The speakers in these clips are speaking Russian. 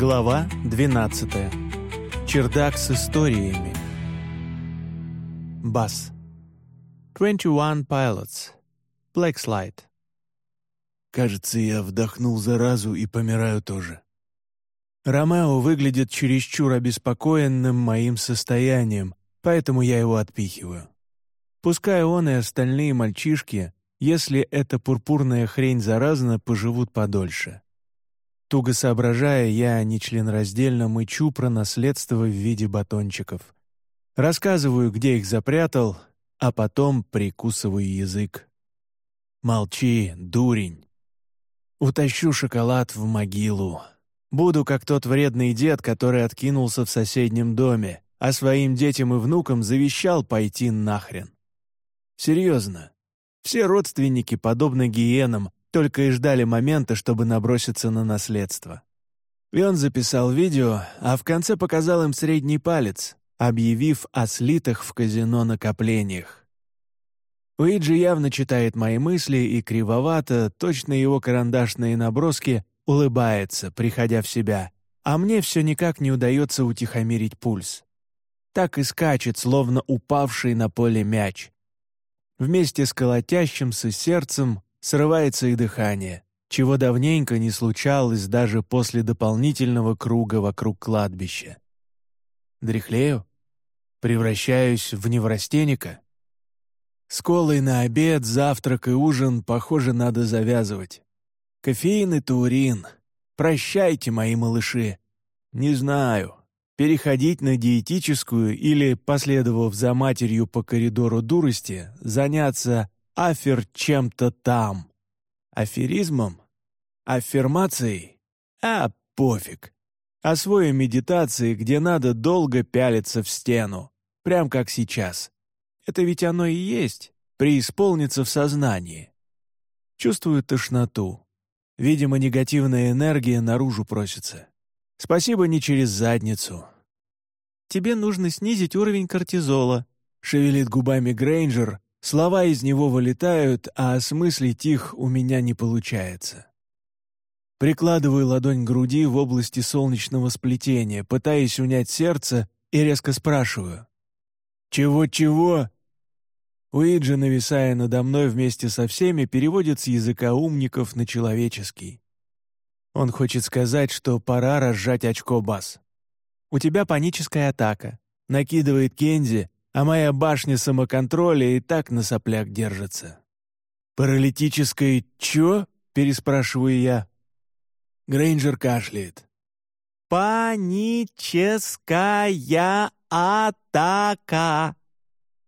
Глава 12. Чердак с историями. Бас. 21 Pilots. Black Slide. Кажется, я вдохнул заразу и помираю тоже. Ромео выглядит чересчур обеспокоенным моим состоянием, поэтому я его отпихиваю. Пускай он и остальные мальчишки, если эта пурпурная хрень заразна, поживут подольше. Туго соображая, я нечленораздельно мычу про наследство в виде батончиков. Рассказываю, где их запрятал, а потом прикусываю язык. «Молчи, дурень!» Утащу шоколад в могилу. Буду как тот вредный дед, который откинулся в соседнем доме, а своим детям и внукам завещал пойти нахрен. Серьезно. Все родственники подобны гиенам, только и ждали момента, чтобы наброситься на наследство. И он записал видео, а в конце показал им средний палец, объявив о слитых в казино накоплениях. Уиджи явно читает мои мысли и кривовато, точно его карандашные наброски, улыбается, приходя в себя, а мне все никак не удается утихомирить пульс. Так и скачет, словно упавший на поле мяч. Вместе с колотящимся сердцем срывается и дыхание, чего давненько не случалось даже после дополнительного круга вокруг кладбища. Дряхлею? Превращаюсь в неврастенника? С колой на обед, завтрак и ужин, похоже, надо завязывать. Кофеин и таурин. Прощайте, мои малыши. Не знаю, переходить на диетическую или, последовав за матерью по коридору дурости, заняться афер чем-то там. Аферизмом? Аффирмацией? А, пофиг. Освою медитации, где надо долго пялиться в стену, прям как сейчас. Это ведь оно и есть, преисполниться в сознании. Чувствую тошноту. Видимо, негативная энергия наружу просится. Спасибо не через задницу. «Тебе нужно снизить уровень кортизола», — шевелит губами Грейнджер, Слова из него вылетают, а осмыслить их у меня не получается. Прикладываю ладонь к груди в области солнечного сплетения, пытаясь унять сердце и резко спрашиваю. «Чего-чего?» Уиджи, нависая надо мной вместе со всеми, переводит с языка умников на человеческий. Он хочет сказать, что пора разжать очко бас. «У тебя паническая атака», — накидывает Кензи, а моя башня самоконтроля и так на соплях держится. «Паралитическое чё?» — переспрашиваю я. Грейнджер кашляет. «Паническая атака!»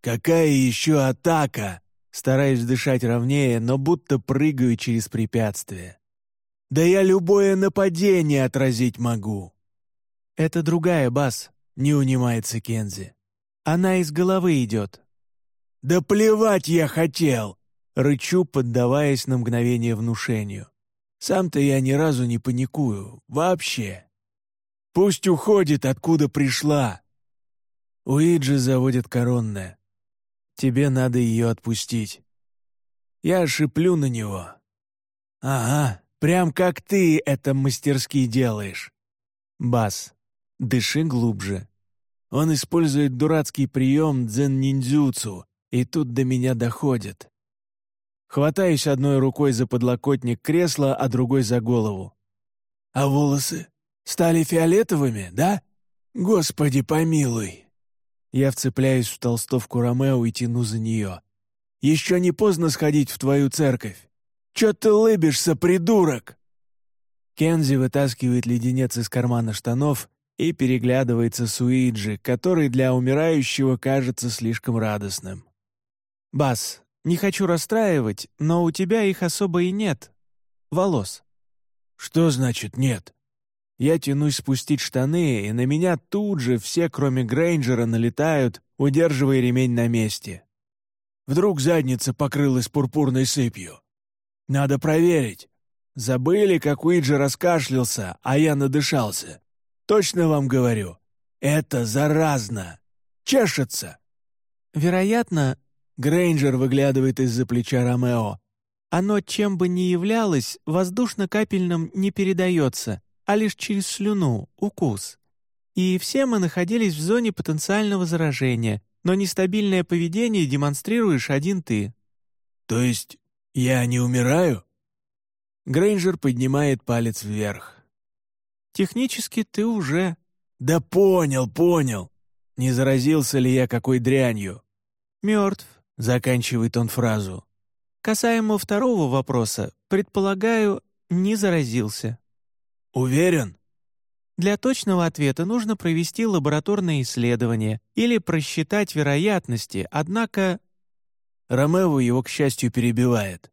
«Какая еще атака?» Стараюсь дышать ровнее, но будто прыгаю через препятствие. «Да я любое нападение отразить могу!» «Это другая, Бас», — не унимается Кензи. Она из головы идет». «Да плевать я хотел!» — рычу, поддаваясь на мгновение внушению. «Сам-то я ни разу не паникую. Вообще. Пусть уходит, откуда пришла!» Уиджи заводит коронная. «Тебе надо ее отпустить». Я шиплю на него. «Ага, прям как ты это мастерски делаешь». «Бас, дыши глубже. Он использует дурацкий прием дзен-ниндзюцу, и тут до меня доходит. Хватаюсь одной рукой за подлокотник кресла, а другой за голову. «А волосы стали фиолетовыми, да? Господи помилуй!» Я вцепляюсь в толстовку Ромео и тяну за нее. «Еще не поздно сходить в твою церковь! Че ты лыбишься, придурок?» Кензи вытаскивает леденец из кармана штанов и переглядывается с Уиджи, который для умирающего кажется слишком радостным. «Бас, не хочу расстраивать, но у тебя их особо и нет. Волос». «Что значит нет?» Я тянусь спустить штаны, и на меня тут же все, кроме Грейнджера, налетают, удерживая ремень на месте. Вдруг задница покрылась пурпурной сыпью. Надо проверить. Забыли, как Уиджи раскашлялся, а я надышался. Точно вам говорю, это заразно. Чешется. Вероятно, Грейнджер выглядывает из-за плеча Ромео. Оно, чем бы ни являлось, воздушно-капельным не передается, а лишь через слюну, укус. И все мы находились в зоне потенциального заражения, но нестабильное поведение демонстрируешь один ты». «То есть я не умираю?» Грейнджер поднимает палец вверх. «Технически ты уже...» «Да понял, понял. Не заразился ли я какой дрянью?» «Мертв», — заканчивает он фразу. «Касаемо второго вопроса, предполагаю, не заразился». «Уверен?» Для точного ответа нужно провести лабораторное исследование или просчитать вероятности, однако... Ромео его, к счастью, перебивает.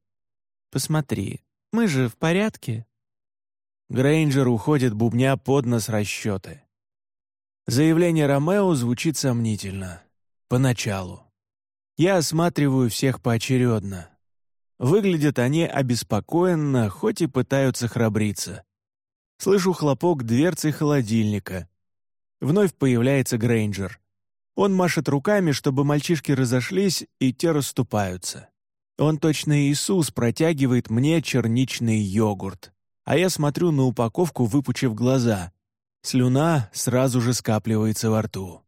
«Посмотри, мы же в порядке?» Грейнджер уходит бубня под нос расчеты. Заявление Ромео звучит сомнительно. Поначалу. Я осматриваю всех поочередно. Выглядят они обеспокоенно, хоть и пытаются храбриться. Слышу хлопок дверцы холодильника. Вновь появляется Грейнджер. Он машет руками, чтобы мальчишки разошлись, и те расступаются. Он точно Иисус протягивает мне черничный йогурт. А я смотрю на упаковку, выпучив глаза. Слюна сразу же скапливается во рту.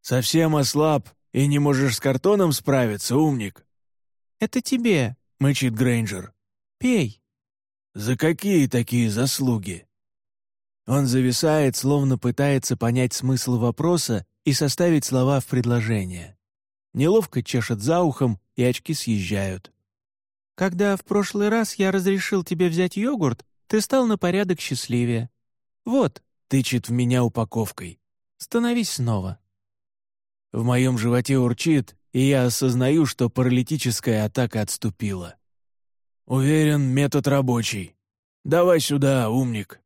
«Совсем ослаб и не можешь с картоном справиться, умник?» «Это тебе», — мычит Грейнджер. «Пей». За какие такие заслуги? Он зависает, словно пытается понять смысл вопроса и составить слова в предложение. Неловко чешет за ухом, и очки съезжают. «Когда в прошлый раз я разрешил тебе взять йогурт, ты стал на порядок счастливее. Вот», — тычет в меня упаковкой. «Становись снова». В моем животе урчит, и я осознаю, что паралитическая атака отступила. «Уверен, метод рабочий. Давай сюда, умник».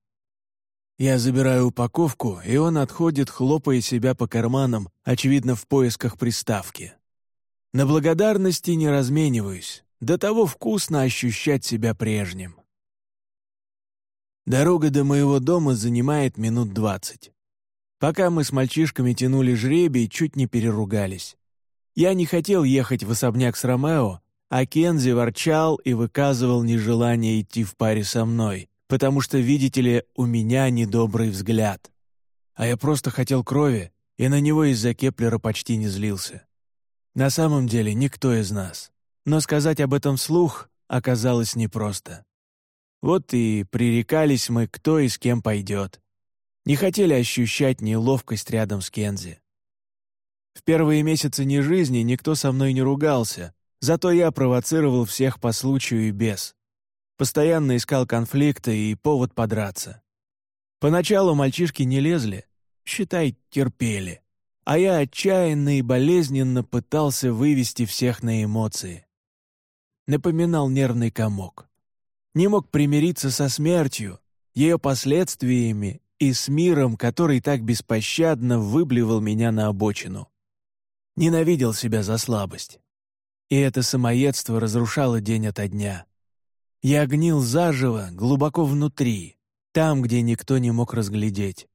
Я забираю упаковку, и он отходит, хлопая себя по карманам, очевидно, в поисках приставки. На благодарности не размениваюсь. До того вкусно ощущать себя прежним. Дорога до моего дома занимает минут двадцать. Пока мы с мальчишками тянули жребий, чуть не переругались. Я не хотел ехать в особняк с Ромео, а Кензи ворчал и выказывал нежелание идти в паре со мной, потому что, видите ли, у меня недобрый взгляд. А я просто хотел крови, и на него из-за Кеплера почти не злился. На самом деле никто из нас. Но сказать об этом вслух оказалось непросто. Вот и пререкались мы, кто и с кем пойдет. Не хотели ощущать неловкость рядом с Кензи. В первые месяцы нежизни никто со мной не ругался, Зато я провоцировал всех по случаю и без. Постоянно искал конфликты и повод подраться. Поначалу мальчишки не лезли, считай, терпели. А я отчаянно и болезненно пытался вывести всех на эмоции. Напоминал нервный комок. Не мог примириться со смертью, ее последствиями и с миром, который так беспощадно выблевал меня на обочину. Ненавидел себя за слабость. И это самоедство разрушало день ото дня. Я гнил заживо, глубоко внутри, там, где никто не мог разглядеть.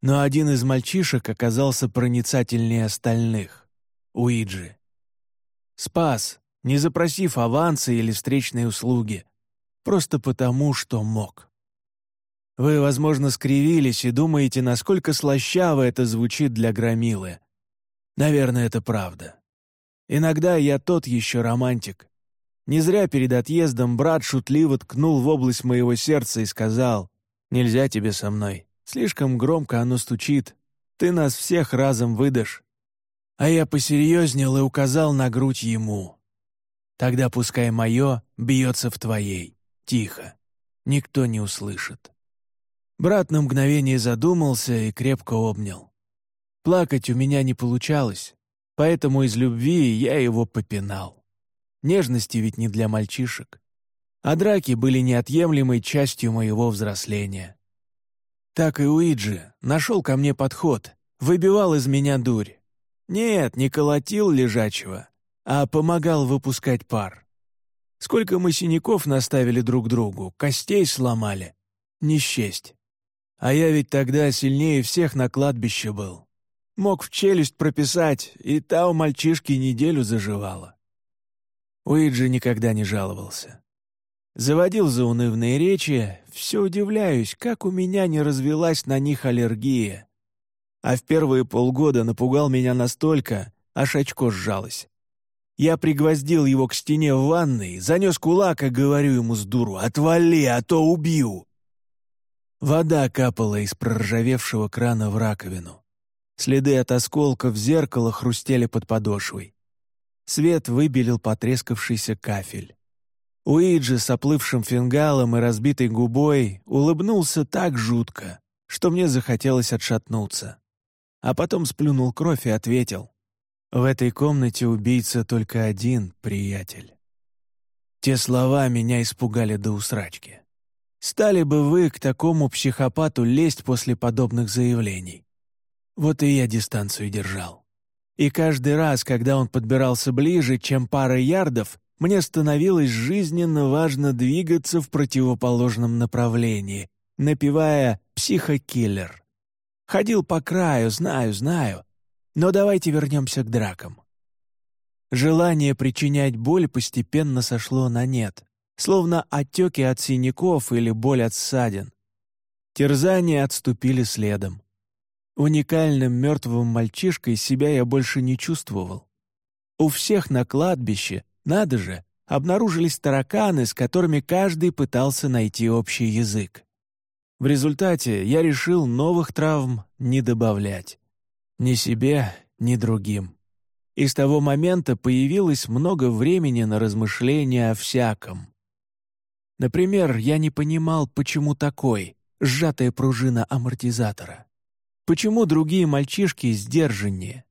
Но один из мальчишек оказался проницательнее остальных — Уиджи. Спас, не запросив аванса или встречной услуги, просто потому, что мог. Вы, возможно, скривились и думаете, насколько слащаво это звучит для громилы. Наверное, это правда. Иногда я тот еще романтик. Не зря перед отъездом брат шутливо ткнул в область моего сердца и сказал, «Нельзя тебе со мной. Слишком громко оно стучит. Ты нас всех разом выдашь». А я посерьезнел и указал на грудь ему. «Тогда пускай мое бьется в твоей. Тихо. Никто не услышит». Брат на мгновение задумался и крепко обнял. Плакать у меня не получалось. Поэтому из любви я его попинал. Нежности ведь не для мальчишек. А драки были неотъемлемой частью моего взросления. Так и Уиджи нашел ко мне подход, выбивал из меня дурь. Нет, не колотил лежачего, а помогал выпускать пар. Сколько мы синяков наставили друг другу, костей сломали. Не счесть. А я ведь тогда сильнее всех на кладбище был. Мог в челюсть прописать, и та у мальчишки неделю заживала. Уиджи никогда не жаловался. Заводил заунывные речи, все удивляюсь, как у меня не развелась на них аллергия. А в первые полгода напугал меня настолько, аж очко сжалось. Я пригвоздил его к стене в ванной, занес кулак и говорю ему с дуру «Отвали, а то убью!» Вода капала из проржавевшего крана в раковину. Следы от осколков зеркала хрустели под подошвой. Свет выбелил потрескавшийся кафель. Уиджи с оплывшим фингалом и разбитой губой улыбнулся так жутко, что мне захотелось отшатнуться. А потом сплюнул кровь и ответил. «В этой комнате убийца только один, приятель». Те слова меня испугали до усрачки. Стали бы вы к такому психопату лезть после подобных заявлений? Вот и я дистанцию держал. И каждый раз, когда он подбирался ближе, чем пара ярдов, мне становилось жизненно важно двигаться в противоположном направлении, напевая «психокиллер». Ходил по краю, знаю, знаю. Но давайте вернемся к дракам. Желание причинять боль постепенно сошло на нет словно отеки от синяков или боль от ссадин. Терзания отступили следом. Уникальным мертвым мальчишкой себя я больше не чувствовал. У всех на кладбище, надо же, обнаружились тараканы, с которыми каждый пытался найти общий язык. В результате я решил новых травм не добавлять. Ни себе, ни другим. И с того момента появилось много времени на размышления о всяком. Например, я не понимал, почему такой, сжатая пружина амортизатора. Почему другие мальчишки сдержаннее?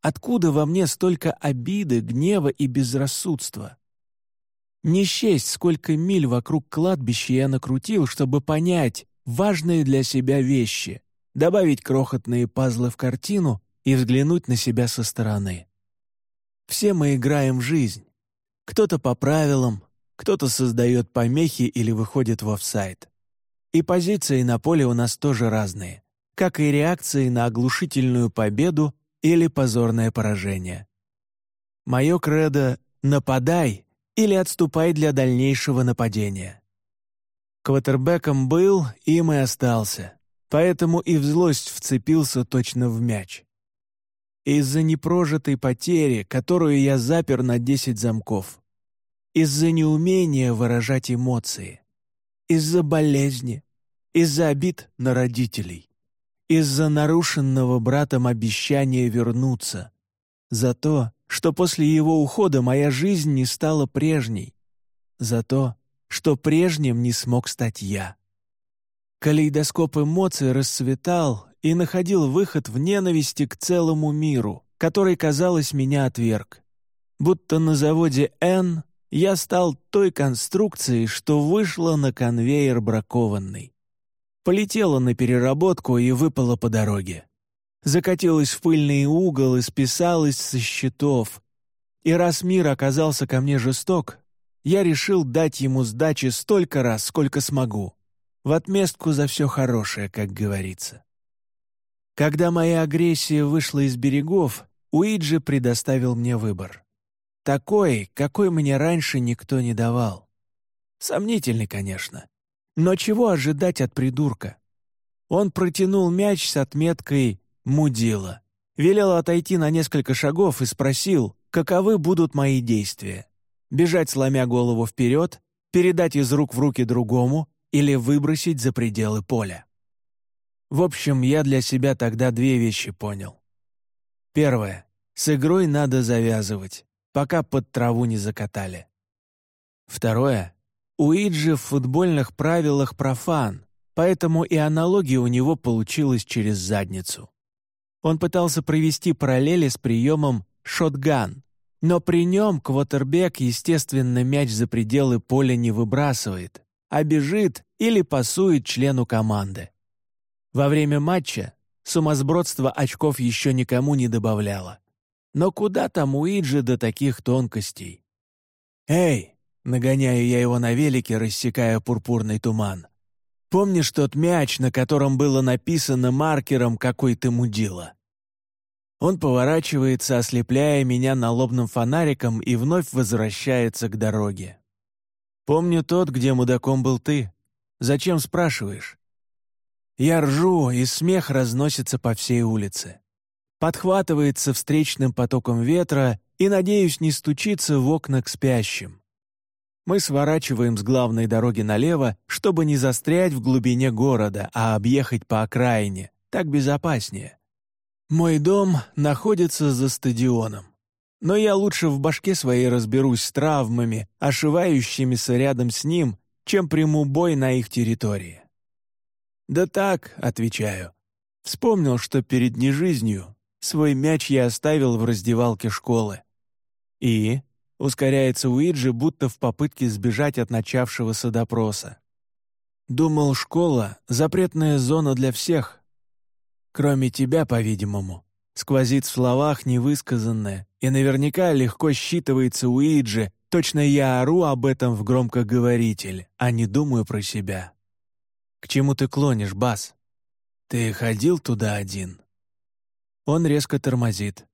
Откуда во мне столько обиды, гнева и безрассудства? Не счесть, сколько миль вокруг кладбища я накрутил, чтобы понять важные для себя вещи, добавить крохотные пазлы в картину и взглянуть на себя со стороны. Все мы играем в жизнь. Кто-то по правилам, кто-то создает помехи или выходит в офсайд. И позиции на поле у нас тоже разные, как и реакции на оглушительную победу или позорное поражение. Мое кредо «нападай» или «отступай для дальнейшего нападения». Квотербеком был, им и остался, поэтому и в злость вцепился точно в мяч. Из-за непрожитой потери, которую я запер на 10 замков. Из-за неумения выражать эмоции, из-за болезни, из-за обид на родителей, из-за нарушенного братом обещания вернуться, за то, что после его ухода моя жизнь не стала прежней, за то, что прежним не смог стать я. Калейдоскоп эмоций расцветал и находил выход в ненависти к целому миру, который, казалось, меня отверг. Будто на заводе «Н» я стал той конструкцией, что вышла на конвейер бракованный. Полетела на переработку и выпала по дороге. Закатилась в пыльный угол и списалась со счетов. И раз мир оказался ко мне жесток, я решил дать ему сдачи столько раз, сколько смогу. В отместку за все хорошее, как говорится. Когда моя агрессия вышла из берегов, Уиджи предоставил мне выбор. Такой, какой мне раньше никто не давал. Сомнительный, конечно. Но чего ожидать от придурка? Он протянул мяч с отметкой «Мудила». Велел отойти на несколько шагов и спросил, каковы будут мои действия. Бежать, сломя голову вперед, передать из рук в руки другому или выбросить за пределы поля. В общем, я для себя тогда две вещи понял. Первое. С игрой надо завязывать пока под траву не закатали. Второе. Уиджи в футбольных правилах профан, поэтому и аналогия у него получилась через задницу. Он пытался провести параллели с приемом «шотган», но при нем квотербек, естественно, мяч за пределы поля не выбрасывает, а или пасует члену команды. Во время матча сумасбродство очков еще никому не добавляло. Но куда там Уиджи до таких тонкостей? «Эй!» — нагоняю я его на велике, рассекая пурпурный туман. «Помнишь тот мяч, на котором было написано маркером «Какой ты мудила»?» Он поворачивается, ослепляя меня налобным фонариком и вновь возвращается к дороге. «Помню тот, где мудаком был ты. Зачем спрашиваешь?» Я ржу, и смех разносится по всей улице. Подхватывается встречным потоком ветра и, надеюсь, не стучится в окна к спящим. Мы сворачиваем с главной дороги налево, чтобы не застрять в глубине города, а объехать по окраине. Так безопаснее. Мой дом находится за стадионом. Но я лучше в башке своей разберусь с травмами, ошивающимися рядом с ним, чем приму бой на их территории. «Да так», — отвечаю. Вспомнил, что перед нежизнью свой мяч я оставил в раздевалке школы. И ускоряется Уиджи, будто в попытке сбежать от начавшегося допроса. Думал, школа — запретная зона для всех. Кроме тебя, по-видимому. Сквозит в словах невысказанное, и наверняка легко считывается Уиджи, точно я ору об этом в громкоговоритель, а не думаю про себя. К чему ты клонишь, Бас? Ты ходил туда один? Он резко тормозит.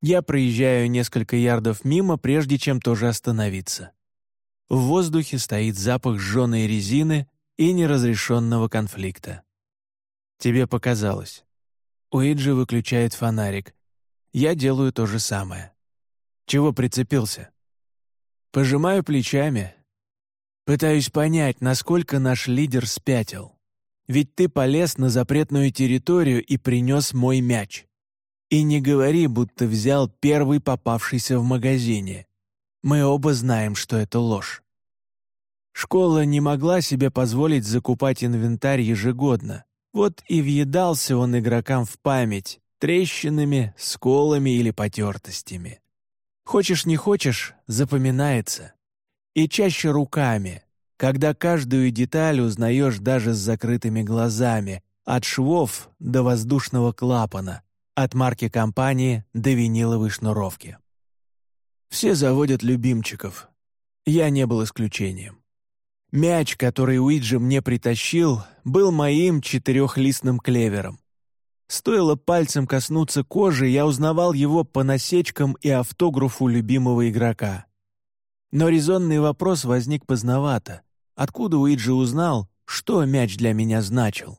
Я проезжаю несколько ярдов мимо, прежде чем тоже остановиться. В воздухе стоит запах сжженной резины и неразрешенного конфликта. Тебе показалось. Уиджи выключает фонарик. Я делаю то же самое. Чего прицепился? Пожимаю плечами. Пытаюсь понять, насколько наш лидер спятил. Ведь ты полез на запретную территорию и принес мой мяч. И не говори, будто взял первый попавшийся в магазине. Мы оба знаем, что это ложь. Школа не могла себе позволить закупать инвентарь ежегодно, вот и въедался он игрокам в память, трещинами, сколами или потертостями. Хочешь не хочешь, запоминается. И чаще руками, когда каждую деталь узнаешь даже с закрытыми глазами, от швов до воздушного клапана, от марки компании до виниловой шнуровки. Все заводят любимчиков. Я не был исключением. Мяч, который Уиджи мне притащил, был моим четырехлистным клевером. Стоило пальцем коснуться кожи, я узнавал его по насечкам и автографу любимого игрока. Но резонный вопрос возник поздновато. Откуда Уиджи узнал, что мяч для меня значил?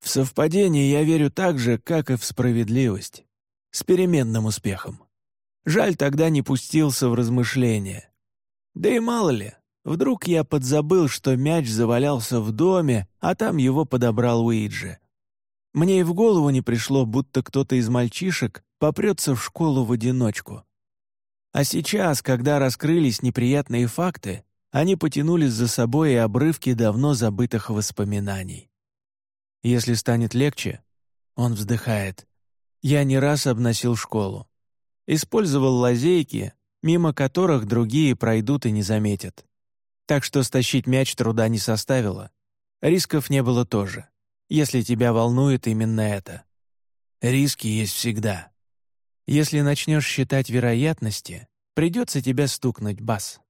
В совпадение я верю так же, как и в справедливость. С переменным успехом. Жаль, тогда не пустился в размышления. Да и мало ли, Вдруг я подзабыл, что мяч завалялся в доме, а там его подобрал Уиджи. Мне и в голову не пришло, будто кто-то из мальчишек попрется в школу в одиночку. А сейчас, когда раскрылись неприятные факты, они потянулись за собой и обрывки давно забытых воспоминаний. Если станет легче, он вздыхает. Я не раз обносил школу. Использовал лазейки, мимо которых другие пройдут и не заметят. Так что стащить мяч труда не составило. Рисков не было тоже, если тебя волнует именно это. Риски есть всегда. Если начнешь считать вероятности, придется тебя стукнуть, бас.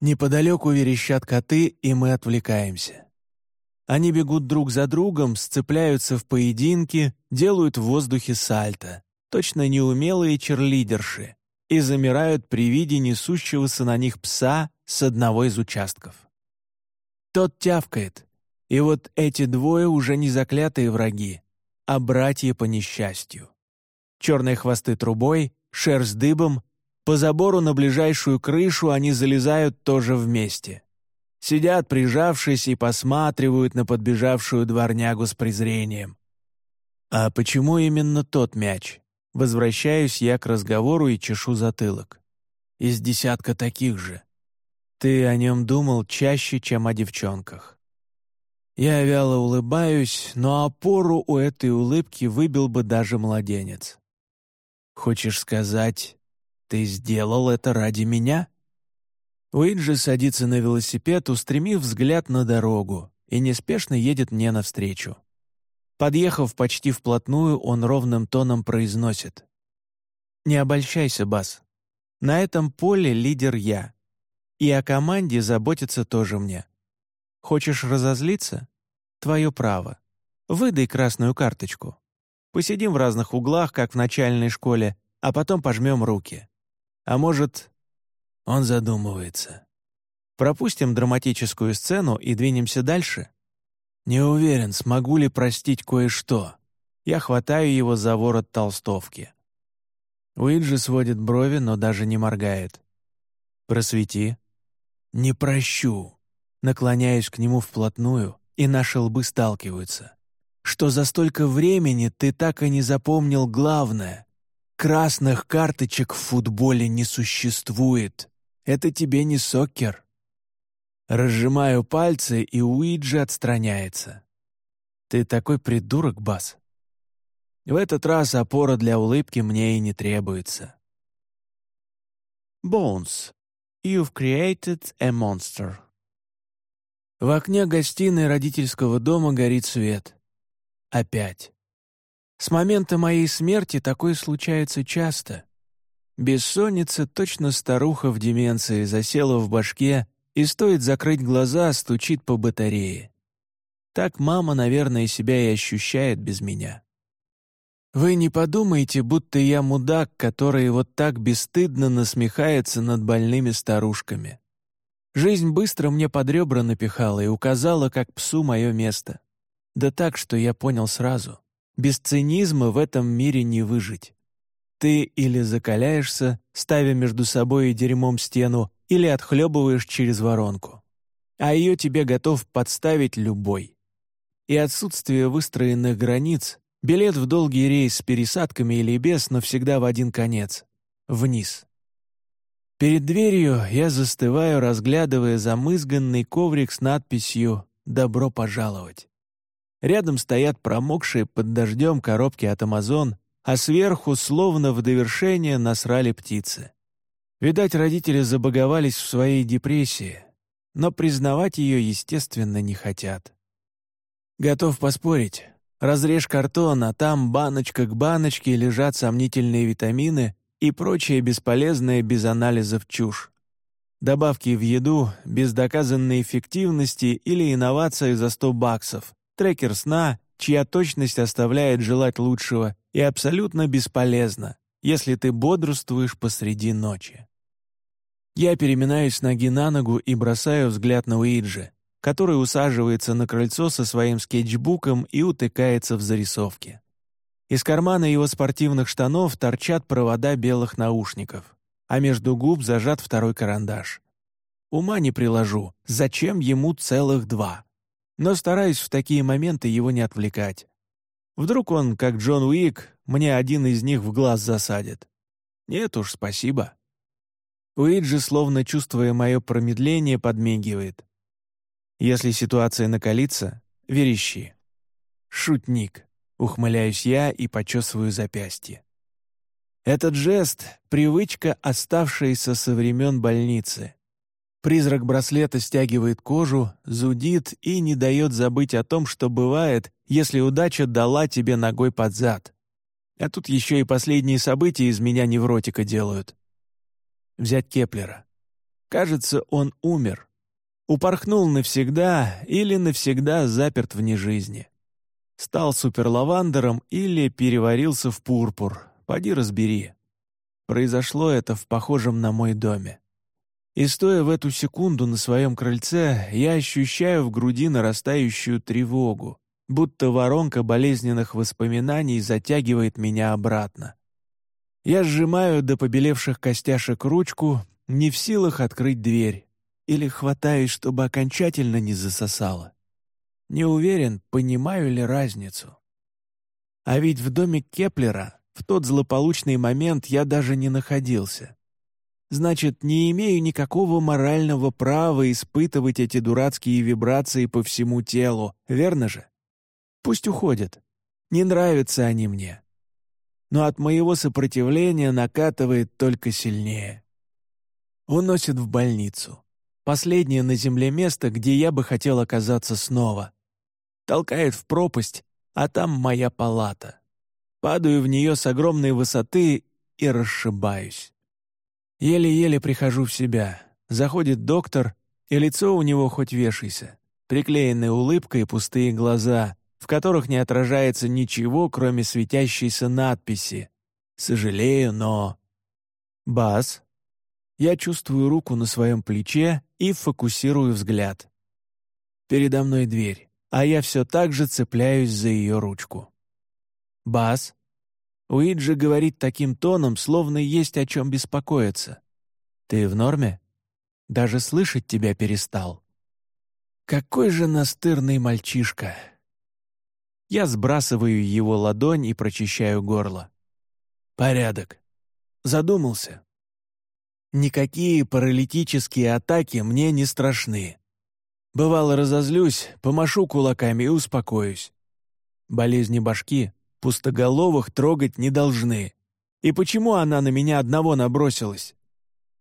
Неподалеку верещат коты, и мы отвлекаемся. Они бегут друг за другом, сцепляются в поединке, делают в воздухе сальто, точно неумелые черлидерши, и замирают при виде несущегося на них пса с одного из участков. Тот тявкает, и вот эти двое уже не заклятые враги, а братья по несчастью. Черные хвосты трубой, шерсть дыбом, по забору на ближайшую крышу они залезают тоже вместе. Сидят, прижавшись, и посматривают на подбежавшую дворнягу с презрением. А почему именно тот мяч? Возвращаюсь я к разговору и чешу затылок. Из десятка таких же. Ты о нем думал чаще, чем о девчонках. Я вяло улыбаюсь, но опору у этой улыбки выбил бы даже младенец. Хочешь сказать, ты сделал это ради меня? Уиджи садится на велосипед, устремив взгляд на дорогу, и неспешно едет мне навстречу. Подъехав почти вплотную, он ровным тоном произносит. «Не обольщайся, Бас. На этом поле лидер я. И о команде заботиться тоже мне. Хочешь разозлиться? Твое право. Выдай красную карточку. Посидим в разных углах, как в начальной школе, а потом пожмем руки. А может...» Он задумывается. Пропустим драматическую сцену и двинемся дальше? Не уверен, смогу ли простить кое-что. Я хватаю его за ворот толстовки. Уиджи сводит брови, но даже не моргает. «Просвети». «Не прощу». Наклоняюсь к нему вплотную, и наши лбы сталкиваются. «Что за столько времени ты так и не запомнил главное? Красных карточек в футболе не существует. Это тебе не сокер». Разжимаю пальцы, и Уиджи отстраняется. «Ты такой придурок, Бас». В этот раз опора для улыбки мне и не требуется. Bones. You've created a monster. В окне гостиной родительского дома горит свет. Опять. С момента моей смерти такое случается часто. Бессонница, точно старуха в деменции, засела в башке, и стоит закрыть глаза, стучит по батарее. Так мама, наверное, себя и ощущает без меня. Вы не подумайте, будто я мудак, который вот так бесстыдно насмехается над больными старушками. Жизнь быстро мне под ребра напихала и указала, как псу мое место. Да так, что я понял сразу. Без цинизма в этом мире не выжить. Ты или закаляешься, ставя между собой и дерьмом стену, или отхлебываешь через воронку. А ее тебе готов подставить любой. И отсутствие выстроенных границ Билет в долгий рейс с пересадками или без, но всегда в один конец. Вниз. Перед дверью я застываю, разглядывая замызганный коврик с надписью «Добро пожаловать». Рядом стоят промокшие под дождем коробки от Амазон, а сверху, словно в довершение, насрали птицы. Видать, родители забаговались в своей депрессии, но признавать ее, естественно, не хотят. Готов поспорить, Разрежь картон, а там баночка к баночке лежат сомнительные витамины и прочее бесполезное без анализов чушь. Добавки в еду без доказанной эффективности или инновации за 100 баксов, трекер сна, чья точность оставляет желать лучшего и абсолютно бесполезна, если ты бодрствуешь посреди ночи. Я переминаюсь ноги на ногу и бросаю взгляд на Уиджи который усаживается на крыльцо со своим скетчбуком и утыкается в зарисовки. Из кармана его спортивных штанов торчат провода белых наушников, а между губ зажат второй карандаш. Ума не приложу, зачем ему целых два. Но стараюсь в такие моменты его не отвлекать. Вдруг он, как Джон Уик, мне один из них в глаз засадит. Нет уж, спасибо. Уиджи, словно чувствуя мое промедление, подмигивает. Если ситуация накалится, верещи. Шутник. Ухмыляюсь я и почесываю запястье. Этот жест — привычка, оставшаяся со времен больницы. Призрак браслета стягивает кожу, зудит и не дает забыть о том, что бывает, если удача дала тебе ногой под зад. А тут еще и последние события из меня невротика делают. Взять Кеплера. Кажется, он умер. Упорхнул навсегда или навсегда заперт вне жизни. Стал суперлавандером или переварился в пурпур, поди разбери. Произошло это в похожем на мой доме. И стоя в эту секунду на своем крыльце, я ощущаю в груди нарастающую тревогу, будто воронка болезненных воспоминаний затягивает меня обратно. Я сжимаю до побелевших костяшек ручку, не в силах открыть дверь, или хватаюсь, чтобы окончательно не засосало. Не уверен, понимаю ли разницу. А ведь в доме Кеплера в тот злополучный момент я даже не находился. Значит, не имею никакого морального права испытывать эти дурацкие вибрации по всему телу, верно же? Пусть уходят. Не нравятся они мне. Но от моего сопротивления накатывает только сильнее. Уносит в больницу. Последнее на земле место, где я бы хотел оказаться снова. Толкает в пропасть, а там моя палата. Падаю в нее с огромной высоты и расшибаюсь. Еле-еле прихожу в себя. Заходит доктор, и лицо у него хоть вешайся. Приклеенная улыбка и пустые глаза, в которых не отражается ничего, кроме светящейся надписи. «Сожалею, но...» «Бас?» Я чувствую руку на своем плече и фокусирую взгляд. Передо мной дверь, а я все так же цепляюсь за ее ручку. «Бас?» Уиджи говорит таким тоном, словно есть о чем беспокоиться. «Ты в норме? Даже слышать тебя перестал». «Какой же настырный мальчишка!» Я сбрасываю его ладонь и прочищаю горло. «Порядок. Задумался. Никакие паралитические атаки мне не страшны. Бывало разозлюсь, помашу кулаками и успокоюсь. Болезни башки пустоголовых трогать не должны. И почему она на меня одного набросилась?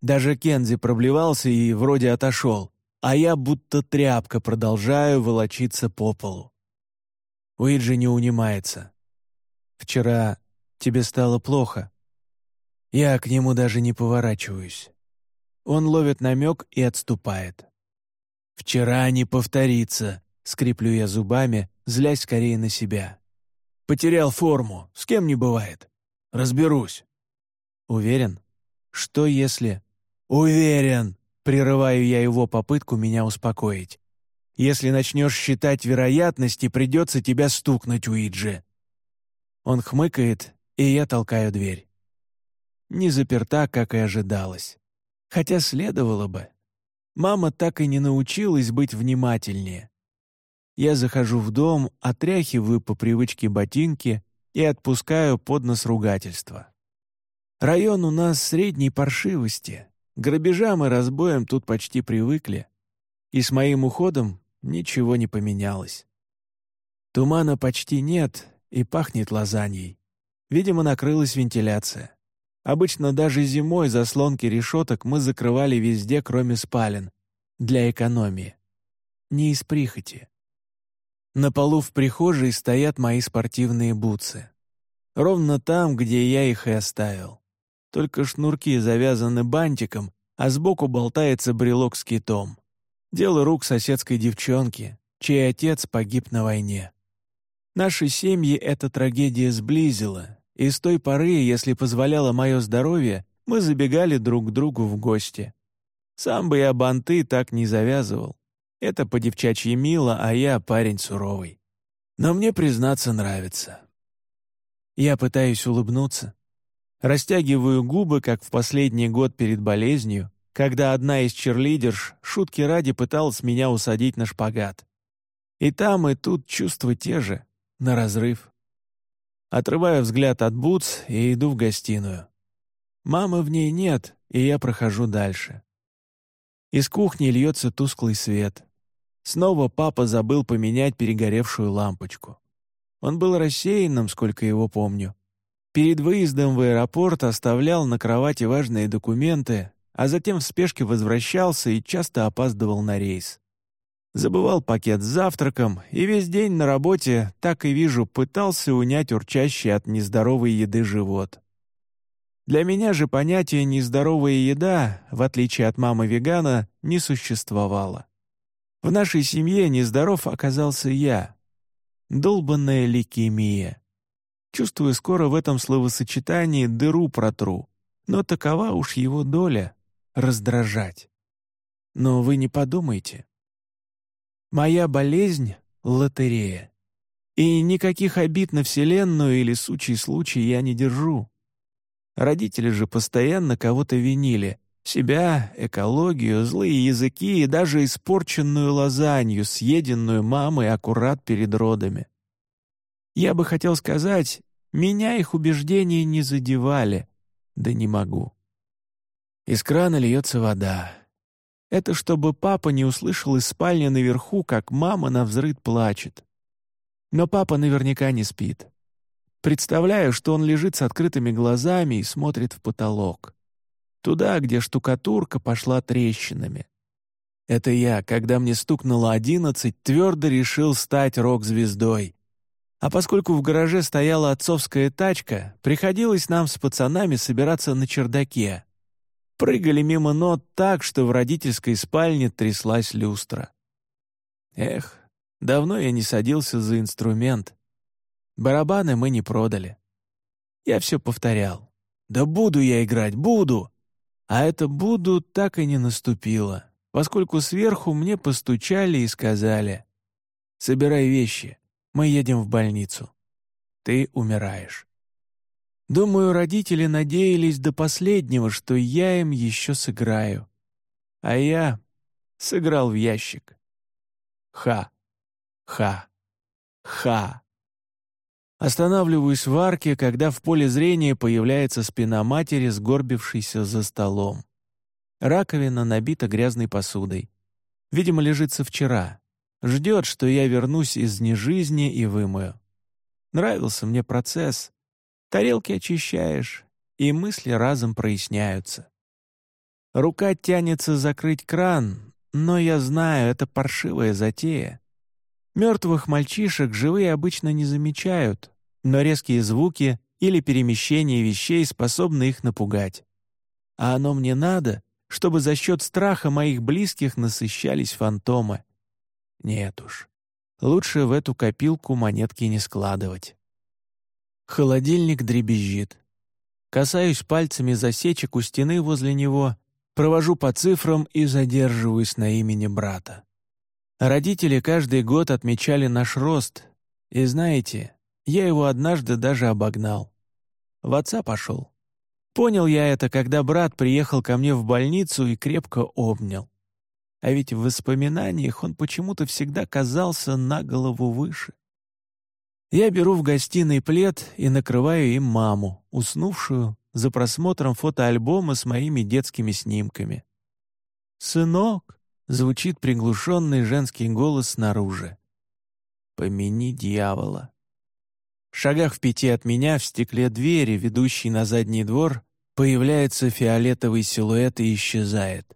Даже Кензи проблевался и вроде отошел, а я будто тряпка продолжаю волочиться по полу. Уиджи не унимается. «Вчера тебе стало плохо». Я к нему даже не поворачиваюсь. Он ловит намек и отступает. «Вчера не повторится», — скреплю я зубами, злясь скорее на себя. «Потерял форму, с кем не бывает. Разберусь». «Уверен? Что если...» «Уверен!» — прерываю я его попытку меня успокоить. Если начнешь считать вероятности, придется тебя стукнуть, Уиджи». Он хмыкает, и я толкаю дверь. Не заперта, как и ожидалось. Хотя следовало бы. Мама так и не научилась быть внимательнее. Я захожу в дом, отряхиваю по привычке ботинки и отпускаю под нос ругательства. Район у нас средней паршивости. Грабежам и разбоям тут почти привыкли. И с моим уходом ничего не поменялось. Тумана почти нет и пахнет лазаньей. Видимо, накрылась вентиляция. Обычно даже зимой заслонки решеток мы закрывали везде, кроме спален, для экономии. Не из прихоти. На полу в прихожей стоят мои спортивные бутсы. Ровно там, где я их и оставил. Только шнурки завязаны бантиком, а сбоку болтается брелок с китом. Дело рук соседской девчонки, чей отец погиб на войне. Наши семьи эта трагедия сблизила, и с той поры, если позволяло мое здоровье, мы забегали друг к другу в гости. Сам бы я банты так не завязывал. Это по-девчачьи мило, а я парень суровый. Но мне, признаться, нравится. Я пытаюсь улыбнуться. Растягиваю губы, как в последний год перед болезнью, когда одна из черлидерш шутки ради пыталась меня усадить на шпагат. И там, и тут чувства те же, на разрыв. Отрываю взгляд от бутс и иду в гостиную. Мамы в ней нет, и я прохожу дальше. Из кухни льется тусклый свет. Снова папа забыл поменять перегоревшую лампочку. Он был рассеянным, сколько его помню. Перед выездом в аэропорт оставлял на кровати важные документы, а затем в спешке возвращался и часто опаздывал на рейс. Забывал пакет с завтраком, и весь день на работе, так и вижу, пытался унять урчащий от нездоровой еды живот. Для меня же понятие «нездоровая еда», в отличие от мамы-вегана, не существовало. В нашей семье нездоров оказался я. Долбанная лейкемия. Чувствую, скоро в этом словосочетании дыру протру, но такова уж его доля — раздражать. Но вы не подумайте. Моя болезнь — лотерея. И никаких обид на Вселенную или сучий случай я не держу. Родители же постоянно кого-то винили. Себя, экологию, злые языки и даже испорченную лазанью, съеденную мамой аккурат перед родами. Я бы хотел сказать, меня их убеждения не задевали, да не могу. Из крана льется вода. Это чтобы папа не услышал из спальни наверху, как мама на взрыд плачет. Но папа наверняка не спит. Представляю, что он лежит с открытыми глазами и смотрит в потолок. Туда, где штукатурка пошла трещинами. Это я, когда мне стукнуло одиннадцать, твердо решил стать рок-звездой. А поскольку в гараже стояла отцовская тачка, приходилось нам с пацанами собираться на чердаке прыгали мимо нот так, что в родительской спальне тряслась люстра. Эх, давно я не садился за инструмент. Барабаны мы не продали. Я все повторял. «Да буду я играть, буду!» А это «буду» так и не наступило, поскольку сверху мне постучали и сказали «Собирай вещи, мы едем в больницу. Ты умираешь». Думаю, родители надеялись до последнего, что я им еще сыграю. А я сыграл в ящик. Ха, ха, ха. Останавливаюсь в арке, когда в поле зрения появляется спина матери, сгорбившейся за столом. Раковина набита грязной посудой. Видимо, лежит со вчера. Ждет, что я вернусь из нежизни и вымою. Нравился мне процесс. Тарелки очищаешь, и мысли разом проясняются. Рука тянется закрыть кран, но я знаю, это паршивая затея. Мертвых мальчишек живые обычно не замечают, но резкие звуки или перемещение вещей способны их напугать. А оно мне надо, чтобы за счет страха моих близких насыщались фантомы. Нет уж, лучше в эту копилку монетки не складывать. Холодильник дребезжит. Касаюсь пальцами засечек у стены возле него, провожу по цифрам и задерживаюсь на имени брата. Родители каждый год отмечали наш рост, и знаете, я его однажды даже обогнал. В отца пошел. Понял я это, когда брат приехал ко мне в больницу и крепко обнял. А ведь в воспоминаниях он почему-то всегда казался на голову выше. Я беру в гостиной плед и накрываю им маму, уснувшую за просмотром фотоальбома с моими детскими снимками. «Сынок!» звучит приглушенный женский голос снаружи. «Помяни дьявола». В шагах в пяти от меня в стекле двери, ведущей на задний двор, появляется фиолетовый силуэт и исчезает.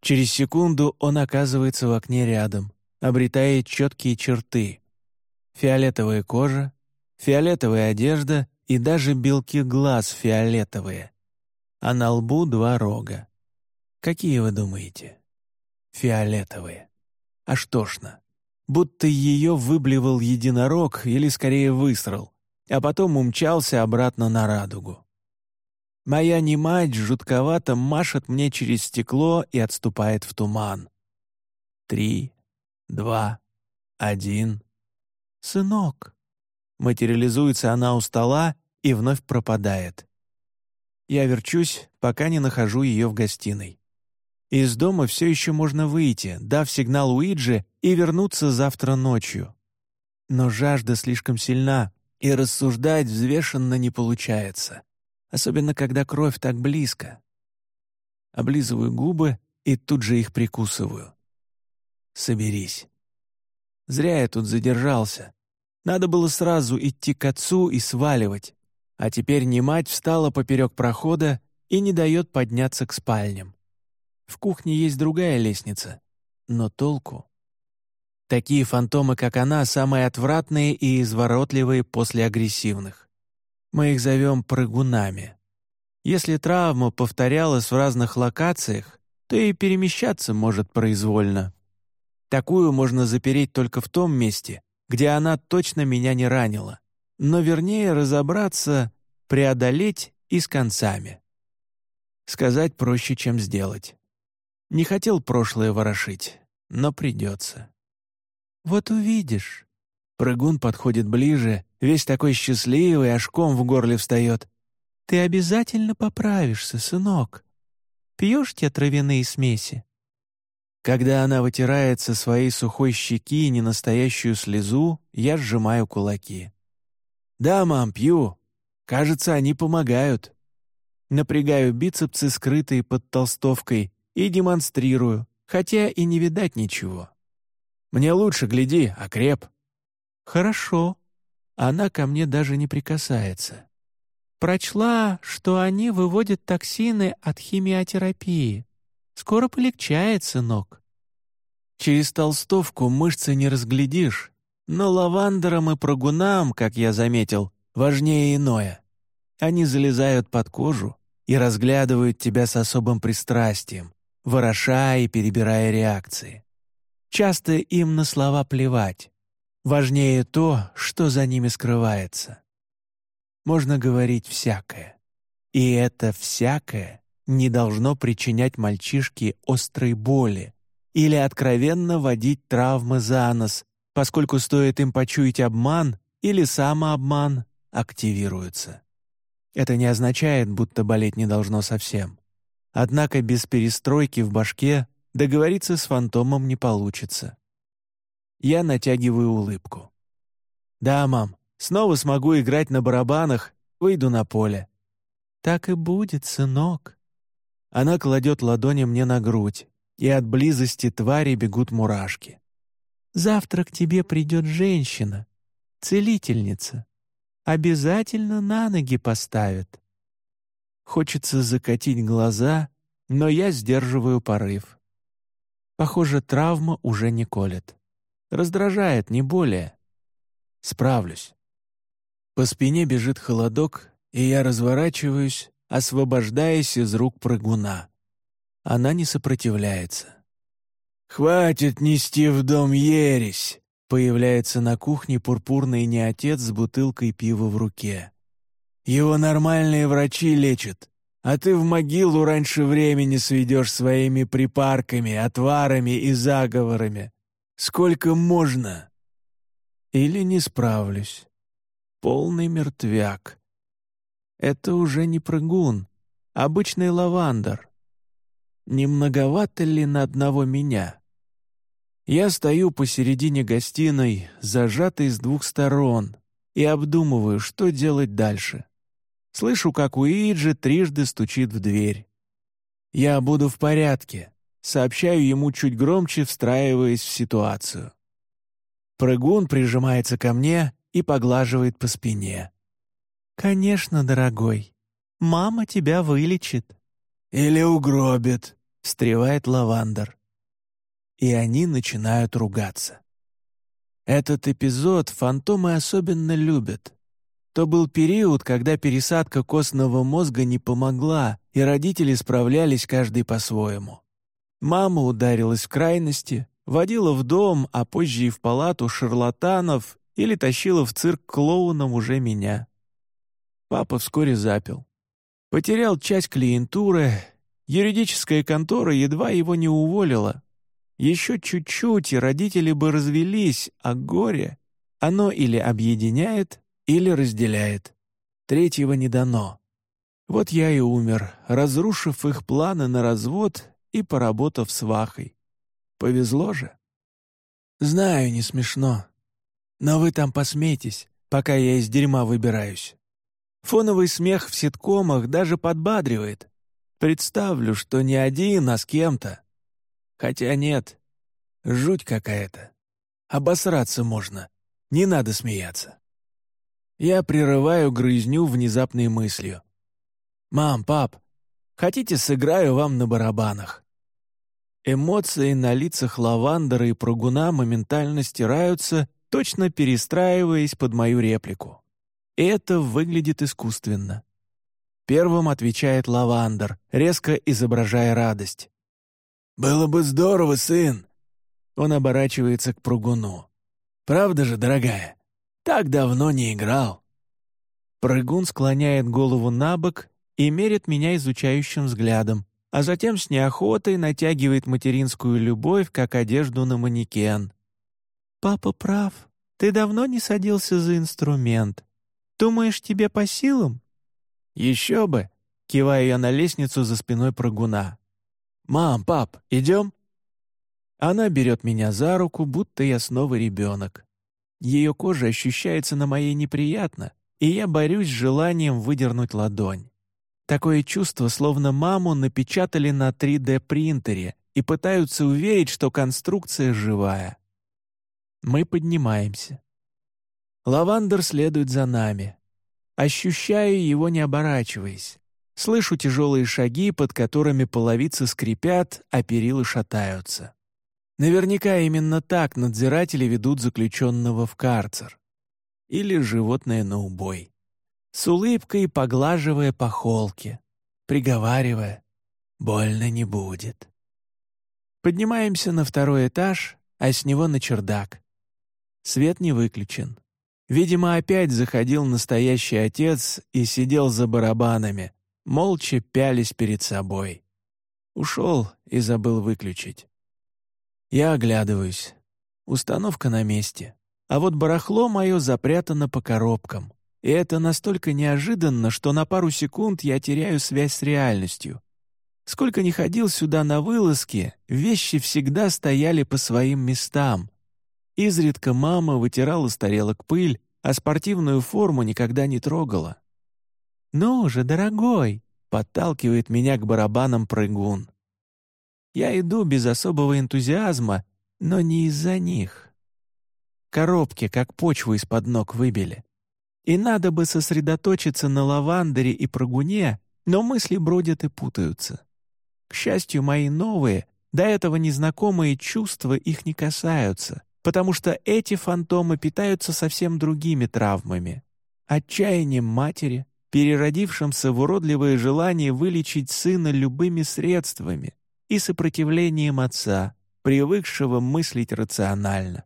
Через секунду он оказывается в окне рядом, обретая четкие черты. Фиолетовая кожа, фиолетовая одежда и даже белки глаз фиолетовые. А на лбу два рога. Какие вы думаете? фиолетовые. Аж тошно. Будто ее выблевал единорог или скорее высрал, а потом умчался обратно на радугу. Моя немать жутковато машет мне через стекло и отступает в туман. Три, два, один. «Сынок!» Материализуется она у стола и вновь пропадает. Я верчусь, пока не нахожу ее в гостиной. Из дома все еще можно выйти, дав сигнал Уиджи и вернуться завтра ночью. Но жажда слишком сильна, и рассуждать взвешенно не получается, особенно когда кровь так близко. Облизываю губы и тут же их прикусываю. Соберись. Зря я тут задержался. Надо было сразу идти к отцу и сваливать. А теперь не мать встала поперек прохода и не дает подняться к спальням. В кухне есть другая лестница. Но толку? Такие фантомы, как она, самые отвратные и изворотливые после агрессивных. Мы их зовем прыгунами. Если травма повторялась в разных локациях, то и перемещаться может произвольно. Такую можно запереть только в том месте, где она точно меня не ранила, но вернее разобраться, преодолеть и с концами. Сказать проще, чем сделать. Не хотел прошлое ворошить, но придется. «Вот увидишь». Прыгун подходит ближе, весь такой счастливый, аж ком в горле встает. «Ты обязательно поправишься, сынок. Пьешь те травяные смеси?» Когда она вытирает со своей сухой щеки ненастоящую слезу, я сжимаю кулаки. «Да, мам, пью. Кажется, они помогают». Напрягаю бицепсы, скрытые под толстовкой, и демонстрирую, хотя и не видать ничего. Мне лучше, гляди, окреп. Хорошо. Она ко мне даже не прикасается. Прочла, что они выводят токсины от химиотерапии. Скоро полегчает, сынок. Через толстовку мышцы не разглядишь, но лавандерам и прогунам, как я заметил, важнее иное. Они залезают под кожу и разглядывают тебя с особым пристрастием, вороша и перебирая реакции. Часто им на слова плевать. Важнее то, что за ними скрывается. Можно говорить всякое. И это всякое не должно причинять мальчишке острой боли или откровенно водить травмы за нос, поскольку стоит им почуять обман или самообман активируется. Это не означает, будто болеть не должно совсем. Однако без перестройки в башке договориться с фантомом не получится. Я натягиваю улыбку. «Да, мам, снова смогу играть на барабанах, выйду на поле». «Так и будет, сынок». Она кладет ладони мне на грудь, и от близости твари бегут мурашки. «Завтра к тебе придет женщина, целительница. Обязательно на ноги поставит». Хочется закатить глаза, но я сдерживаю порыв. Похоже, травма уже не колет. Раздражает, не более. Справлюсь. По спине бежит холодок, и я разворачиваюсь, освобождаясь из рук прыгуна. Она не сопротивляется. «Хватит нести в дом ересь!» Появляется на кухне пурпурный неотец с бутылкой пива в руке. «Его нормальные врачи лечат, а ты в могилу раньше времени сведешь своими припарками, отварами и заговорами. Сколько можно?» Или не справлюсь. Полный мертвяк. Это уже не прыгун, обычный лавандер. Не многовато ли на одного меня? Я стою посередине гостиной, зажатый с двух сторон, и обдумываю, что делать дальше. Слышу, как Уиджи трижды стучит в дверь. «Я буду в порядке», — сообщаю ему чуть громче, встраиваясь в ситуацию. Прыгун прижимается ко мне и поглаживает по спине. «Конечно, дорогой. Мама тебя вылечит». «Или угробит», — встревает Лавандер. И они начинают ругаться. Этот эпизод фантомы особенно любят. То был период, когда пересадка костного мозга не помогла, и родители справлялись каждый по-своему. Мама ударилась в крайности, водила в дом, а позже и в палату шарлатанов или тащила в цирк клоуном уже меня. Папа вскоре запил. Потерял часть клиентуры, юридическая контора едва его не уволила. Еще чуть-чуть, и родители бы развелись, а горе, оно или объединяет, или разделяет. Третьего не дано. Вот я и умер, разрушив их планы на развод и поработав с Вахой. Повезло же. Знаю, не смешно. Но вы там посмейтесь, пока я из дерьма выбираюсь. Фоновый смех в ситкомах даже подбадривает. Представлю, что не один, а с кем-то. Хотя нет, жуть какая-то. Обосраться можно, не надо смеяться. Я прерываю грызню внезапной мыслью. «Мам, пап, хотите, сыграю вам на барабанах?» Эмоции на лицах лавандера и прогуна моментально стираются, точно перестраиваясь под мою реплику. Это выглядит искусственно. Первым отвечает лавандер, резко изображая радость. «Было бы здорово, сын!» Он оборачивается к прыгуну. «Правда же, дорогая? Так давно не играл!» Прыгун склоняет голову на бок и мерит меня изучающим взглядом, а затем с неохотой натягивает материнскую любовь, как одежду на манекен. «Папа прав. Ты давно не садился за инструмент. Думаешь, тебе по силам?» «Еще бы!» — киваю я на лестницу за спиной прыгуна. «Мам, пап, идем?» Она берет меня за руку, будто я снова ребенок. Ее кожа ощущается на моей неприятно, и я борюсь с желанием выдернуть ладонь. Такое чувство, словно маму напечатали на 3D-принтере и пытаются уверить, что конструкция живая. Мы поднимаемся. Лавандер следует за нами. Ощущаю его, не оборачиваясь. Слышу тяжелые шаги, под которыми половицы скрипят, а перила шатаются. Наверняка именно так надзиратели ведут заключенного в карцер. Или животное на убой с улыбкой поглаживая по холке, приговаривая «больно не будет». Поднимаемся на второй этаж, а с него на чердак. Свет не выключен. Видимо, опять заходил настоящий отец и сидел за барабанами, молча пялись перед собой. Ушел и забыл выключить. Я оглядываюсь. Установка на месте. А вот барахло мое запрятано по коробкам. И это настолько неожиданно, что на пару секунд я теряю связь с реальностью. Сколько ни ходил сюда на вылазки, вещи всегда стояли по своим местам. Изредка мама вытирала с тарелок пыль, а спортивную форму никогда не трогала. «Ну же, дорогой!» — подталкивает меня к барабанам прыгун. Я иду без особого энтузиазма, но не из-за них. Коробки, как почву из-под ног выбили. И надо бы сосредоточиться на лавандере и прыгуне, но мысли бродят и путаются. К счастью, мои новые, до этого незнакомые чувства их не касаются, потому что эти фантомы питаются совсем другими травмами. Отчаянием матери, переродившимся в уродливое желание вылечить сына любыми средствами, и сопротивлением отца, привыкшего мыслить рационально.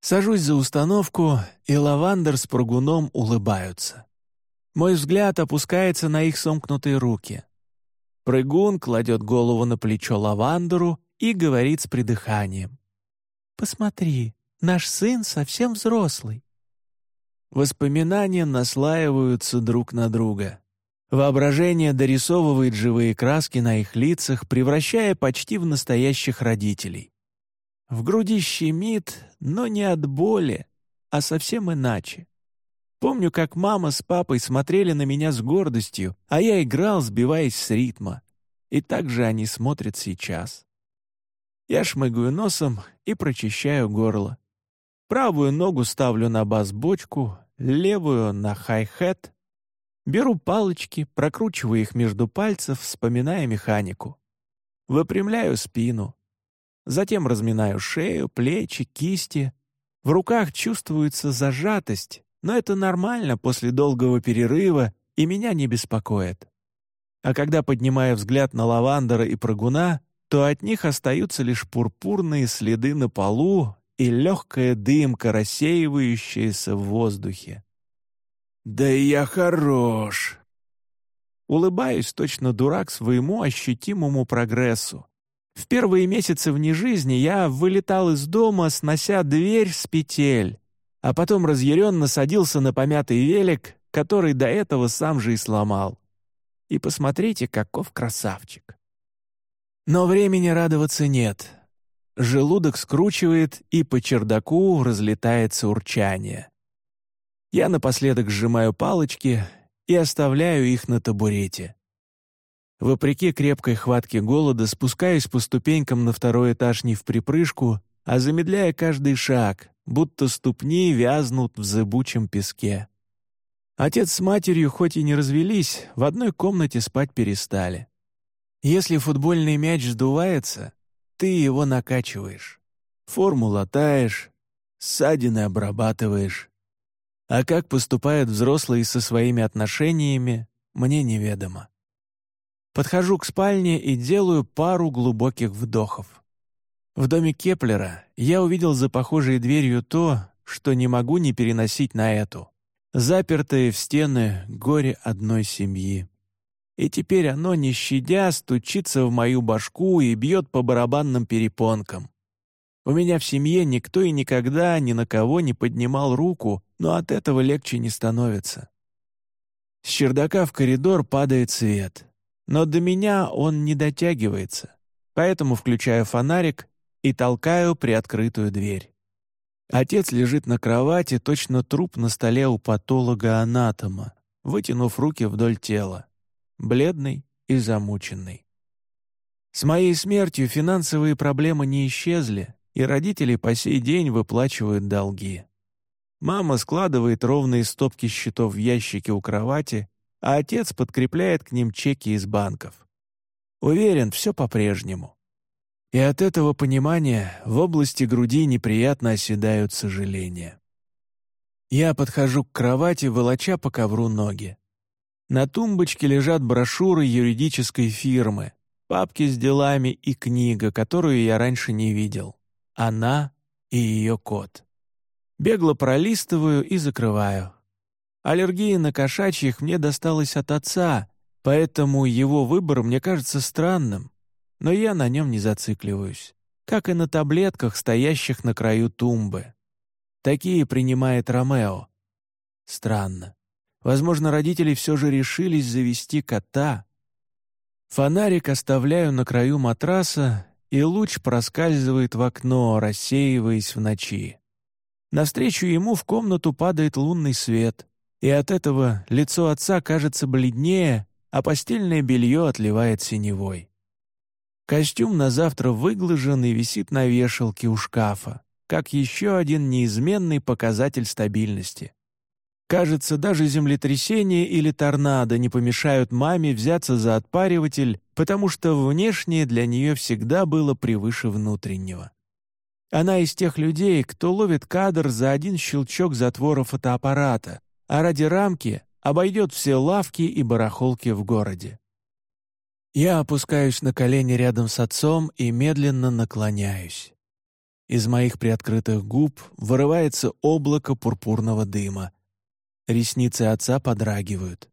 Сажусь за установку, и лавандер с прыгуном улыбаются. Мой взгляд опускается на их сомкнутые руки. Прыгун кладет голову на плечо лавандеру и говорит с придыханием. «Посмотри, наш сын совсем взрослый». Воспоминания наслаиваются друг на друга. Воображение дорисовывает живые краски на их лицах, превращая почти в настоящих родителей. В груди щемит, но не от боли, а совсем иначе. Помню, как мама с папой смотрели на меня с гордостью, а я играл, сбиваясь с ритма. И так же они смотрят сейчас. Я шмыгаю носом и прочищаю горло. Правую ногу ставлю на бас-бочку, левую — на хай-хэт, Беру палочки, прокручиваю их между пальцев, вспоминая механику. Выпрямляю спину. Затем разминаю шею, плечи, кисти. В руках чувствуется зажатость, но это нормально после долгого перерыва и меня не беспокоит. А когда поднимаю взгляд на лавандера и прыгуна, то от них остаются лишь пурпурные следы на полу и легкая дымка, рассеивающаяся в воздухе. «Да я хорош!» Улыбаюсь, точно дурак, своему ощутимому прогрессу. В первые месяцы вне жизни я вылетал из дома, снося дверь с петель, а потом разъяренно садился на помятый велик, который до этого сам же и сломал. И посмотрите, каков красавчик. Но времени радоваться нет. Желудок скручивает, и по чердаку разлетается урчание. Я напоследок сжимаю палочки и оставляю их на табурете. Вопреки крепкой хватке голода спускаюсь по ступенькам на второй этаж не в припрыжку, а замедляя каждый шаг, будто ступни вязнут в зыбучем песке. Отец с матерью хоть и не развелись, в одной комнате спать перестали. Если футбольный мяч сдувается, ты его накачиваешь. Форму латаешь, ссадины обрабатываешь. А как поступают взрослые со своими отношениями, мне неведомо. Подхожу к спальне и делаю пару глубоких вдохов. В доме Кеплера я увидел за похожей дверью то, что не могу не переносить на эту. Запертое в стены горе одной семьи. И теперь оно, не щадя, стучится в мою башку и бьет по барабанным перепонкам. У меня в семье никто и никогда ни на кого не поднимал руку, но от этого легче не становится. С чердака в коридор падает свет, но до меня он не дотягивается, поэтому включаю фонарик и толкаю приоткрытую дверь. Отец лежит на кровати, точно труп на столе у патолога-анатома, вытянув руки вдоль тела, бледный и замученный. С моей смертью финансовые проблемы не исчезли, и родители по сей день выплачивают долги. Мама складывает ровные стопки счетов в ящике у кровати, а отец подкрепляет к ним чеки из банков. Уверен, все по-прежнему. И от этого понимания в области груди неприятно оседают сожаления. Я подхожу к кровати, волоча по ковру ноги. На тумбочке лежат брошюры юридической фирмы, папки с делами и книга, которую я раньше не видел. Она и ее кот. Бегло пролистываю и закрываю. Аллергия на кошачьих мне досталась от отца, Поэтому его выбор мне кажется странным, но я на нем не зацикливаюсь, как и на таблетках, стоящих на краю тумбы. Такие принимает Ромео. Странно. Возможно, родители все же решились завести кота. Фонарик оставляю на краю матраса, и луч проскальзывает в окно, рассеиваясь в ночи. Навстречу ему в комнату падает лунный свет, и от этого лицо отца кажется бледнее, а постельное белье отливает синевой. Костюм на завтра выглажен и висит на вешалке у шкафа, как еще один неизменный показатель стабильности. Кажется, даже землетрясение или торнадо не помешают маме взяться за отпариватель, потому что внешнее для нее всегда было превыше внутреннего. Она из тех людей, кто ловит кадр за один щелчок затвора фотоаппарата, а ради рамки обойдет все лавки и барахолки в городе. Я опускаюсь на колени рядом с отцом и медленно наклоняюсь. Из моих приоткрытых губ вырывается облако пурпурного дыма. Ресницы отца подрагивают.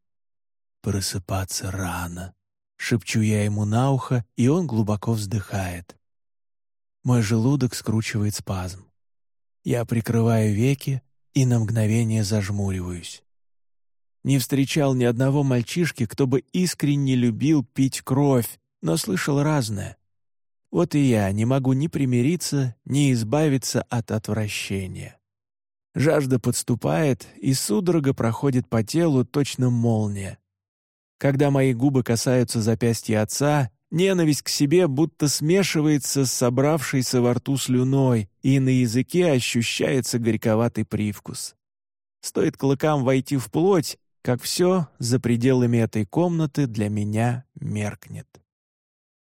«Просыпаться рано», — шепчу я ему на ухо, и он глубоко вздыхает. Мой желудок скручивает спазм. Я прикрываю веки и на мгновение зажмуриваюсь. Не встречал ни одного мальчишки, кто бы искренне любил пить кровь, но слышал разное. Вот и я не могу ни примириться, ни избавиться от отвращения. Жажда подступает, и судорога проходит по телу точно молния. Когда мои губы касаются запястья отца, ненависть к себе будто смешивается с собравшейся во рту слюной, и на языке ощущается горьковатый привкус. Стоит клыкам войти в плоть, как все за пределами этой комнаты для меня меркнет.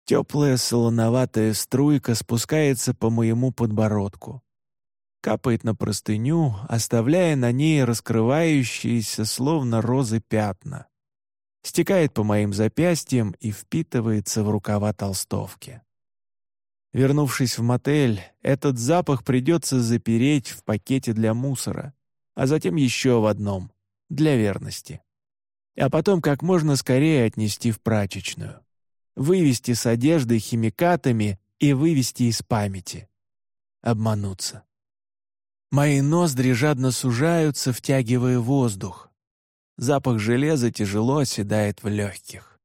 Теплая солоноватая струйка спускается по моему подбородку. Капает на простыню, оставляя на ней раскрывающиеся, словно розы, пятна. Стекает по моим запястьям и впитывается в рукава толстовки. Вернувшись в мотель, этот запах придется запереть в пакете для мусора, а затем еще в одном, для верности. А потом как можно скорее отнести в прачечную. Вывести с одежды химикатами и вывести из памяти. Обмануться. Мои ноздри жадно сужаются, втягивая воздух. Запах железа тяжело оседает в легких.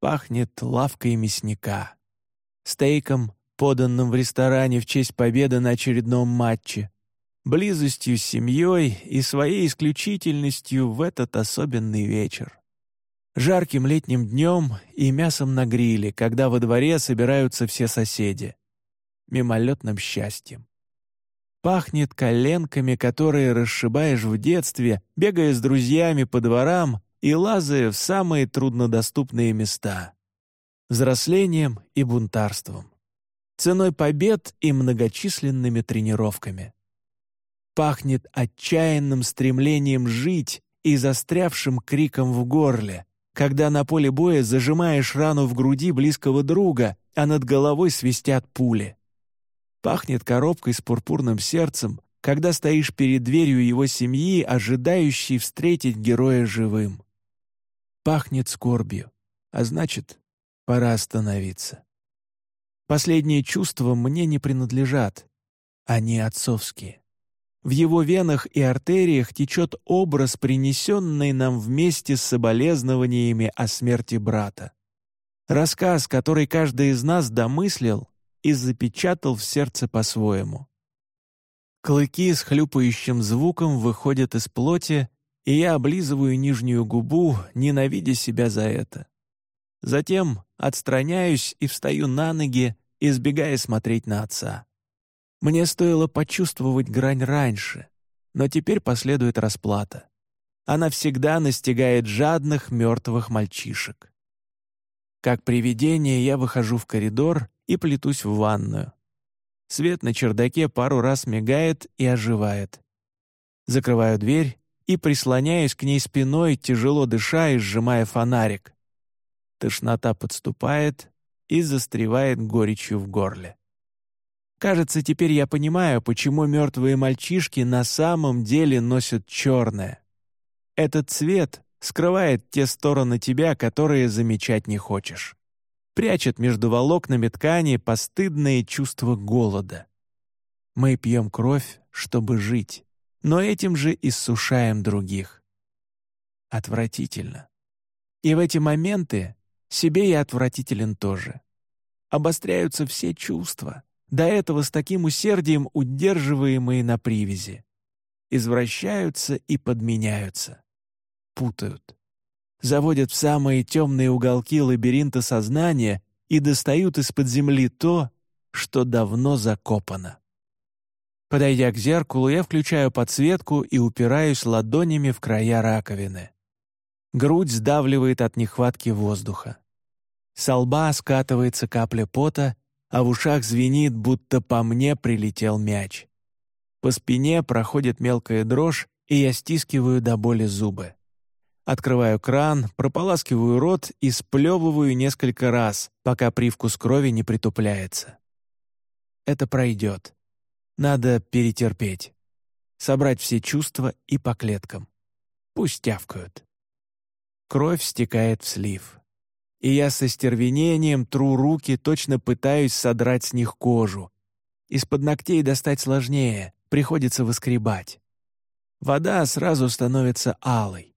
Пахнет лавкой мясника. Стейком, поданным в ресторане в честь победы на очередном матче близостью с семьей и своей исключительностью в этот особенный вечер. Жарким летним днем и мясом на гриле, когда во дворе собираются все соседи. Мимолетным счастьем. Пахнет коленками, которые расшибаешь в детстве, бегая с друзьями по дворам и лазая в самые труднодоступные места. Взрослением и бунтарством. Ценой побед и многочисленными тренировками пахнет отчаянным стремлением жить и застрявшим криком в горле, когда на поле боя зажимаешь рану в груди близкого друга, а над головой свистят пули. Пахнет коробкой с пурпурным сердцем, когда стоишь перед дверью его семьи, ожидающей встретить героя живым. Пахнет скорбью, а значит, пора остановиться. Последние чувства мне не принадлежат, они отцовские. В его венах и артериях течет образ, принесенный нам вместе с соболезнованиями о смерти брата. Рассказ, который каждый из нас домыслил и запечатал в сердце по-своему. Клыки с хлюпающим звуком выходят из плоти, и я облизываю нижнюю губу, ненавидя себя за это. Затем отстраняюсь и встаю на ноги, избегая смотреть на отца. Мне стоило почувствовать грань раньше, но теперь последует расплата. Она всегда настигает жадных мертвых мальчишек. Как привидение я выхожу в коридор и плетусь в ванную. Свет на чердаке пару раз мигает и оживает. Закрываю дверь и прислоняюсь к ней спиной, тяжело дыша и сжимая фонарик. Тошнота подступает и застревает горечью в горле. Кажется, теперь я понимаю, почему мертвые мальчишки на самом деле носят черное. Этот цвет скрывает те стороны тебя, которые замечать не хочешь. Прячет между волокнами ткани постыдное чувство голода. Мы пьем кровь, чтобы жить, но этим же иссушаем других. Отвратительно. И в эти моменты себе я отвратителен тоже. Обостряются все чувства, до этого с таким усердием удерживаемые на привязи. Извращаются и подменяются путают. Заводят в самые темные уголки лабиринта сознания и достают из-под земли то, что давно закопано. Подойдя к зеркалу, я включаю подсветку и упираюсь ладонями в края раковины. Грудь сдавливает от нехватки воздуха. Со лба скатывается капля пота, а в ушах звенит, будто по мне прилетел мяч. По спине проходит мелкая дрожь, и я стискиваю до боли зубы. Открываю кран, прополаскиваю рот и сплевываю несколько раз, пока привкус крови не притупляется. Это пройдет. Надо перетерпеть. Собрать все чувства и по клеткам. Пусть тявкают. Кровь стекает в слив. И я со стервенением тру руки, точно пытаюсь содрать с них кожу. Из-под ногтей достать сложнее, приходится выскребать. Вода сразу становится алой.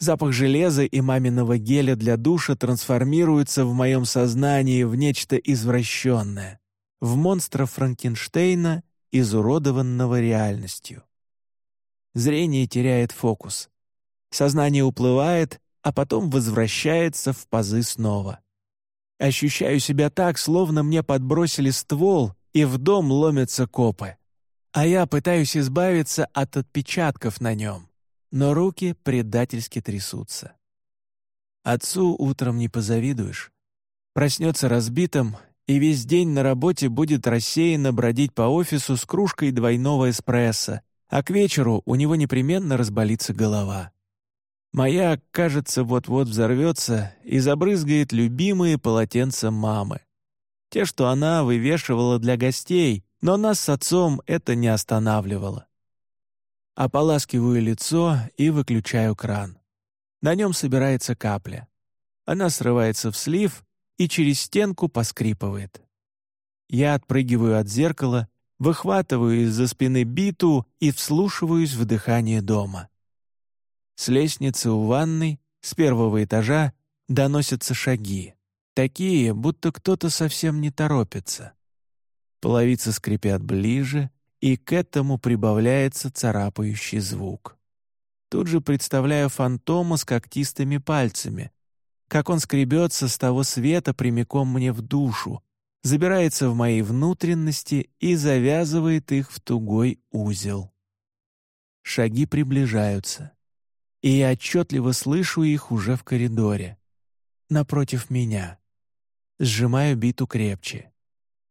Запах железа и маминого геля для душа трансформируется в моем сознании в нечто извращенное, в монстра Франкенштейна, изуродованного реальностью. Зрение теряет фокус. Сознание уплывает, а потом возвращается в пазы снова. Ощущаю себя так, словно мне подбросили ствол, и в дом ломятся копы. А я пытаюсь избавиться от отпечатков на нем но руки предательски трясутся. Отцу утром не позавидуешь. Проснется разбитым и весь день на работе будет рассеянно бродить по офису с кружкой двойного эспрессо, а к вечеру у него непременно разболится голова. Моя, кажется, вот-вот взорвется и забрызгает любимые полотенца мамы. Те, что она вывешивала для гостей, но нас с отцом это не останавливало ополаскиваю лицо и выключаю кран. На нем собирается капля. Она срывается в слив и через стенку поскрипывает. Я отпрыгиваю от зеркала, выхватываю из-за спины биту и вслушиваюсь в дыхание дома. С лестницы у ванной, с первого этажа, доносятся шаги. Такие, будто кто-то совсем не торопится. Половицы скрипят ближе, и к этому прибавляется царапающий звук. Тут же представляю фантома с когтистыми пальцами, как он скребется с того света прямиком мне в душу, забирается в мои внутренности и завязывает их в тугой узел. Шаги приближаются, и я отчетливо слышу их уже в коридоре. Напротив меня. Сжимаю биту крепче.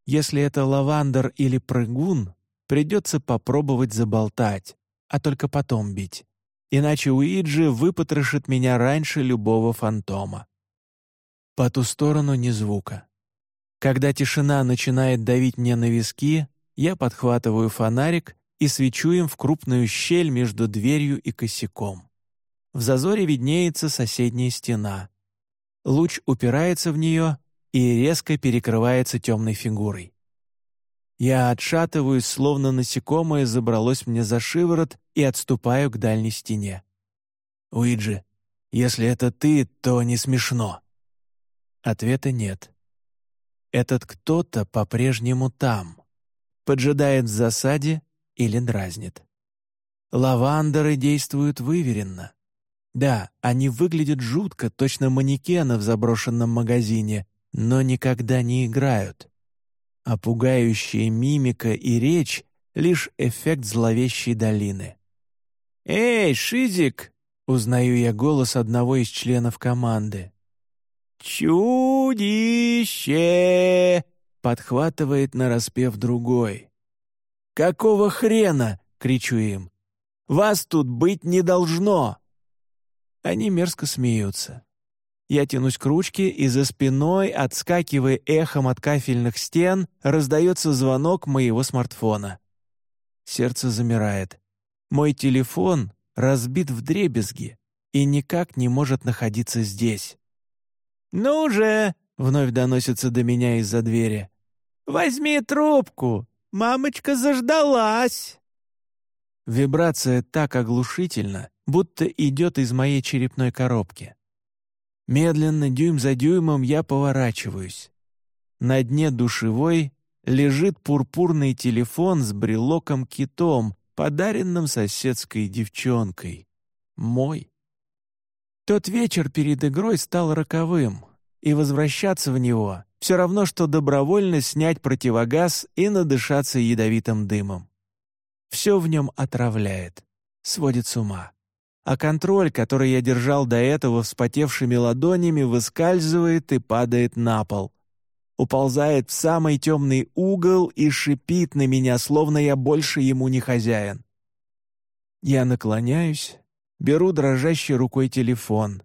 Если это лавандер или прыгун, Придется попробовать заболтать, а только потом бить. Иначе Уиджи выпотрошит меня раньше любого фантома. По ту сторону ни звука. Когда тишина начинает давить мне на виски, я подхватываю фонарик и свечу им в крупную щель между дверью и косяком. В зазоре виднеется соседняя стена. Луч упирается в нее и резко перекрывается темной фигурой. Я отшатываюсь, словно насекомое забралось мне за шиворот и отступаю к дальней стене. «Уиджи, если это ты, то не смешно». Ответа нет. Этот кто-то по-прежнему там. Поджидает в засаде или дразнит. Лавандеры действуют выверенно. Да, они выглядят жутко, точно манекены в заброшенном магазине, но никогда не играют а пугающая мимика и речь — лишь эффект зловещей долины. «Эй, Шизик!» — узнаю я голос одного из членов команды. «Чудище!» — подхватывает нараспев другой. «Какого хрена?» — кричу им. «Вас тут быть не должно!» Они мерзко смеются. Я тянусь к ручке, и за спиной, отскакивая эхом от кафельных стен, раздается звонок моего смартфона. Сердце замирает. Мой телефон разбит в дребезги. и никак не может находиться здесь. «Ну же!» — вновь доносится до меня из-за двери. «Возьми трубку! Мамочка заждалась!» Вибрация так оглушительна, будто идет из моей черепной коробки. Медленно, дюйм за дюймом, я поворачиваюсь. На дне душевой лежит пурпурный телефон с брелоком-китом, подаренным соседской девчонкой. Мой. Тот вечер перед игрой стал роковым, и возвращаться в него все равно, что добровольно снять противогаз и надышаться ядовитым дымом. Все в нем отравляет, сводит с ума. А контроль, который я держал до этого вспотевшими ладонями, выскальзывает и падает на пол. Уползает в самый темный угол и шипит на меня, словно я больше ему не хозяин. Я наклоняюсь, Беру дрожащей рукой телефон.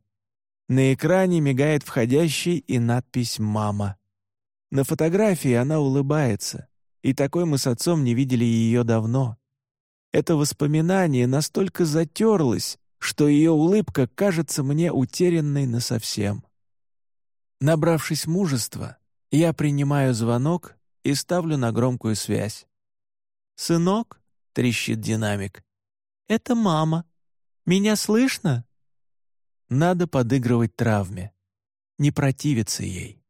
На экране мигает входящий и надпись «Мама». На фотографии она улыбается, и такой мы с отцом не видели ее давно. Это воспоминание настолько затерлось, что ее улыбка кажется мне утерянной насовсем. Набравшись мужества, я принимаю звонок и ставлю на громкую связь. «Сынок», — трещит динамик, — «это мама». Меня слышно?» Надо подыгрывать травме, не противиться ей.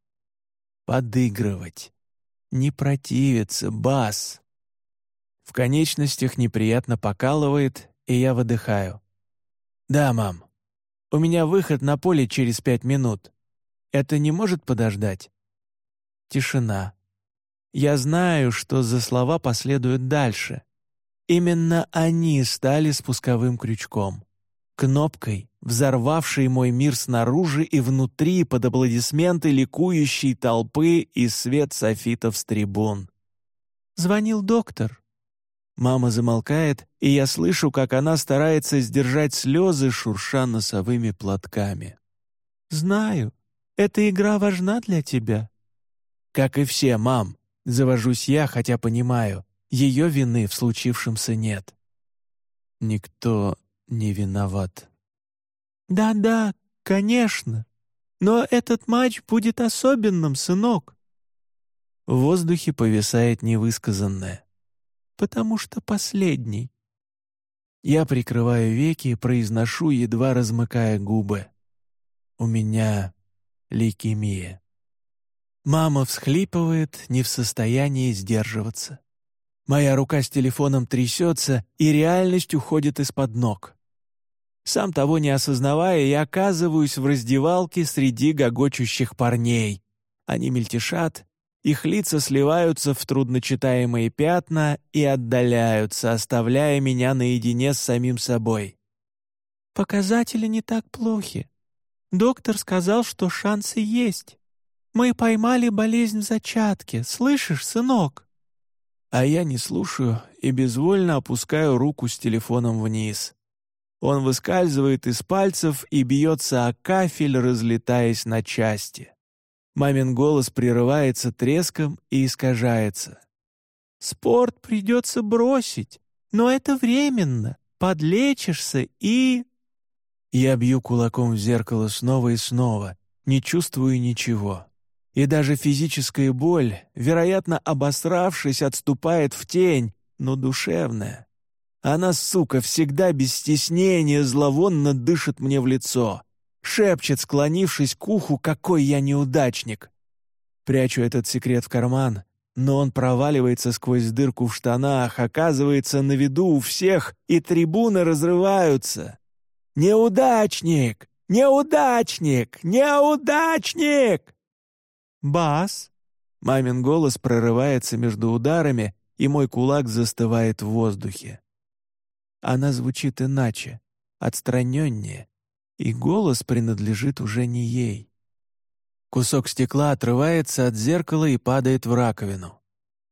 Подыгрывать, не противиться, бас. В конечностях неприятно покалывает, и я выдыхаю. «Да, мам, у меня выход на поле через пять минут. Это не может подождать?» Тишина. Я знаю, что за слова последуют дальше. Именно они стали спусковым крючком кнопкой, взорвавшей мой мир снаружи и внутри под аплодисменты ликующей толпы и свет софитов с трибун. «Звонил доктор». Мама замолкает, и я слышу, как она старается сдержать слезы, шурша носовыми платками. «Знаю, эта игра важна для тебя». «Как и все, мам», — завожусь я, хотя понимаю, ее вины в случившемся нет. Никто не виноват. «Да-да, конечно. Но этот матч будет особенным, сынок». В воздухе повисает невысказанное. «Потому что последний». Я прикрываю веки и произношу, едва размыкая губы. «У меня лейкемия». Мама всхлипывает, не в состоянии сдерживаться. Моя рука с телефоном трясется, и реальность уходит из-под ног. Сам того не осознавая, я оказываюсь в раздевалке среди гогочущих парней. Они мельтешат, их лица сливаются в трудночитаемые пятна и отдаляются, оставляя меня наедине с самим собой. «Показатели не так плохи. Доктор сказал, что шансы есть. Мы поймали болезнь в зачатке, слышишь, сынок?» а я не слушаю и безвольно опускаю руку с телефоном вниз. Он выскальзывает из пальцев и бьется о кафель, разлетаясь на части. Мамин голос прерывается треском и искажается. «Спорт придется бросить, но это временно. Подлечишься и...» Я бью кулаком в зеркало снова и снова, не чувствую ничего и даже физическая боль, вероятно, обосравшись, отступает в тень, но душевная. Она, сука, всегда без стеснения зловонно дышит мне в лицо, шепчет, склонившись к уху, какой я неудачник. Прячу этот секрет в карман, но он проваливается сквозь дырку в штанах, оказывается на виду у всех, и трибуны разрываются. «Неудачник! Неудачник! Неудачник!» «Бас!» Мамин голос прорывается между ударами, и мой кулак застывает в воздухе. Она звучит иначе, отстраненнее, и голос принадлежит уже не ей. Кусок стекла отрывается от зеркала и падает в раковину.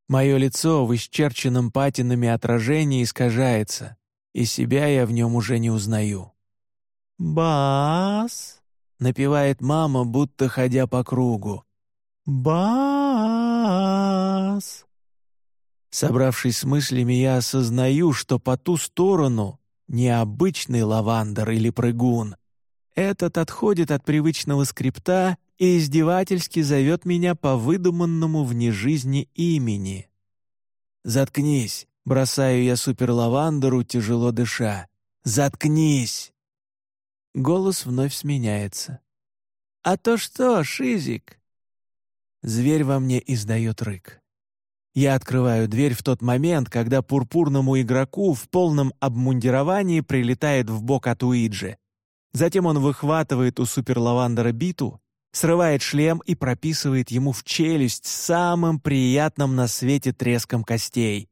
Мое лицо в исчерченном патинами отражении искажается, и себя я в нем уже не узнаю. «Бас!» — напевает мама, будто ходя по кругу. Бас! Собравшись с мыслями, я осознаю, что по ту сторону необычный лавандер или прыгун, Этот отходит от привычного скрипта и издевательски зовет меня по выдуманному вне жизни имени. «Заткнись!» — бросаю я суперлавандеру, тяжело дыша. «Заткнись!» Голос вновь сменяется. «А то что, Шизик?» Зверь во мне издает рык. Я открываю дверь в тот момент, когда пурпурному игроку в полном обмундировании прилетает в бок от Уиджи. Затем он выхватывает у суперлавандера биту, срывает шлем и прописывает ему в челюсть самым приятным на свете треском костей.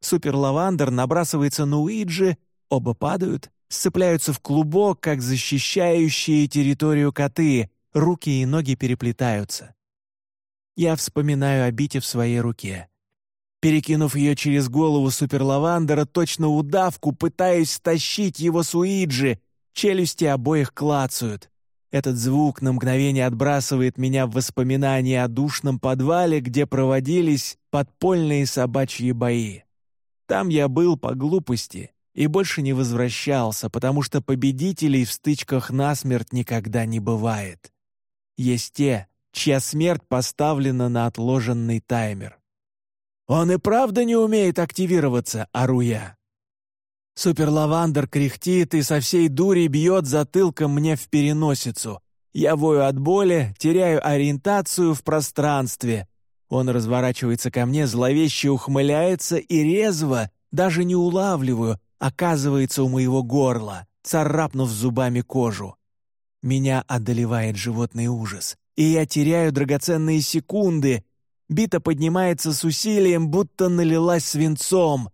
Суперлавандер набрасывается на Уиджи, оба падают, сцепляются в клубок, как защищающие территорию коты, руки и ноги переплетаются. Я вспоминаю о бите в своей руке. Перекинув ее через голову суперлавандера, точно удавку, пытаясь стащить его с Уиджи, челюсти обоих клацают. Этот звук на мгновение отбрасывает меня в воспоминания о душном подвале, где проводились подпольные собачьи бои. Там я был по глупости и больше не возвращался, потому что победителей в стычках насмерть никогда не бывает. Есть те, чья смерть поставлена на отложенный таймер. «Он и правда не умеет активироваться, ору я!» Суперлавандер кряхтит и со всей дури бьет затылком мне в переносицу. Я вою от боли, теряю ориентацию в пространстве. Он разворачивается ко мне, зловеще ухмыляется и резво, даже не улавливаю, оказывается у моего горла, царапнув зубами кожу. Меня одолевает животный ужас, и я теряю драгоценные секунды, Бита поднимается с усилием, будто налилась свинцом.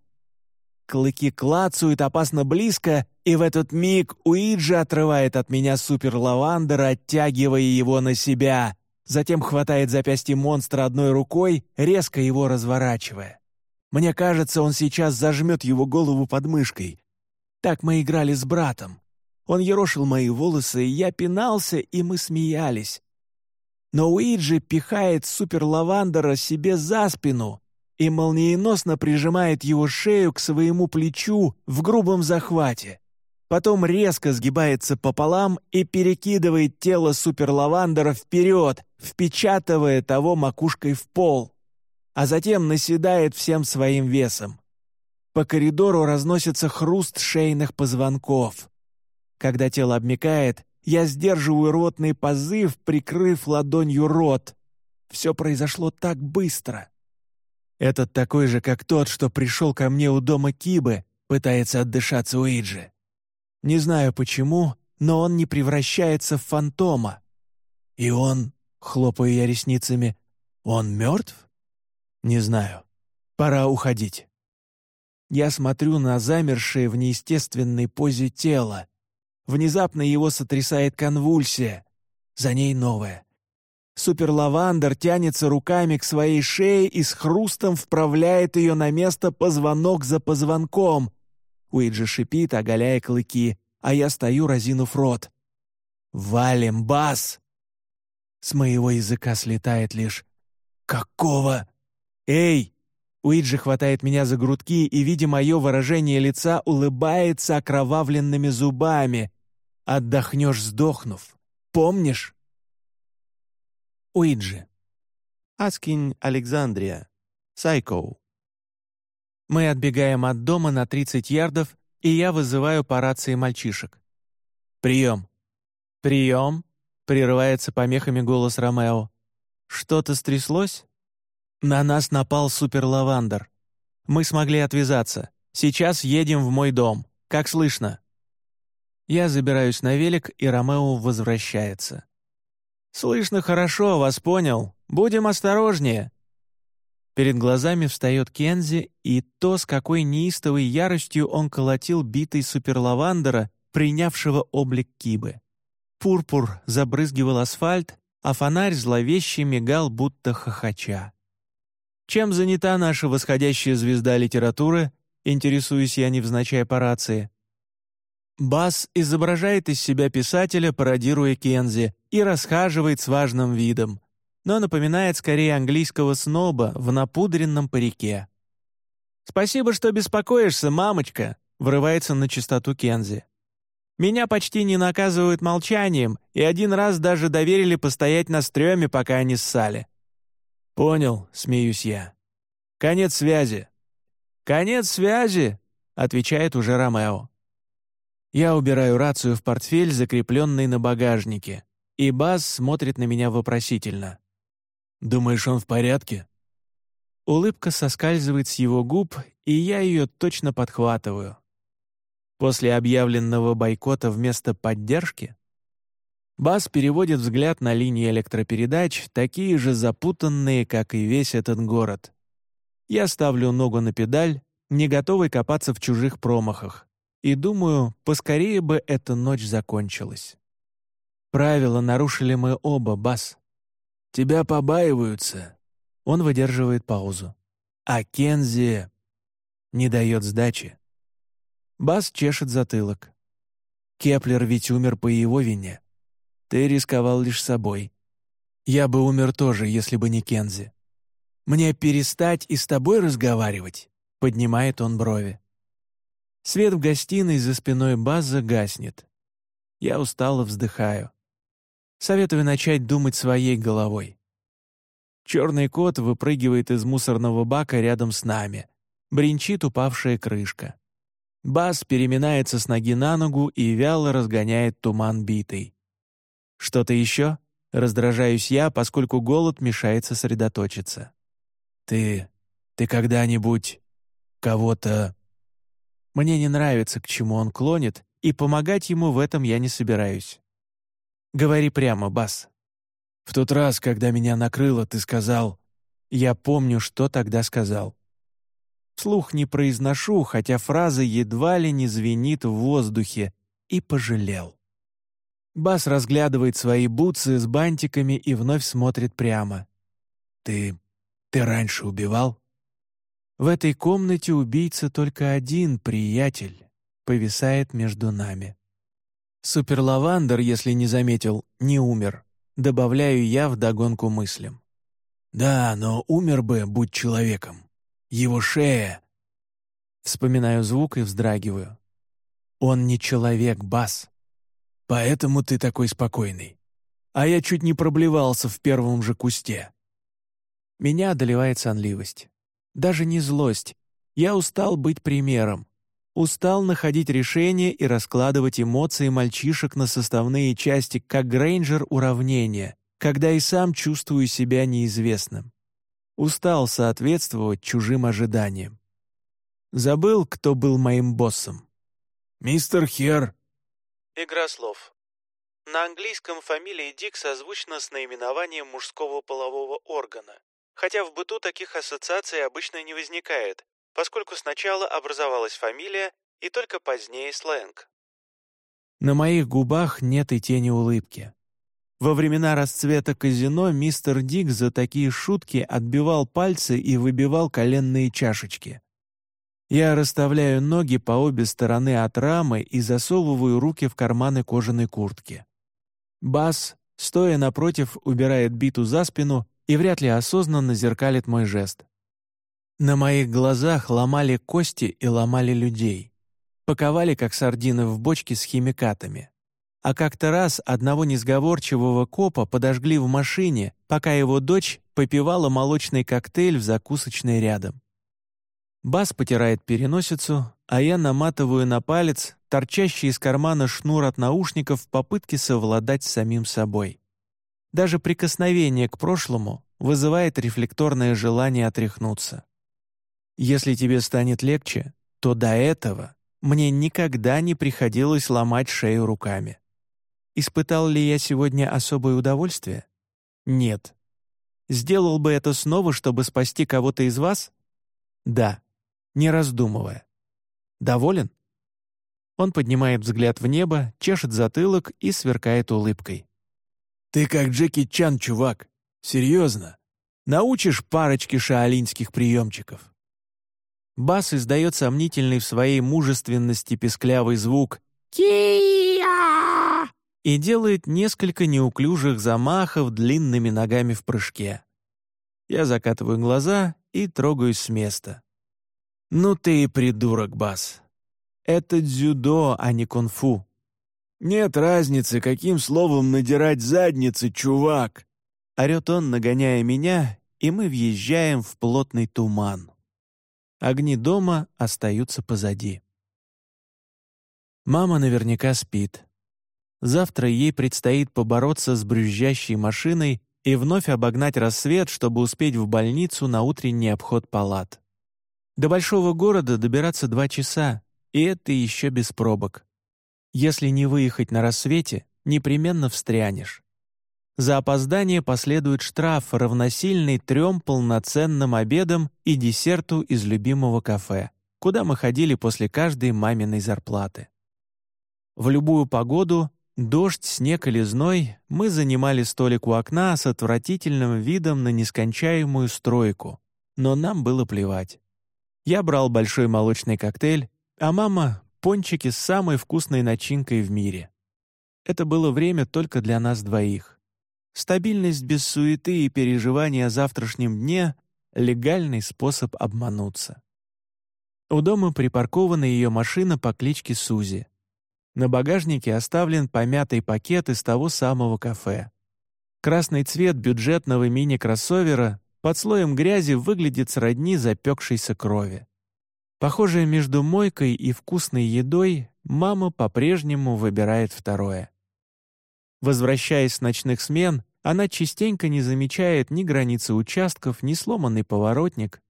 Клыки клацают опасно близко, и в этот миг Уиджи отрывает от меня суперлавандера, оттягивая его на себя. Затем хватает запястье монстра одной рукой, резко его разворачивая. Мне кажется, он сейчас зажмет его голову под мышкой. Так мы играли с братом. Он ерошил мои волосы, я пинался, и мы смеялись но Уиджи пихает суперлавандера себе за спину и молниеносно прижимает его шею к своему плечу в грубом захвате. Потом резко сгибается пополам и перекидывает тело суперлавандера вперед, впечатывая того макушкой в пол, а затем наседает всем своим весом. По коридору разносится хруст шейных позвонков. Когда тело обмекает, я сдерживаю ротный позыв, прикрыв ладонью рот. Все произошло так быстро. Этот такой же, как тот, что пришел ко мне у дома Кибы, пытается отдышаться Уиджи. Не знаю почему, но он не превращается в фантома. И он, хлопаю я ресницами, он мертв? Не знаю. Пора уходить. Я смотрю на замершее в неестественной позе тело, Внезапно его сотрясает конвульсия. За ней новая. Суперлавандер тянется руками к своей шее и с хрустом вправляет ее на место позвонок за позвонком. Уиджи шипит, оголяя клыки, а я стою, разинув рот. «Валим, бас!» С моего языка слетает лишь «Какого?» «Эй!» Уиджи хватает меня за грудки и, видя мое выражение лица, улыбается окровавленными зубами, Отдохнешь, сдохнув. Помнишь? Уиджи. Аскинь Александрия. Сайкоу. Мы отбегаем от дома на 30 ярдов, и я вызываю по рации мальчишек. «Прием!» «Прием!» — прерывается помехами голос Ромео. «Что-то стряслось?» «На нас напал суперлавандер. Мы смогли отвязаться. Сейчас едем в мой дом. Как слышно?» Я забираюсь на велик, и Ромео возвращается. «Слышно хорошо, вас понял. Будем осторожнее». Перед глазами встает Кензи, и то, с какой неистовой яростью он колотил битой суперлавандера, принявшего облик кибы. Пурпур забрызгивал асфальт, а фонарь зловеще мигал, будто хохоча. Чем занята наша восходящая звезда литературы, интересуюсь я невзначай по рации. Бас изображает из себя писателя, пародируя Кензи, и расхаживает с важным видом, но напоминает скорее английского сноба в напудренном парике. «Спасибо, что беспокоишься, мамочка», — врывается на чистоту Кензи. Меня почти не наказывают молчанием, и один раз даже доверили постоять на стреме, пока они ссали». «Понял», — смеюсь я. «Конец связи». «Конец связи», — отвечает уже Ромео. Я убираю рацию в портфель, закрепленный на багажнике, и Баз смотрит на меня вопросительно. «Думаешь, он в порядке?» Улыбка соскальзывает с его губ, и я ее точно подхватываю. После объявленного бойкота вместо поддержки Бас переводит взгляд на линии электропередач, такие же запутанные, как и весь этот город. Я ставлю ногу на педаль, не готовый копаться в чужих промахах, и думаю, поскорее бы эта ночь закончилась. Правила нарушили мы оба, Бас. Тебя побаиваются. Он выдерживает паузу. А Кензи не дает сдачи. Бас чешет затылок. Кеплер ведь умер по его вине. Ты рисковал лишь собой. Я бы умер тоже, если бы не Кензи. Мне перестать и с тобой разговаривать?» Поднимает он брови. Свет в гостиной за спиной Баса гаснет. Я устало вздыхаю. Советую начать думать своей головой. Черный кот выпрыгивает из мусорного бака рядом с нами. Бринчит упавшая крышка. Бас переминается с ноги на ногу и вяло разгоняет туман битый. «Что-то еще?» — раздражаюсь я, поскольку голод мешает сосредоточиться. «Ты... ты когда-нибудь... кого-то...» Мне не нравится, к чему он клонит, и помогать ему в этом я не собираюсь. «Говори прямо, Бас». «В тот раз, когда меня накрыло, ты сказал...» «Я помню, что тогда сказал». Слух не произношу, хотя фраза едва ли не звенит в воздухе, и пожалел. Бас разглядывает свои бутсы с бантиками и вновь смотрит прямо. «Ты... ты раньше убивал?» В этой комнате убийца только один, приятель, повисает между нами. Суперлавандер, если не заметил, не умер. Добавляю я вдогонку мыслям. «Да, но умер бы, будь человеком. Его шея...» Вспоминаю звук и вздрагиваю. «Он не человек, Бас. Поэтому ты такой спокойный. А я чуть не проблевался в первом же кусте». Меня одолевает сонливость. Даже не злость. Я устал быть примером. Устал находить решения и раскладывать эмоции мальчишек на составные части, как Грейнджер уравнения, когда и сам чувствую себя неизвестным. Устал соответствовать чужим ожиданиям. Забыл, кто был моим боссом. «Мистер Хер». Игра слов. На английском фамилия Дик созвучна с наименованием мужского полового органа, хотя в быту таких ассоциаций обычно не возникает, поскольку сначала образовалась фамилия и только позднее сленг. На моих губах нет и тени улыбки. Во времена расцвета казино мистер Дик за такие шутки отбивал пальцы и выбивал коленные чашечки. Я расставляю ноги по обе стороны от рамы и засовываю руки в карманы кожаной куртки. Бас, стоя напротив, убирает биту за спину и вряд ли осознанно зеркалит мой жест. На моих глазах ломали кости и ломали людей. Паковали, как сардины в бочке с химикатами. А как-то раз одного несговорчивого копа подожгли в машине, пока его дочь попивала молочный коктейль в закусочной рядом. Бас потирает переносицу, а я наматываю на палец торчащий из кармана шнур от наушников в попытке совладать с самим собой. Даже прикосновение к прошлому вызывает рефлекторное желание отряхнуться. Если тебе станет легче, то до этого мне никогда не приходилось ломать шею руками. Испытал ли я сегодня особое удовольствие? Нет. Сделал бы это снова, чтобы спасти кого-то из вас? Да, не раздумывая. Доволен? Он поднимает взгляд в небо, чешет затылок и сверкает улыбкой. «Ты как Джеки Чан, чувак. Серьезно. Научишь парочки шаолинских приемчиков?» Бас издает сомнительный в своей мужественности песклявый звук «Кия!» и делает несколько неуклюжих замахов длинными ногами в прыжке. Я закатываю глаза и трогаюсь с места. «Ну ты и придурок, Бас. Это дзюдо, а не кунг-фу. «Нет разницы, каким словом надирать задницы, чувак!» Орет он, нагоняя меня, и мы въезжаем в плотный туман. Огни дома остаются позади. Мама наверняка спит. Завтра ей предстоит побороться с брюзжащей машиной и вновь обогнать рассвет, чтобы успеть в больницу на утренний обход палат. До большого города добираться два часа, и это еще без пробок. Если не выехать на рассвете, непременно встрянешь. За опоздание последует штраф, равносильный трем полноценным обедам и десерту из любимого кафе, куда мы ходили после каждой маминой зарплаты. В любую погоду, дождь, снег или зной, мы занимали столик у окна с отвратительным видом на нескончаемую стройку, но нам было плевать. Я брал большой молочный коктейль, а мама — пончики с самой вкусной начинкой в мире. Это было время только для нас двоих. Стабильность без суеты и переживания о завтрашнем дне — легальный способ обмануться. У дома припаркована ее машина по кличке Сузи. На багажнике оставлен помятый пакет из того самого кафе. Красный цвет бюджетного мини-кроссовера под слоем грязи выглядит сродни запекшейся крови. Похоже, между мойкой и вкусной едой мама по-прежнему выбирает второе. Возвращаясь с ночных смен, она частенько не замечает ни границы участков, ни сломанный поворотник.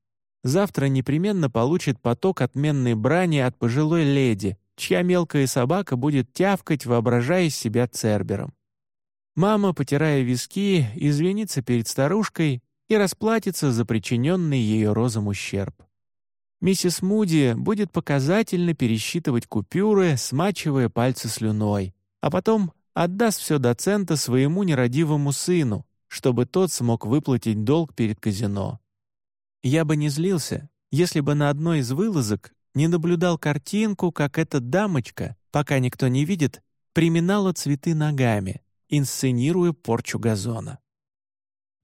Завтра непременно получит поток отменной брани от пожилой леди, чья мелкая собака будет тявкать, воображая себя цербером. Мама, потирая виски, извинится перед старушкой и расплатится за причиненный ее розам ущерб. Миссис Муди будет показательно пересчитывать купюры, смачивая пальцы слюной, а потом отдаст все доцента своему нерадивому сыну, чтобы тот смог выплатить долг перед казино. Я бы не злился, если бы на одной из вылазок не наблюдал картинку, как эта дамочка, пока никто не видит, приминала цветы ногами, инсценируя порчу газона.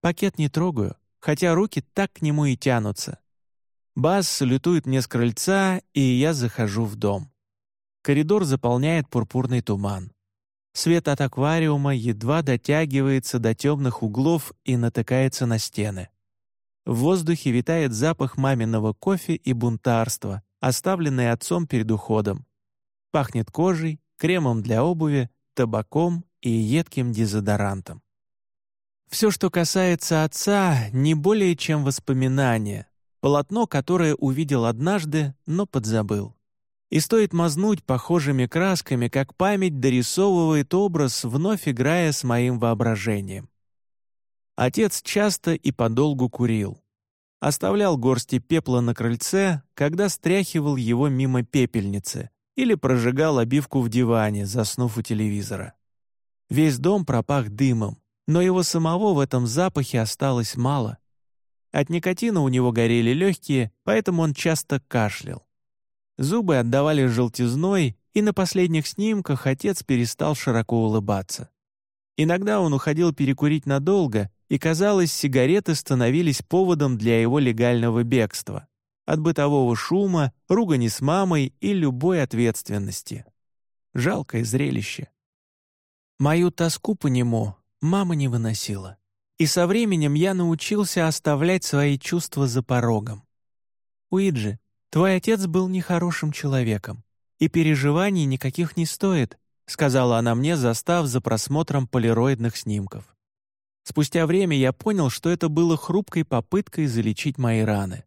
Пакет не трогаю, хотя руки так к нему и тянутся. Бас салютует мне с крыльца, и я захожу в дом. Коридор заполняет пурпурный туман. Свет от аквариума едва дотягивается до темных углов и натыкается на стены. В воздухе витает запах маминого кофе и бунтарства, оставленный отцом перед уходом. Пахнет кожей, кремом для обуви, табаком и едким дезодорантом. Все, что касается отца, не более чем воспоминание, полотно, которое увидел однажды, но подзабыл. И стоит мазнуть похожими красками, как память дорисовывает образ, вновь играя с моим воображением. Отец часто и подолгу курил. Оставлял горсти пепла на крыльце, когда стряхивал его мимо пепельницы или прожигал обивку в диване, заснув у телевизора. Весь дом пропах дымом, но его самого в этом запахе осталось мало. От никотина у него горели легкие, поэтому он часто кашлял. Зубы отдавали желтизной, и на последних снимках отец перестал широко улыбаться. Иногда он уходил перекурить надолго, и, казалось, сигареты становились поводом для его легального бегства. От бытового шума, ругани с мамой и любой ответственности. Жалкое зрелище. Мою тоску по нему мама не выносила. И со временем я научился оставлять свои чувства за порогом. «Уиджи, твой отец был нехорошим человеком, и переживаний никаких не стоит», сказала она мне, застав за просмотром полироидных снимков. Спустя время я понял, что это было хрупкой попыткой залечить мои раны.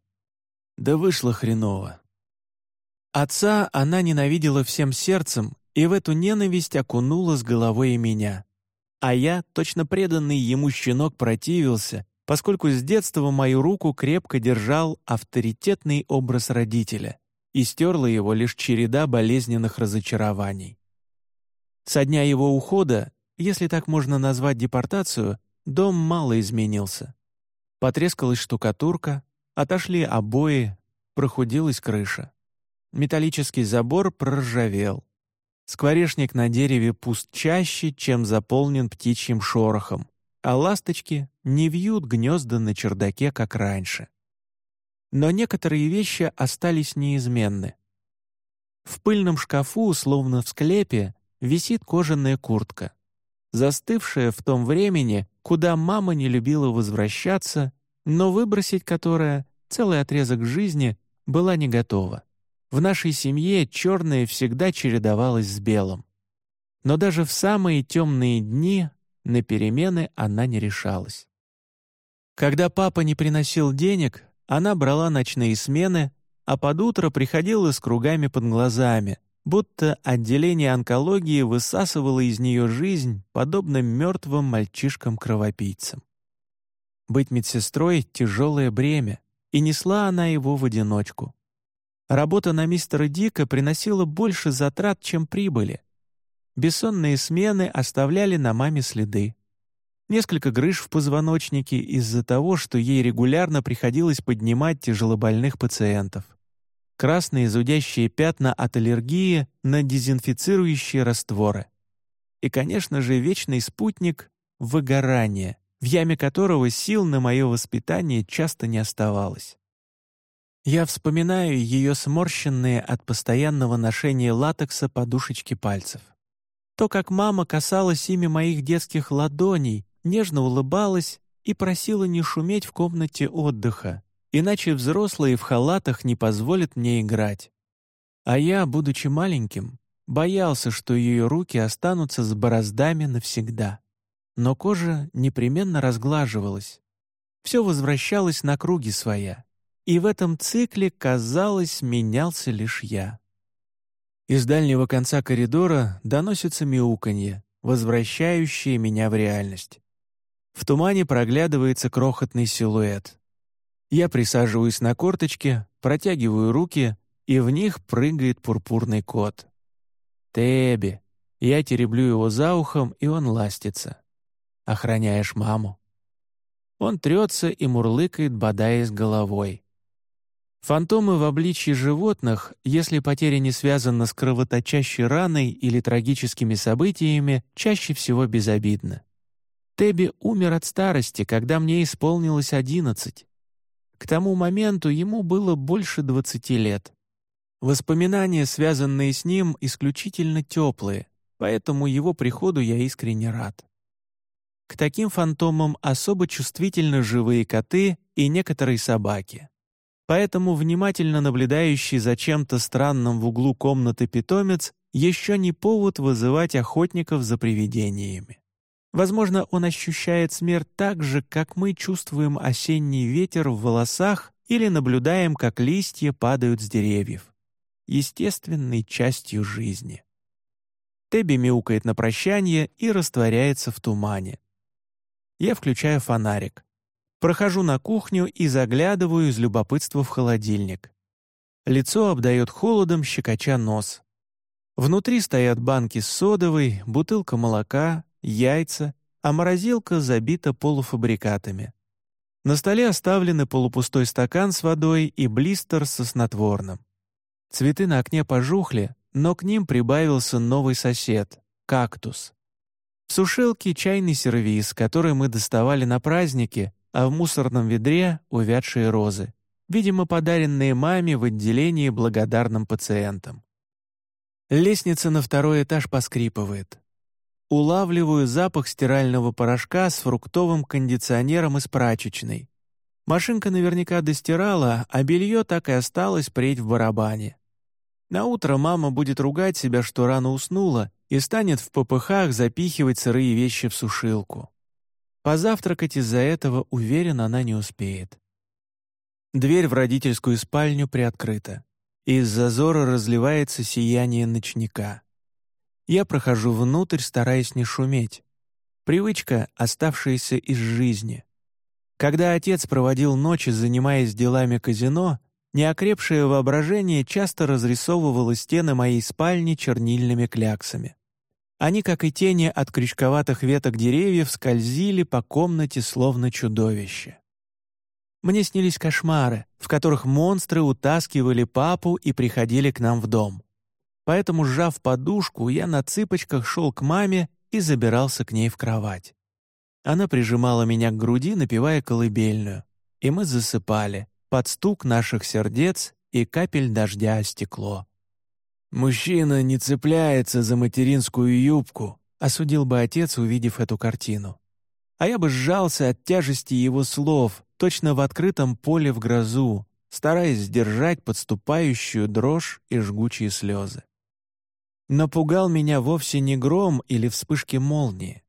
Да вышло хреново. Отца она ненавидела всем сердцем, и в эту ненависть окунула с головой и меня. А я, точно преданный ему щенок, противился, поскольку с детства мою руку крепко держал авторитетный образ родителя, и стерла его лишь череда болезненных разочарований. Со дня его ухода, если так можно назвать депортацию, дом мало изменился. Потрескалась штукатурка, отошли обои, прохудилась крыша. Металлический забор проржавел. Скворечник на дереве пуст чаще, чем заполнен птичьим шорохом, а ласточки не вьют гнезда на чердаке, как раньше. Но некоторые вещи остались неизменны. В пыльном шкафу, словно в склепе, висит кожаная куртка, застывшая в том времени, куда мама не любила возвращаться, но выбросить которая целый отрезок жизни была не готова. В нашей семье черное всегда чередовалось с белым. Но даже в самые темные дни на перемены она не решалась. Когда папа не приносил денег, она брала ночные смены, а под утро приходила с кругами под глазами, будто отделение онкологии высасывало из нее жизнь, подобно мертвым мальчишкам-кровопийцам. Быть медсестрой — тяжелое бремя, и несла она его в одиночку. Работа на мистера Дика приносила больше затрат, чем прибыли. Бессонные смены оставляли на маме следы. Несколько грыж в позвоночнике из-за того, что ей регулярно приходилось поднимать тяжелобольных пациентов. Красные зудящие пятна от аллергии на дезинфицирующие растворы. И, конечно же, вечный спутник — выгорание, в яме которого сил на мое воспитание часто не оставалось. Я вспоминаю ее сморщенные от постоянного ношения латекса подушечки пальцев. То, как мама касалась ими моих детских ладоней, нежно улыбалась и просила не шуметь в комнате отдыха, иначе взрослые в халатах не позволят мне играть. А я, будучи маленьким, боялся, что ее руки останутся с бороздами навсегда. Но кожа непременно разглаживалась. Все возвращалось на круги своя. И в этом цикле, казалось, менялся лишь я. Из дальнего конца коридора доносится мяуканье, возвращающее меня в реальность. В тумане проглядывается крохотный силуэт. Я присаживаюсь на корточке, протягиваю руки, и в них прыгает пурпурный кот. Теби. Я тереблю его за ухом, и он ластится. Охраняешь маму. Он трется и мурлыкает, бодаясь головой. Фантомы в обличье животных, если потеря не связана с кровоточащей раной или трагическими событиями, чаще всего безобидны. Теби умер от старости, когда мне исполнилось одиннадцать. К тому моменту ему было больше двадцати лет. Воспоминания, связанные с ним, исключительно теплые, поэтому его приходу я искренне рад. К таким фантомам особо чувствительны живые коты и некоторые собаки. Поэтому внимательно наблюдающий за чем-то странным в углу комнаты питомец еще не повод вызывать охотников за привидениями. Возможно, он ощущает смерть так же, как мы чувствуем осенний ветер в волосах или наблюдаем, как листья падают с деревьев. Естественной частью жизни. Тебби мяукает на прощание и растворяется в тумане. Я включаю фонарик. Прохожу на кухню и заглядываю из любопытства в холодильник. Лицо обдает холодом, щекоча нос. Внутри стоят банки с содовой, бутылка молока, яйца, а морозилка забита полуфабрикатами. На столе оставлены полупустой стакан с водой и блистер со снотворным. Цветы на окне пожухли, но к ним прибавился новый сосед — кактус. В сушилке чайный сервиз, который мы доставали на праздники, а в мусорном ведре увядшие розы, видимо, подаренные маме в отделении благодарным пациентам. Лестница на второй этаж поскрипывает. Улавливаю запах стирального порошка с фруктовым кондиционером из прачечной. Машинка наверняка достирала, а белье так и осталось преть в барабане. На утро мама будет ругать себя, что рано уснула, и станет в попыхах запихивать сырые вещи в сушилку. Позавтракать из-за этого, уверен, она не успеет. Дверь в родительскую спальню приоткрыта. Из зазора разливается сияние ночника. Я прохожу внутрь, стараясь не шуметь. Привычка, оставшаяся из жизни. Когда отец проводил ночи, занимаясь делами казино, неокрепшее воображение часто разрисовывало стены моей спальни чернильными кляксами. Они, как и тени от крючковатых веток деревьев, скользили по комнате словно чудовище. Мне снились кошмары, в которых монстры утаскивали папу и приходили к нам в дом. Поэтому, сжав подушку, я на цыпочках шел к маме и забирался к ней в кровать. Она прижимала меня к груди, напевая колыбельную, и мы засыпали под стук наших сердец и капель дождя о стекло. «Мужчина не цепляется за материнскую юбку», — осудил бы отец, увидев эту картину. А я бы сжался от тяжести его слов, точно в открытом поле в грозу, стараясь сдержать подступающую дрожь и жгучие слезы. Но пугал меня вовсе не гром или вспышки молнии.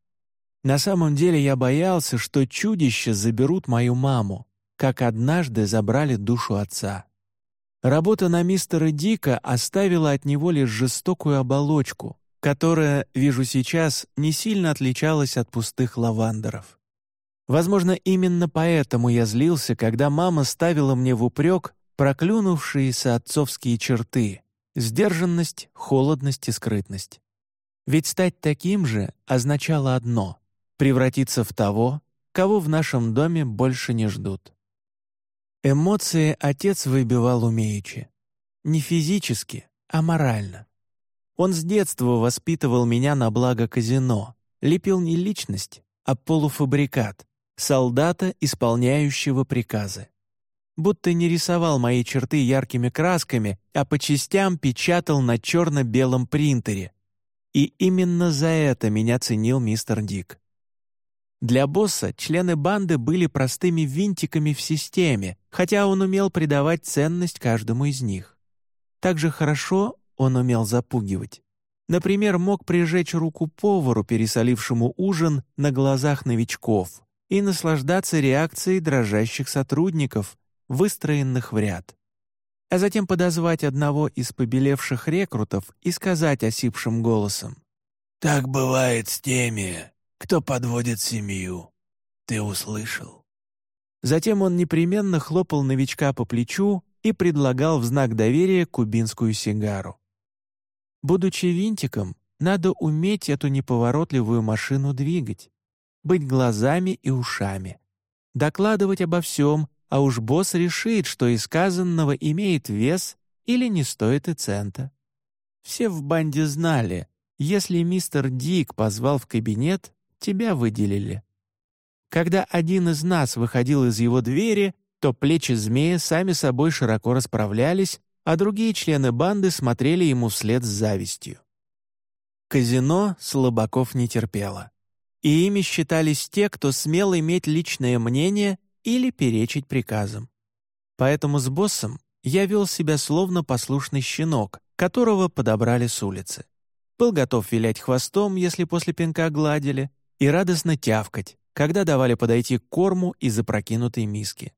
На самом деле я боялся, что чудища заберут мою маму, как однажды забрали душу отца. Работа на мистера Дика оставила от него лишь жестокую оболочку, которая, вижу сейчас, не сильно отличалась от пустых лавандеров. Возможно, именно поэтому я злился, когда мама ставила мне в упрек проклюнувшиеся отцовские черты — сдержанность, холодность и скрытность. Ведь стать таким же означало одно — превратиться в того, кого в нашем доме больше не ждут. Эмоции отец выбивал умеючи. Не физически, а морально. Он с детства воспитывал меня на благо казино, лепил не личность, а полуфабрикат, солдата, исполняющего приказы. Будто не рисовал мои черты яркими красками, а по частям печатал на черно-белом принтере. И именно за это меня ценил мистер Дик. Для босса члены банды были простыми винтиками в системе, хотя он умел придавать ценность каждому из них. Также хорошо он умел запугивать. Например, мог прижечь руку повару, пересолившему ужин на глазах новичков, и наслаждаться реакцией дрожащих сотрудников, выстроенных в ряд. А затем подозвать одного из побелевших рекрутов и сказать осипшим голосом. «Так бывает с теми, кто подводит семью. Ты услышал?» Затем он непременно хлопал новичка по плечу и предлагал в знак доверия кубинскую сигару. Будучи винтиком, надо уметь эту неповоротливую машину двигать быть глазами и ушами, докладывать обо всем, а уж босс решит, что из сказанного имеет вес или не стоит и цента. Все в банде знали, если мистер Дик позвал в кабинет, тебя выделили. Когда один из нас выходил из его двери, то плечи змея сами собой широко расправлялись, а другие члены банды смотрели ему вслед с завистью. Казино слабаков не терпело и ими считались те, кто смел иметь личное мнение или перечить приказам. Поэтому с боссом я вел себя словно послушный щенок, которого подобрали с улицы. Был готов вилять хвостом, если после пинка гладили, и радостно тявкать, когда давали подойти к корму из опрокинутой миски.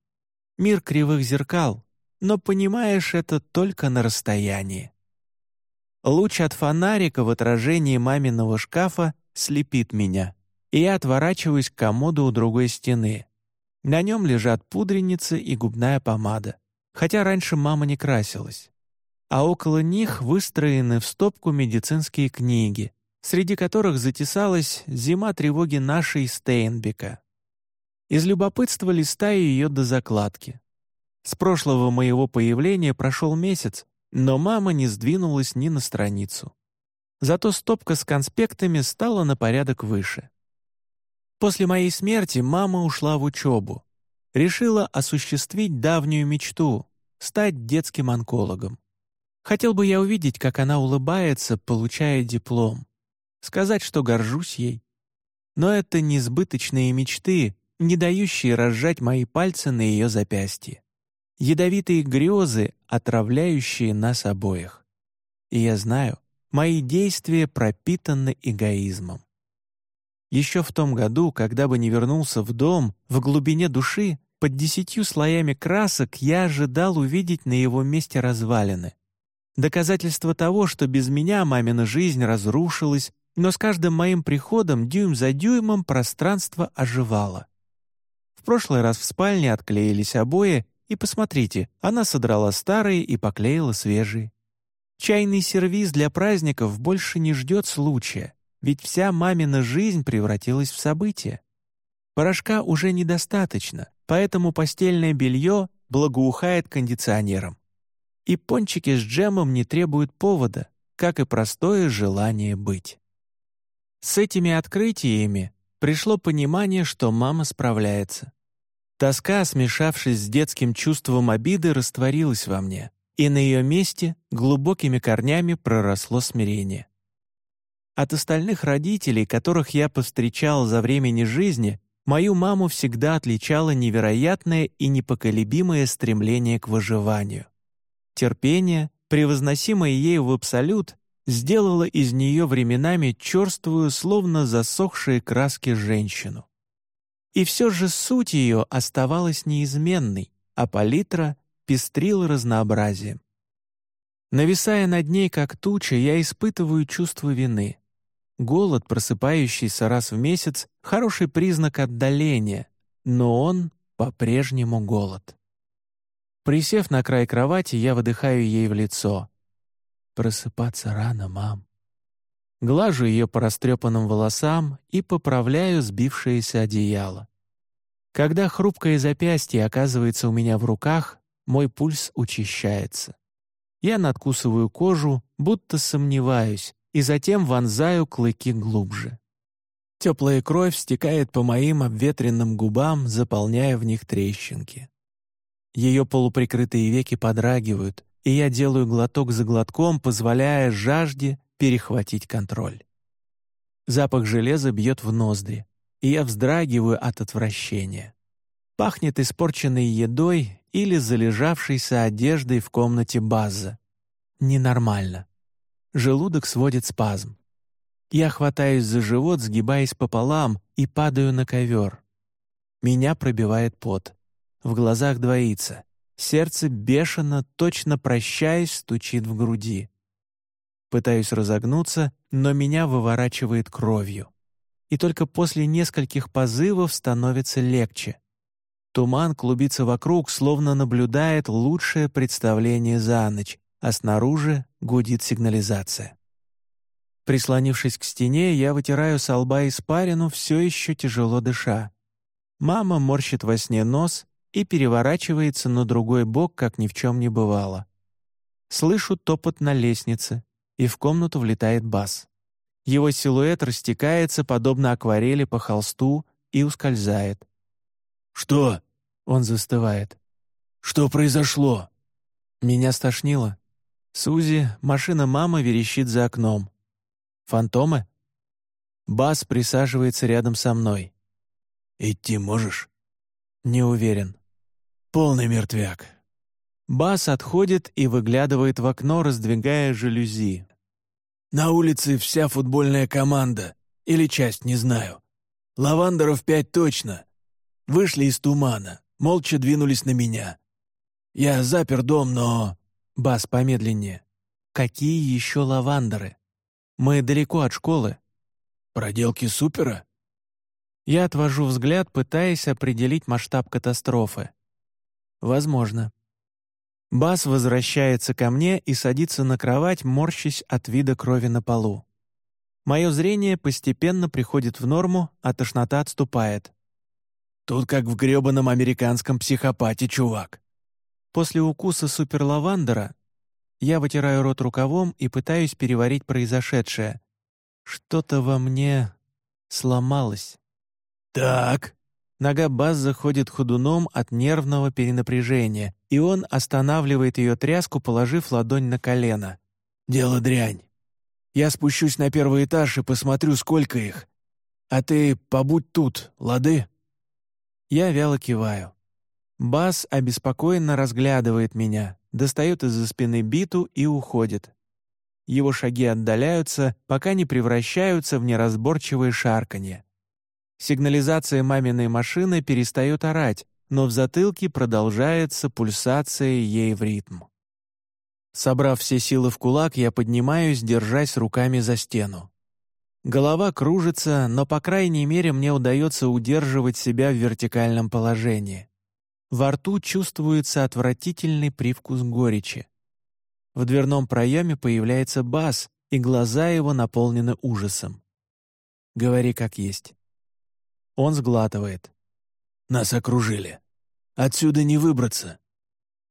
Мир кривых зеркал, но понимаешь это только на расстоянии. Луч от фонарика в отражении маминого шкафа слепит меня и я отворачиваюсь к комоду у другой стены. На нем лежат пудреница и губная помада, хотя раньше мама не красилась. А около них выстроены в стопку медицинские книги, среди которых затесалась «Зима тревоги нашей Стейнбека». Из любопытства листаю ее до закладки. С прошлого моего появления прошел месяц, но мама не сдвинулась ни на страницу. Зато стопка с конспектами стала на порядок выше. После моей смерти мама ушла в учебу. Решила осуществить давнюю мечту — стать детским онкологом. Хотел бы я увидеть, как она улыбается, получая диплом. Сказать, что горжусь ей. Но это несбыточные мечты, не дающие разжать мои пальцы на ее запястье. Ядовитые грезы, отравляющие нас обоих. И я знаю, мои действия пропитаны эгоизмом. Еще в том году, когда бы не вернулся в дом, в глубине души, под десятью слоями красок я ожидал увидеть на его месте развалины. Доказательство того, что без меня мамина жизнь разрушилась, но с каждым моим приходом дюйм за дюймом пространство оживало. В прошлый раз в спальне отклеились обои, и посмотрите, она содрала старые и поклеила свежие. Чайный сервиз для праздников больше не ждет случая. Ведь вся мамина жизнь превратилась в событие. Порошка уже недостаточно, поэтому постельное белье благоухает кондиционером. И пончики с джемом не требуют повода, как и простое желание быть. С этими открытиями пришло понимание, что мама справляется. Тоска, смешавшись с детским чувством обиды, растворилась во мне, и на ее месте глубокими корнями проросло смирение. От остальных родителей, которых я повстречал за времени жизни, мою маму всегда отличало невероятное и непоколебимое стремление к выживанию. Терпение, превозносимое ею в абсолют, сделало из нее временами черствую, словно засохшие краски женщину. И все же суть ее оставалась неизменной, а палитра пестрила разнообразием. Нависая над ней, как туча, я испытываю чувство вины. Голод, просыпающийся раз в месяц, — хороший признак отдаления, но он по-прежнему голод. Присев на край кровати, я выдыхаю ей в лицо. «Просыпаться рано, мам». Глажу ее по растрепанным волосам и поправляю сбившееся одеяло. Когда хрупкое запястье оказывается у меня в руках, мой пульс учащается. Я надкусываю кожу, будто сомневаюсь, и затем вонзаю клыки глубже. Теплая кровь стекает по моим обветренным губам, заполняя в них трещинки. Ее полуприкрытые веки подрагивают, и я делаю глоток за глотком, позволяя жажде перехватить контроль. Запах железа бьет в ноздри, и я вздрагиваю от отвращения. Пахнет испорченной едой или залежавшейся одеждой в комнате База. Ненормально. Желудок сводит спазм. Я хватаюсь за живот, сгибаясь пополам, и падаю на ковер. Меня пробивает пот. В глазах двоится. Сердце бешено, точно прощаясь, стучит в груди. Пытаюсь разогнуться, но меня выворачивает кровью. И только после нескольких позывов становится легче. Туман клубится вокруг, словно наблюдает лучшее представление за ночь, а снаружи гудит сигнализация. Прислонившись к стене, я вытираю с лба испарину, все еще тяжело дыша. Мама морщит во сне нос и переворачивается на другой бок, как ни в чем не бывало. Слышу топот на лестнице, и в комнату влетает бас. Его силуэт растекается, подобно акварели по холсту, и ускользает. «Что?» — он застывает. «Что произошло?» Меня стошнило. Сузи, машина мамы верещит за окном. «Фантомы?» Бас присаживается рядом со мной. «Идти можешь?» «Не уверен». «Полный мертвяк». Бас отходит и выглядывает в окно, раздвигая жалюзи. На улице вся футбольная команда. Или часть, не знаю. Лавандеров пять точно. Вышли из тумана, молча двинулись на меня. Я запер дом, но... Бас помедленнее. Какие еще лавандеры? Мы далеко от школы. Проделки супера? Я отвожу взгляд, пытаясь определить масштаб катастрофы. Возможно. Бас возвращается ко мне и садится на кровать, морщась от вида крови на полу. Мое зрение постепенно приходит в норму, а тошнота отступает. Тут как в грёбаном американском психопате, чувак. После укуса суперлавандера я вытираю рот рукавом и пытаюсь переварить произошедшее. Что-то во мне сломалось. «Так», Нога Баз заходит ходуном от нервного перенапряжения, и он останавливает ее тряску, положив ладонь на колено. «Дело дрянь. Я спущусь на первый этаж и посмотрю, сколько их. А ты побудь тут, лады?» Я вяло киваю. Бас обеспокоенно разглядывает меня, достает из-за спины биту и уходит. Его шаги отдаляются, пока не превращаются в неразборчивое шарканье. Сигнализация маминой машины перестает орать, но в затылке продолжается пульсация ей в ритм. Собрав все силы в кулак, я поднимаюсь, держась руками за стену. Голова кружится, но, по крайней мере, мне удается удерживать себя в вертикальном положении. Во рту чувствуется отвратительный привкус горечи. В дверном проеме появляется бас, и глаза его наполнены ужасом. «Говори как есть». Он сглатывает. «Нас окружили. Отсюда не выбраться.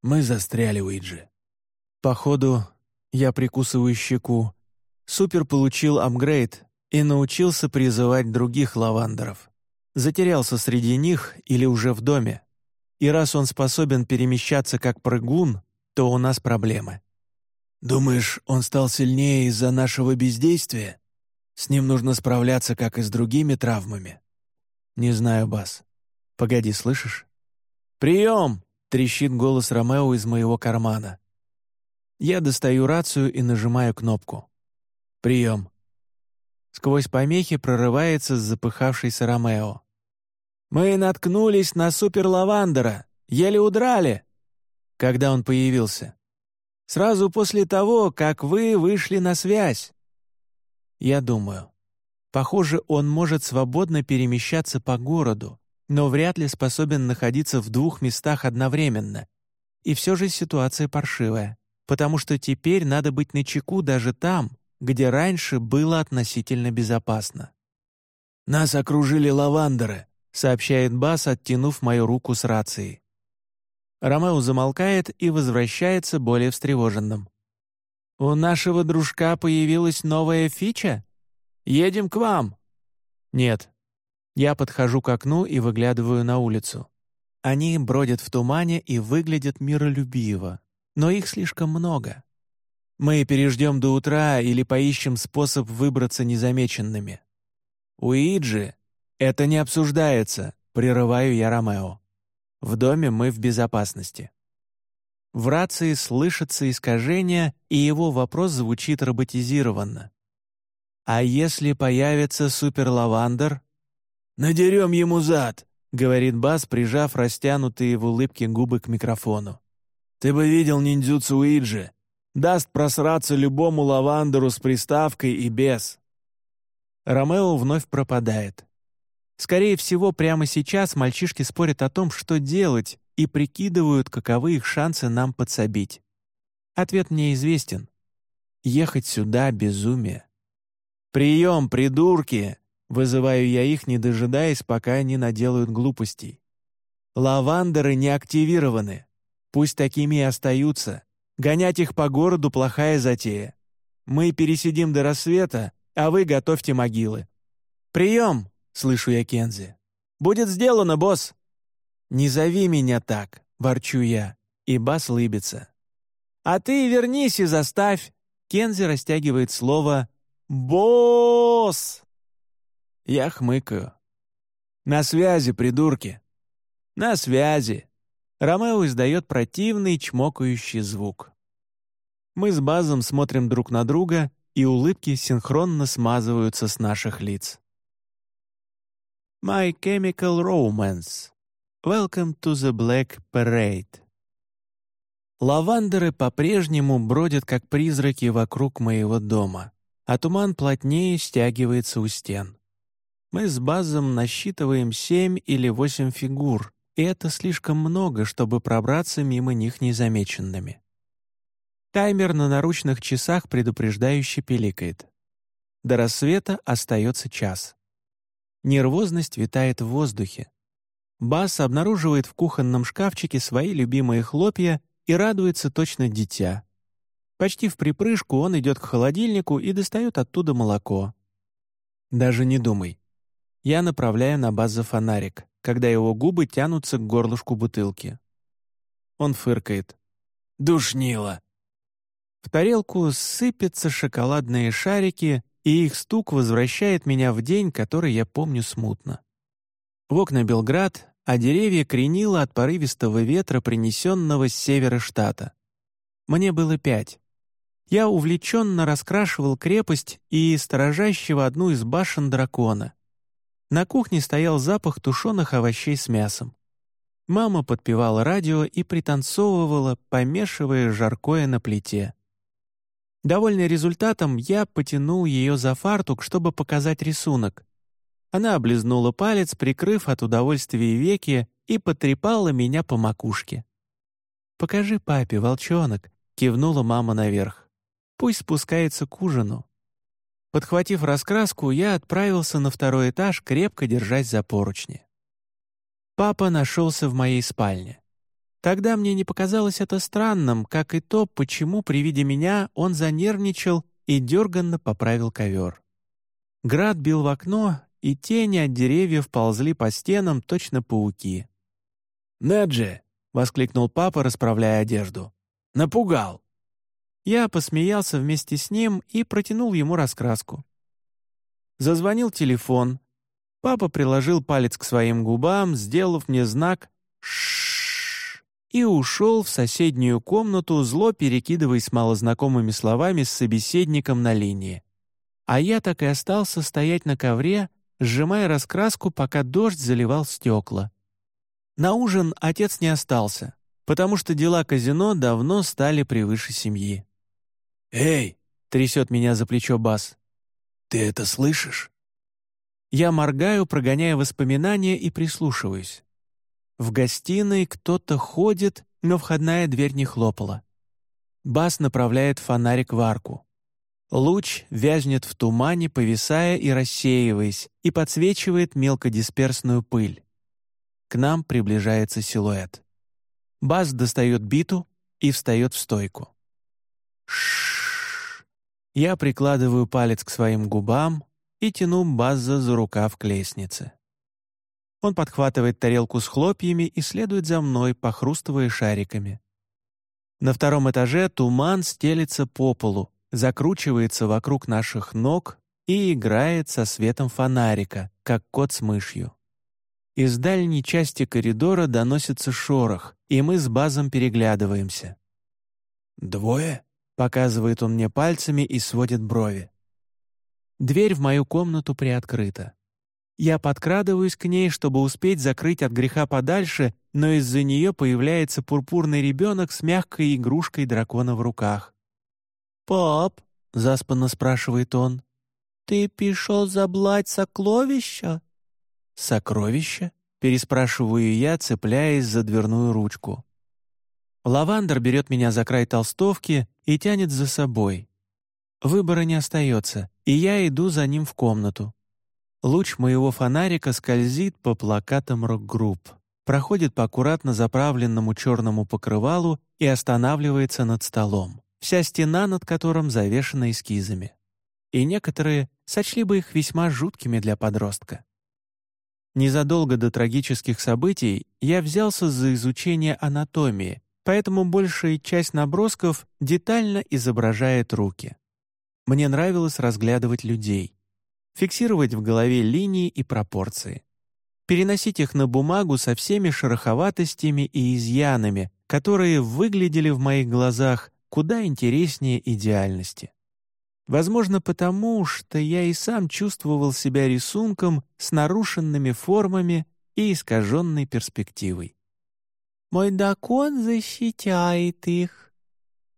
Мы застряли, Уиджи». Походу, я прикусываю щеку. Супер получил апгрейд и научился призывать других лавандеров. Затерялся среди них или уже в доме. И раз он способен перемещаться как прыгун, то у нас проблемы. Думаешь, он стал сильнее из-за нашего бездействия? С ним нужно справляться, как и с другими травмами. Не знаю, Бас. Погоди, слышишь? «Прием!» — трещит голос Ромео из моего кармана. Я достаю рацию и нажимаю кнопку. «Прием!» Сквозь помехи прорывается запыхавшийся Ромео. «Мы наткнулись на суперлавандера! Еле удрали!» Когда он появился? «Сразу после того, как вы вышли на связь!» Я думаю. Похоже, он может свободно перемещаться по городу, но вряд ли способен находиться в двух местах одновременно. И все же ситуация паршивая, потому что теперь надо быть начеку даже там, где раньше было относительно безопасно. «Нас окружили лавандеры», — сообщает Бас, оттянув мою руку с рацией. Ромео замолкает и возвращается более встревоженным. «У нашего дружка появилась новая фича? Едем к вам!» «Нет». Я подхожу к окну и выглядываю на улицу. Они бродят в тумане и выглядят миролюбиво, но их слишком много. Мы переждем до утра или поищем способ выбраться незамеченными. Уиджи, это не обсуждается, прерываю я Ромео. В доме мы в безопасности. В рации слышится искажение, и его вопрос звучит роботизированно. «А если появится суперлавандер?» «Надерем ему зад», — говорит Бас, прижав растянутые в улыбке губы к микрофону. «Ты бы видел ниндзюцу Уиджи даст просраться любому лавандеру с приставкой и без. Ромео вновь пропадает. Скорее всего, прямо сейчас мальчишки спорят о том, что делать, и прикидывают, каковы их шансы нам подсобить. Ответ мне известен. Ехать сюда — безумие. «Прием, придурки!» — вызываю я их, не дожидаясь, пока они наделают глупостей. «Лавандеры не активированы. Пусть такими и остаются. Гонять их по городу — плохая затея. Мы пересидим до рассвета, а вы готовьте могилы. «Прием!» — слышу я Кензи. «Будет сделано, босс!» «Не зови меня так!» — ворчу я, и Бас лыбится. «А ты вернись и заставь!» Кензи растягивает слово «Босс!» Я хмыкаю. «На связи, придурки!» «На связи!» Ромео издает противный чмокающий звук. Мы с Базом смотрим друг на друга, и улыбки синхронно смазываются с наших лиц. My Chemical Romance. Welcome to the Black Parade. Лавандеры по-прежнему бродят как призраки вокруг моего дома, а туман плотнее стягивается у стен. Мы с Базом насчитываем семь или восемь фигур, и это слишком много, чтобы пробраться мимо них незамеченными. Таймер на наручных часах предупреждающе пиликает. До рассвета остается час. Нервозность витает в воздухе. Бас обнаруживает в кухонном шкафчике свои любимые хлопья и радуется точно дитя. Почти в припрыжку он идет к холодильнику и достает оттуда молоко. Даже не думай. Я направляю на База фонарик когда его губы тянутся к горлышку бутылки. Он фыркает. «Душнило!» В тарелку сыпятся шоколадные шарики, и их стук возвращает меня в день, который я помню смутно. В окна Белград, а деревья кренило от порывистого ветра, принесенного с севера штата. Мне было пять. Я увлеченно раскрашивал крепость и сторожащего одну из башен дракона. На кухне стоял запах тушеных овощей с мясом. Мама подпевала радио и пританцовывала, помешивая жаркое на плите. Довольный результатом, я потянул ее за фартук, чтобы показать рисунок. Она облизнула палец, прикрыв от удовольствия веки, и потрепала меня по макушке. «Покажи папе, волчонок», — кивнула мама наверх. «Пусть спускается к ужину». Подхватив раскраску, я отправился на второй этаж, крепко держась за поручни. Папа нашелся в моей спальне. Тогда мне не показалось это странным, как и то, почему при виде меня он занервничал и дерганно поправил ковер. Град бил в окно, и тени от деревьев ползли по стенам, точно пауки. «Неджи!» — воскликнул папа, расправляя одежду. Напугал». Я посмеялся вместе с ним и протянул ему раскраску. Зазвонил телефон. Папа приложил палец к своим губам, сделав мне знак «Шшш» и ушел в соседнюю комнату, зло перекидываясь малознакомыми словами с собеседником на линии. А я так и остался стоять на ковре, сжимая раскраску, пока дождь заливал стекла. На ужин отец не остался, потому что дела казино давно стали превыше семьи. «Эй!» — трясет меня за плечо Бас. «Ты это слышишь?» Я моргаю, прогоняя воспоминания и прислушиваюсь. В гостиной кто-то ходит, но входная дверь не хлопала. Бас направляет фонарик в арку. Луч вязнет в тумане, повисая и рассеиваясь, и подсвечивает мелкодисперсную пыль. К нам приближается силуэт. Бас достает биту и встает в стойку. Шш. Я прикладываю палец к своим губам и тяну Базза за рукав к лестнице. Он подхватывает тарелку с хлопьями и следует за мной, похрустывая шариками. На втором этаже туман стелится по полу, закручивается вокруг наших ног и играет со светом фонарика, как кот с мышью. Из дальней части коридора доносится шорох, и мы с Базом переглядываемся. «Двое?» Показывает он мне пальцами и сводит брови. Дверь в мою комнату приоткрыта. Я подкрадываюсь к ней, чтобы успеть закрыть от греха подальше, но из-за нее появляется пурпурный ребенок с мягкой игрушкой дракона в руках. «Пап», — заспанно спрашивает он, — «ты пришел заблать сокровища?» «Сокровища?» — переспрашиваю я, цепляясь за дверную ручку. Лавандер берет меня за край толстовки и тянет за собой. Выбора не остается, и я иду за ним в комнату. Луч моего фонарика скользит по плакатам рок-групп, проходит по аккуратно заправленному черному покрывалу и останавливается над столом, вся стена над которым завешена эскизами. И некоторые сочли бы их весьма жуткими для подростка. Незадолго до трагических событий я взялся за изучение анатомии поэтому большая часть набросков детально изображает руки. Мне нравилось разглядывать людей, фиксировать в голове линии и пропорции, переносить их на бумагу со всеми шероховатостями и изъянами, которые выглядели в моих глазах куда интереснее идеальности. Возможно, потому что я и сам чувствовал себя рисунком с нарушенными формами и искаженной перспективой. Мой дракон защищает их».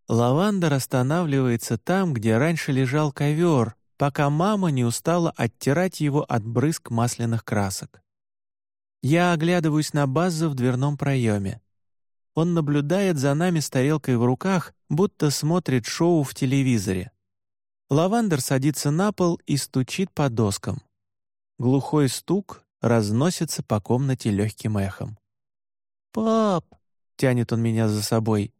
Лавандер останавливается там, где раньше лежал ковер, пока мама не устала оттирать его от брызг масляных красок. Я оглядываюсь на Базза в дверном проеме. Он наблюдает за нами с тарелкой в руках, будто смотрит шоу в телевизоре. Лавандер садится на пол и стучит по доскам. Глухой стук разносится по комнате легким эхом. «Пап!» — тянет он меня за собой.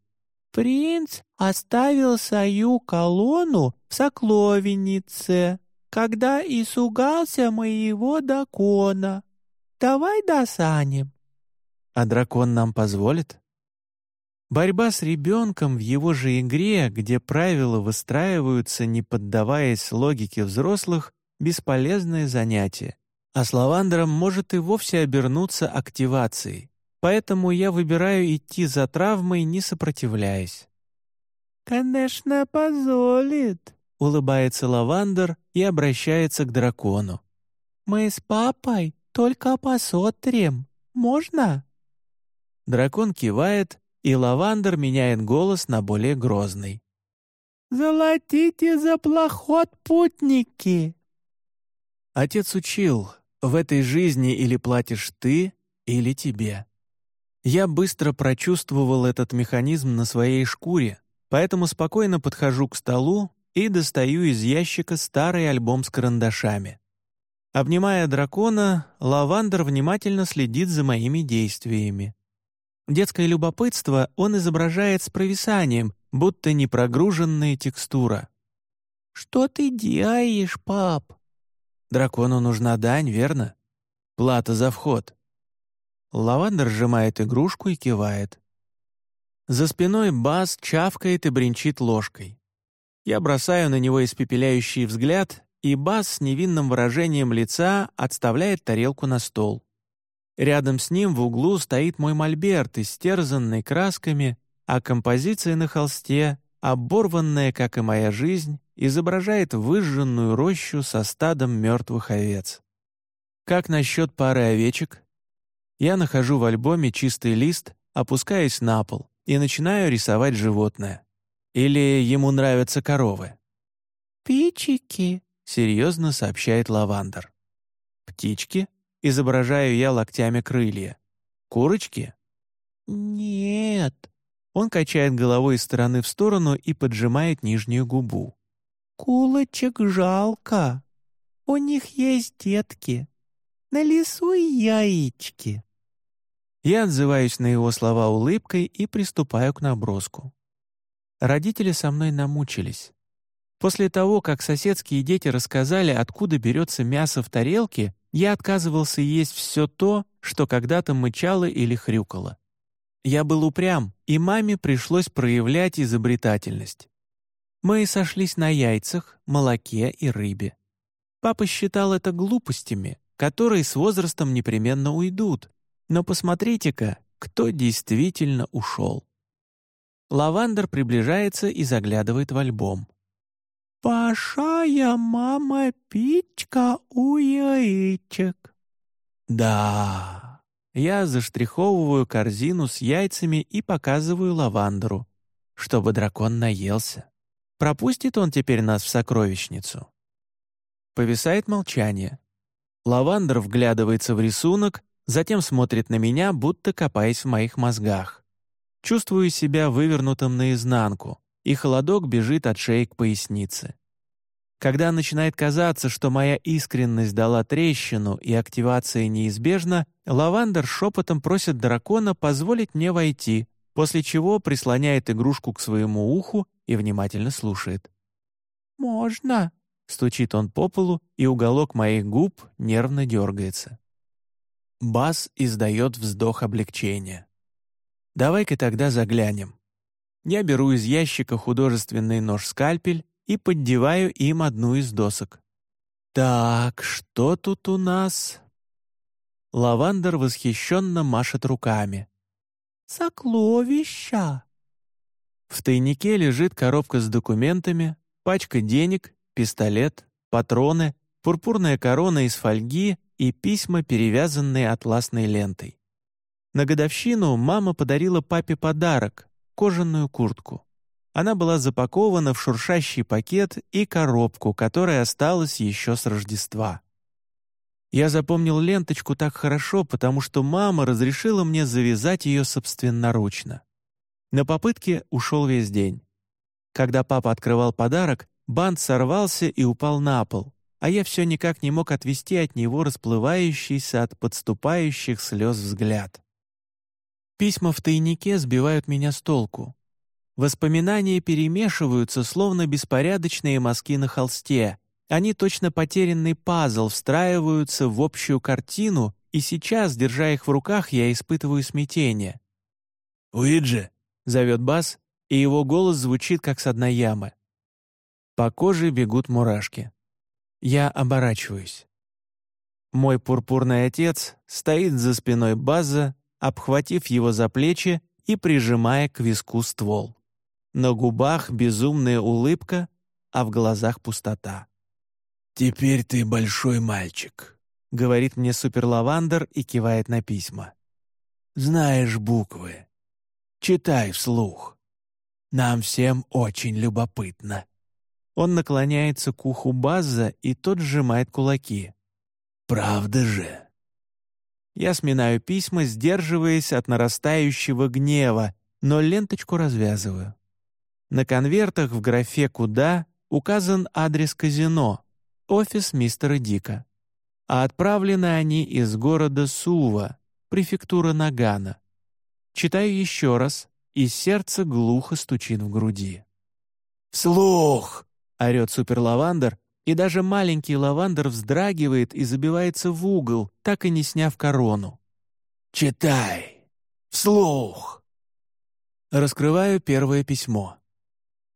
«Принц оставил свою колонну в сокловеннице, когда исугался моего дракона. Давай досанем». «А дракон нам позволит?» Борьба с ребенком в его же игре, где правила выстраиваются, не поддаваясь логике взрослых, бесполезное занятие. А с лавандером может и вовсе обернуться активацией поэтому я выбираю идти за травмой, не сопротивляясь. «Конечно, позволит», — улыбается Лавандер и обращается к дракону. «Мы с папой только посмотрим. Можно?» Дракон кивает, и Лавандер меняет голос на более грозный. «Золотите за плохот путники!» Отец учил, в этой жизни или платишь ты, или тебе. Я быстро прочувствовал этот механизм на своей шкуре, поэтому спокойно подхожу к столу и достаю из ящика старый альбом с карандашами. Обнимая дракона, Лавандер внимательно следит за моими действиями. Детское любопытство он изображает с провисанием, будто непрогруженная текстура. «Что ты делаешь, пап?» «Дракону нужна дань, верно? Плата за вход. Лавандер сжимает игрушку и кивает. За спиной Бас чавкает и бренчит ложкой. Я бросаю на него испепеляющий взгляд, и Бас с невинным выражением лица отставляет тарелку на стол. Рядом с ним в углу стоит мой мольберт, истерзанный красками, а композиция на холсте, оборванная, как и моя жизнь, изображает выжженную рощу со стадом мертвых овец. Как насчет пары овечек? Я нахожу в альбоме чистый лист, опускаюсь на пол и начинаю рисовать животное. Или ему нравятся коровы. «Птички», — серьезно сообщает Лавандер. «Птички?» — изображаю я локтями крылья. «Курочки?» «Нет». Он качает головой из стороны в сторону и поджимает нижнюю губу. «Кулочек жалко. У них есть детки. На лесу яички». Я отзываюсь на его слова улыбкой и приступаю к наброску. Родители со мной намучились. После того, как соседские дети рассказали, откуда берется мясо в тарелке, я отказывался есть все то, что когда-то мычало или хрюкало. Я был упрям, и маме пришлось проявлять изобретательность. Мы сошлись на яйцах, молоке и рыбе. Папа считал это глупостями, которые с возрастом непременно уйдут, но посмотрите-ка, кто действительно ушел. Лавандер приближается и заглядывает в альбом. «Большая мама пичка у яичек». «Да». Я заштриховываю корзину с яйцами и показываю лавандеру, чтобы дракон наелся. Пропустит он теперь нас в сокровищницу. Повисает молчание. Лавандер вглядывается в рисунок, затем смотрит на меня, будто копаясь в моих мозгах. Чувствую себя вывернутым наизнанку, и холодок бежит от шеи к пояснице. Когда начинает казаться, что моя искренность дала трещину и активация неизбежна, Лавандер шепотом просит дракона позволить мне войти, после чего прислоняет игрушку к своему уху и внимательно слушает. «Можно?» — стучит он по полу, и уголок моих губ нервно дергается. Бас издает вздох облегчения. «Давай-ка тогда заглянем». Я беру из ящика художественный нож-скальпель и поддеваю им одну из досок. «Так, что тут у нас?» Лавандер восхищенно машет руками. «Сокловища!» В тайнике лежит коробка с документами, пачка денег, пистолет, патроны, пурпурная корона из фольги и письма, перевязанные атласной лентой. На годовщину мама подарила папе подарок — кожаную куртку. Она была запакована в шуршащий пакет и коробку, которая осталась еще с Рождества. Я запомнил ленточку так хорошо, потому что мама разрешила мне завязать ее собственноручно. На попытке ушел весь день. Когда папа открывал подарок, бант сорвался и упал на пол а я все никак не мог отвести от него расплывающийся от подступающих слез взгляд. Письма в тайнике сбивают меня с толку. Воспоминания перемешиваются, словно беспорядочные мазки на холсте. Они точно потерянный пазл встраиваются в общую картину, и сейчас, держа их в руках, я испытываю смятение. «Уиджи!» — зовет Бас, и его голос звучит, как с дна ямы. По коже бегут мурашки. Я оборачиваюсь. Мой пурпурный отец стоит за спиной База, обхватив его за плечи и прижимая к виску ствол. На губах безумная улыбка, а в глазах пустота. «Теперь ты большой мальчик», — говорит мне суперлавандер и кивает на письма. «Знаешь буквы. Читай вслух. Нам всем очень любопытно». Он наклоняется к уху Базза, и тот сжимает кулаки. «Правда же?» Я сминаю письма, сдерживаясь от нарастающего гнева, но ленточку развязываю. На конвертах в графе «Куда» указан адрес казино, офис мистера Дика. А отправлены они из города Сува, префектура Нагана. Читаю еще раз, и сердце глухо стучит в груди. «Вслух!» Орёт суперлавандер, и даже маленький лавандер вздрагивает и забивается в угол, так и не сняв корону. «Читай! Вслух!» Раскрываю первое письмо.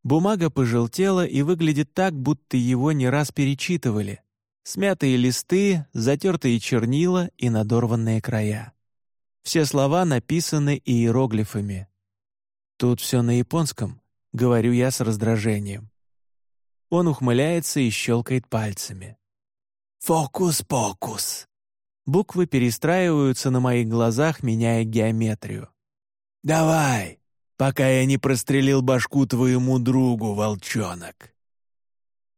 Бумага пожелтела и выглядит так, будто его не раз перечитывали. Смятые листы, затертые чернила и надорванные края. Все слова написаны иероглифами. «Тут все на японском», — говорю я с раздражением. Он ухмыляется и щелкает пальцами. «Фокус-покус!» Буквы перестраиваются на моих глазах, меняя геометрию. «Давай, пока я не прострелил башку твоему другу, волчонок!»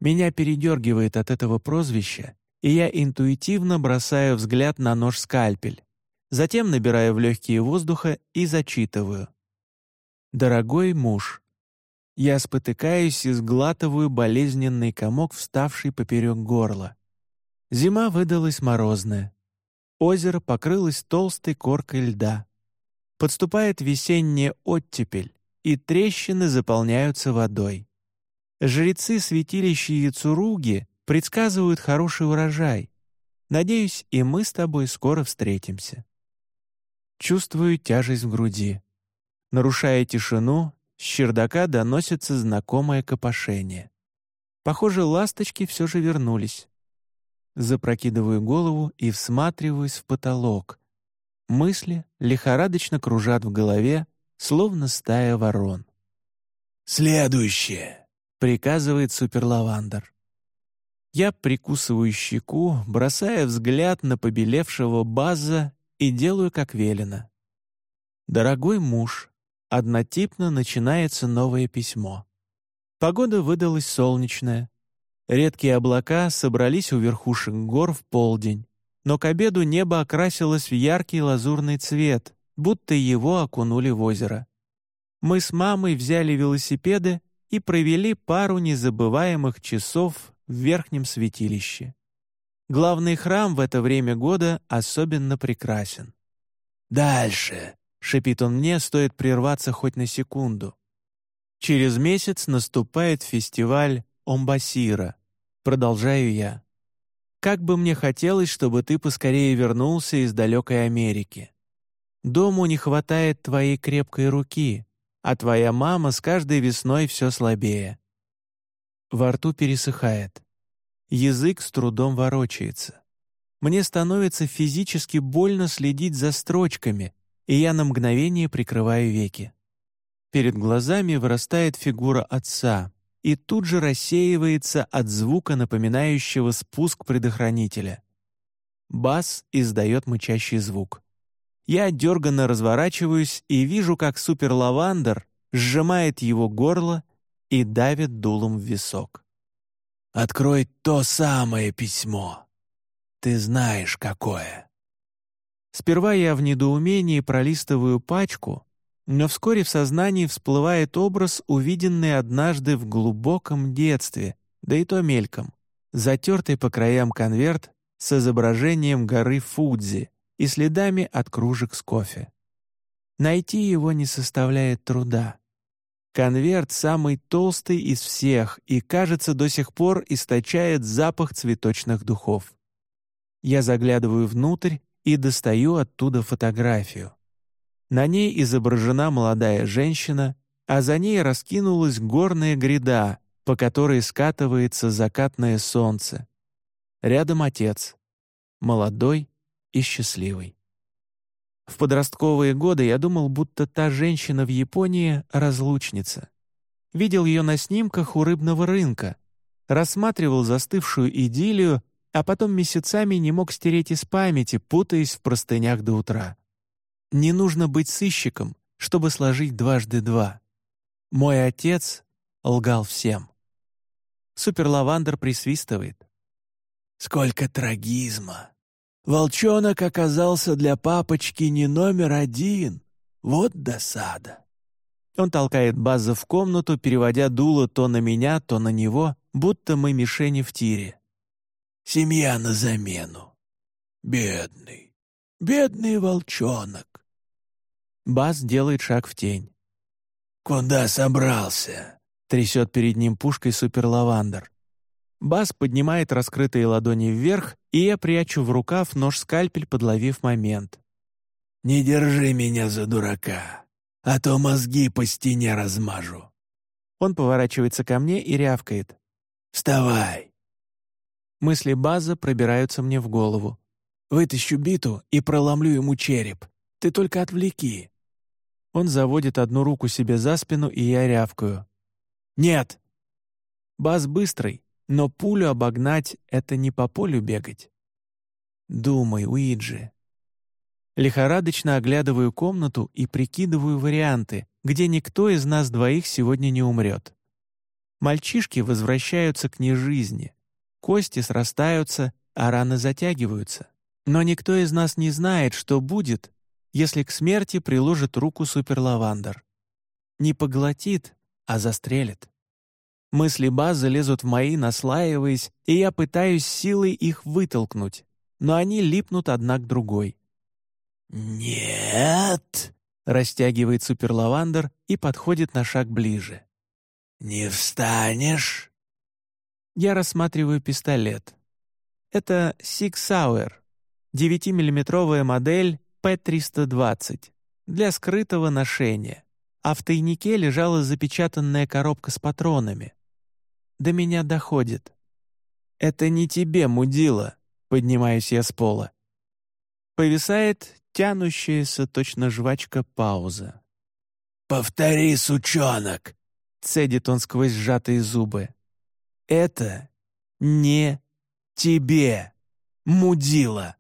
Меня передергивает от этого прозвища, и я интуитивно бросаю взгляд на нож-скальпель, затем набираю в легкие воздуха и зачитываю. «Дорогой муж, я спотыкаюсь и сглатываю болезненный комок, вставший поперек горла. Зима выдалась морозная. Озеро покрылось толстой коркой льда. Подступает весенняя оттепель, и трещины заполняются водой. Жрецы святилища Яцуруги предсказывают хороший урожай. Надеюсь, и мы с тобой скоро встретимся. Чувствую тяжесть в груди. Нарушая тишину, с чердака доносится знакомое копошение. Похоже, ласточки все же вернулись. Запрокидываю голову и всматриваюсь в потолок. Мысли лихорадочно кружат в голове, словно стая ворон. «Следующее!» — приказывает суперлавандер. Я прикусываю щеку, бросая взгляд на побелевшего база и делаю, как велено. «Дорогой муж, однотипно начинается новое письмо. Погода выдалась солнечная. Редкие облака собрались у верхушек гор в полдень, но к обеду небо окрасилось в яркий лазурный цвет, будто его окунули в озеро. Мы с мамой взяли велосипеды и провели пару незабываемых часов в верхнем святилище. Главный храм в это время года особенно прекрасен. «Дальше», — шепит он мне, стоит прерваться хоть на секунду. Через месяц наступает фестиваль Омбасира. Продолжаю я. Как бы мне хотелось, чтобы ты поскорее вернулся из далекой Америки. Дому не хватает твоей крепкой руки, а твоя мама с каждой весной все слабее. Во рту пересыхает. Язык с трудом ворочается. Мне становится физически больно следить за строчками, и я на мгновение прикрываю веки. Перед глазами вырастает фигура отца и тут же рассеивается от звука, напоминающего спуск предохранителя. Бас издает мычащий звук. Я дерганно разворачиваюсь и вижу, как суперлавандер сжимает его горло и давит дулом в висок. «Открой то самое письмо. Ты знаешь, какое». Сперва я в недоумении пролистываю пачку, но вскоре в сознании всплывает образ, увиденный однажды в глубоком детстве, да и то мельком, затертый по краям конверт с изображением горы Фудзи, и следами от кружек с кофе. Найти его не составляет труда. Конверт самый толстый из всех и, кажется, до сих пор источает запах цветочных духов. Я заглядываю внутрь и достаю оттуда фотографию. На ней изображена молодая женщина, а за ней раскинулась горная гряда, по которой скатывается закатное солнце. Рядом отец, молодой и счастливой. В подростковые годы я думал, будто та женщина в Японии — разлучница. Видел ее на снимках у рыбного рынка, рассматривал застывшую идиллию, а потом месяцами не мог стереть из памяти, путаясь в простынях до утра. Не нужно быть сыщиком, чтобы сложить дважды два. Мой отец лгал всем. Суперлавандер присвистывает. «Сколько трагизма! Волчонок оказался для папочки не номер один. Вот досада. Он толкает База в комнату, переводя дуло то на меня, то на него, будто мы мишени в тире. Семья на замену. Бедный, бедный волчонок. Баз делает шаг в тень. «Куда собрался?» — трясет перед ним пушкой суперлавандер. Бас поднимает раскрытые ладони вверх, и я прячу в рукав нож-скальпель, подловив момент. «Не держи меня за дурака. а то мозги по стене размажу». Он поворачивается ко мне и рявкает. «Вставай!» Мысли База пробираются мне в голову. «Вытащу биту и проломлю ему череп. Ты только отвлеки». Он заводит одну руку себе за спину, и я рявкаю. «Нет!» Баз быстрый, но пулю обогнать — это не по полю бегать. Думай, Уиджи. Лихорадочно оглядываю комнату и прикидываю варианты, где никто из нас двоих сегодня не умрет. Мальчишки возвращаются к нежизни. Кости срастаются, а раны затягиваются. Но никто из нас не знает, что будет, если к смерти приложит руку суперлавандер. Не поглотит, а застрелит. Мысли базы лезут в мои, наслаиваясь, и я пытаюсь силой их вытолкнуть, но они липнут одна к другой. «Нет!» — растягивает суперлавандер и подходит на шаг ближе. «Не встанешь?» Я рассматриваю пистолет. Это Sig Sauer, 9-миллиметровая модель P320 для скрытого ношения, а в тайнике лежала запечатанная коробка с патронами. До меня доходит. «Это не тебе, мудила», — поднимаюсь я с пола. Повисает тянущаяся точно жвачка пауза. «Повтори, сучонок!» — цедит он сквозь сжатые зубы. «Это не тебе, мудила!»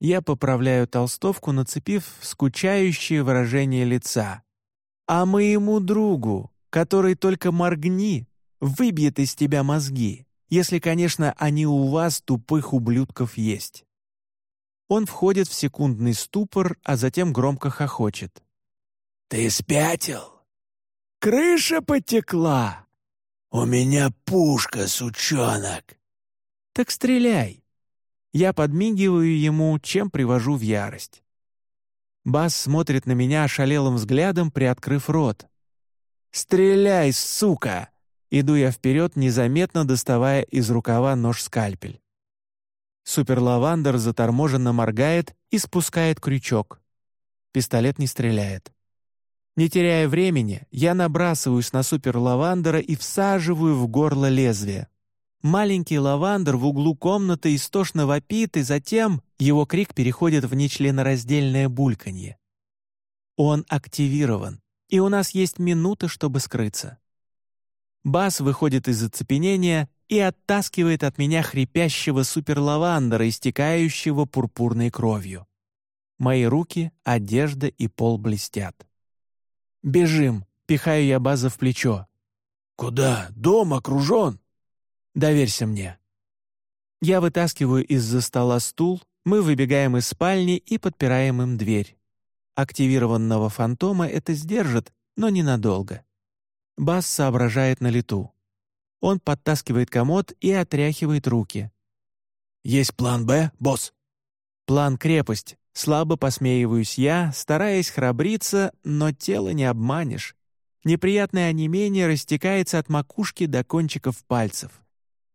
Я поправляю толстовку, нацепив скучающее выражение лица. «А моему другу, который только моргни, выбьет из тебя мозги, если, конечно, они у вас, тупых ублюдков, есть». Он входит в секундный ступор, а затем громко хохочет. «Ты спятил? Крыша потекла! У меня пушка, сучонок!» «Так стреляй!» Я подмигиваю ему, чем привожу в ярость. Бас смотрит на меня ошалелым взглядом, приоткрыв рот. «Стреляй, сука!» Иду я вперед, незаметно доставая из рукава нож-скальпель. Суперлавандер заторможенно моргает и спускает крючок. Пистолет не стреляет. Не теряя времени, я набрасываюсь на суперлавандера и всаживаю в горло лезвие. Маленький лавандер в углу комнаты истошно вопит, и затем его крик переходит в нечленораздельное бульканье. Он активирован, и у нас есть минута, чтобы скрыться. Бас выходит из оцепенения и оттаскивает от меня хрипящего суперлавандера, истекающего пурпурной кровью. Мои руки, одежда и пол блестят. «Бежим!» — пихаю я База в плечо. «Куда? Дом окружен!» Доверься мне». Я вытаскиваю из-за стола стул, мы выбегаем из спальни и подпираем им дверь. Активированного фантома это сдержит, но ненадолго. Бас соображает на лету. Он подтаскивает комод и отряхивает руки. «Есть план «Б», босс?» «План «Крепость». Слабо посмеиваюсь я, стараясь храбриться, но тело не обманешь. Неприятное онемение растекается от макушки до кончиков пальцев.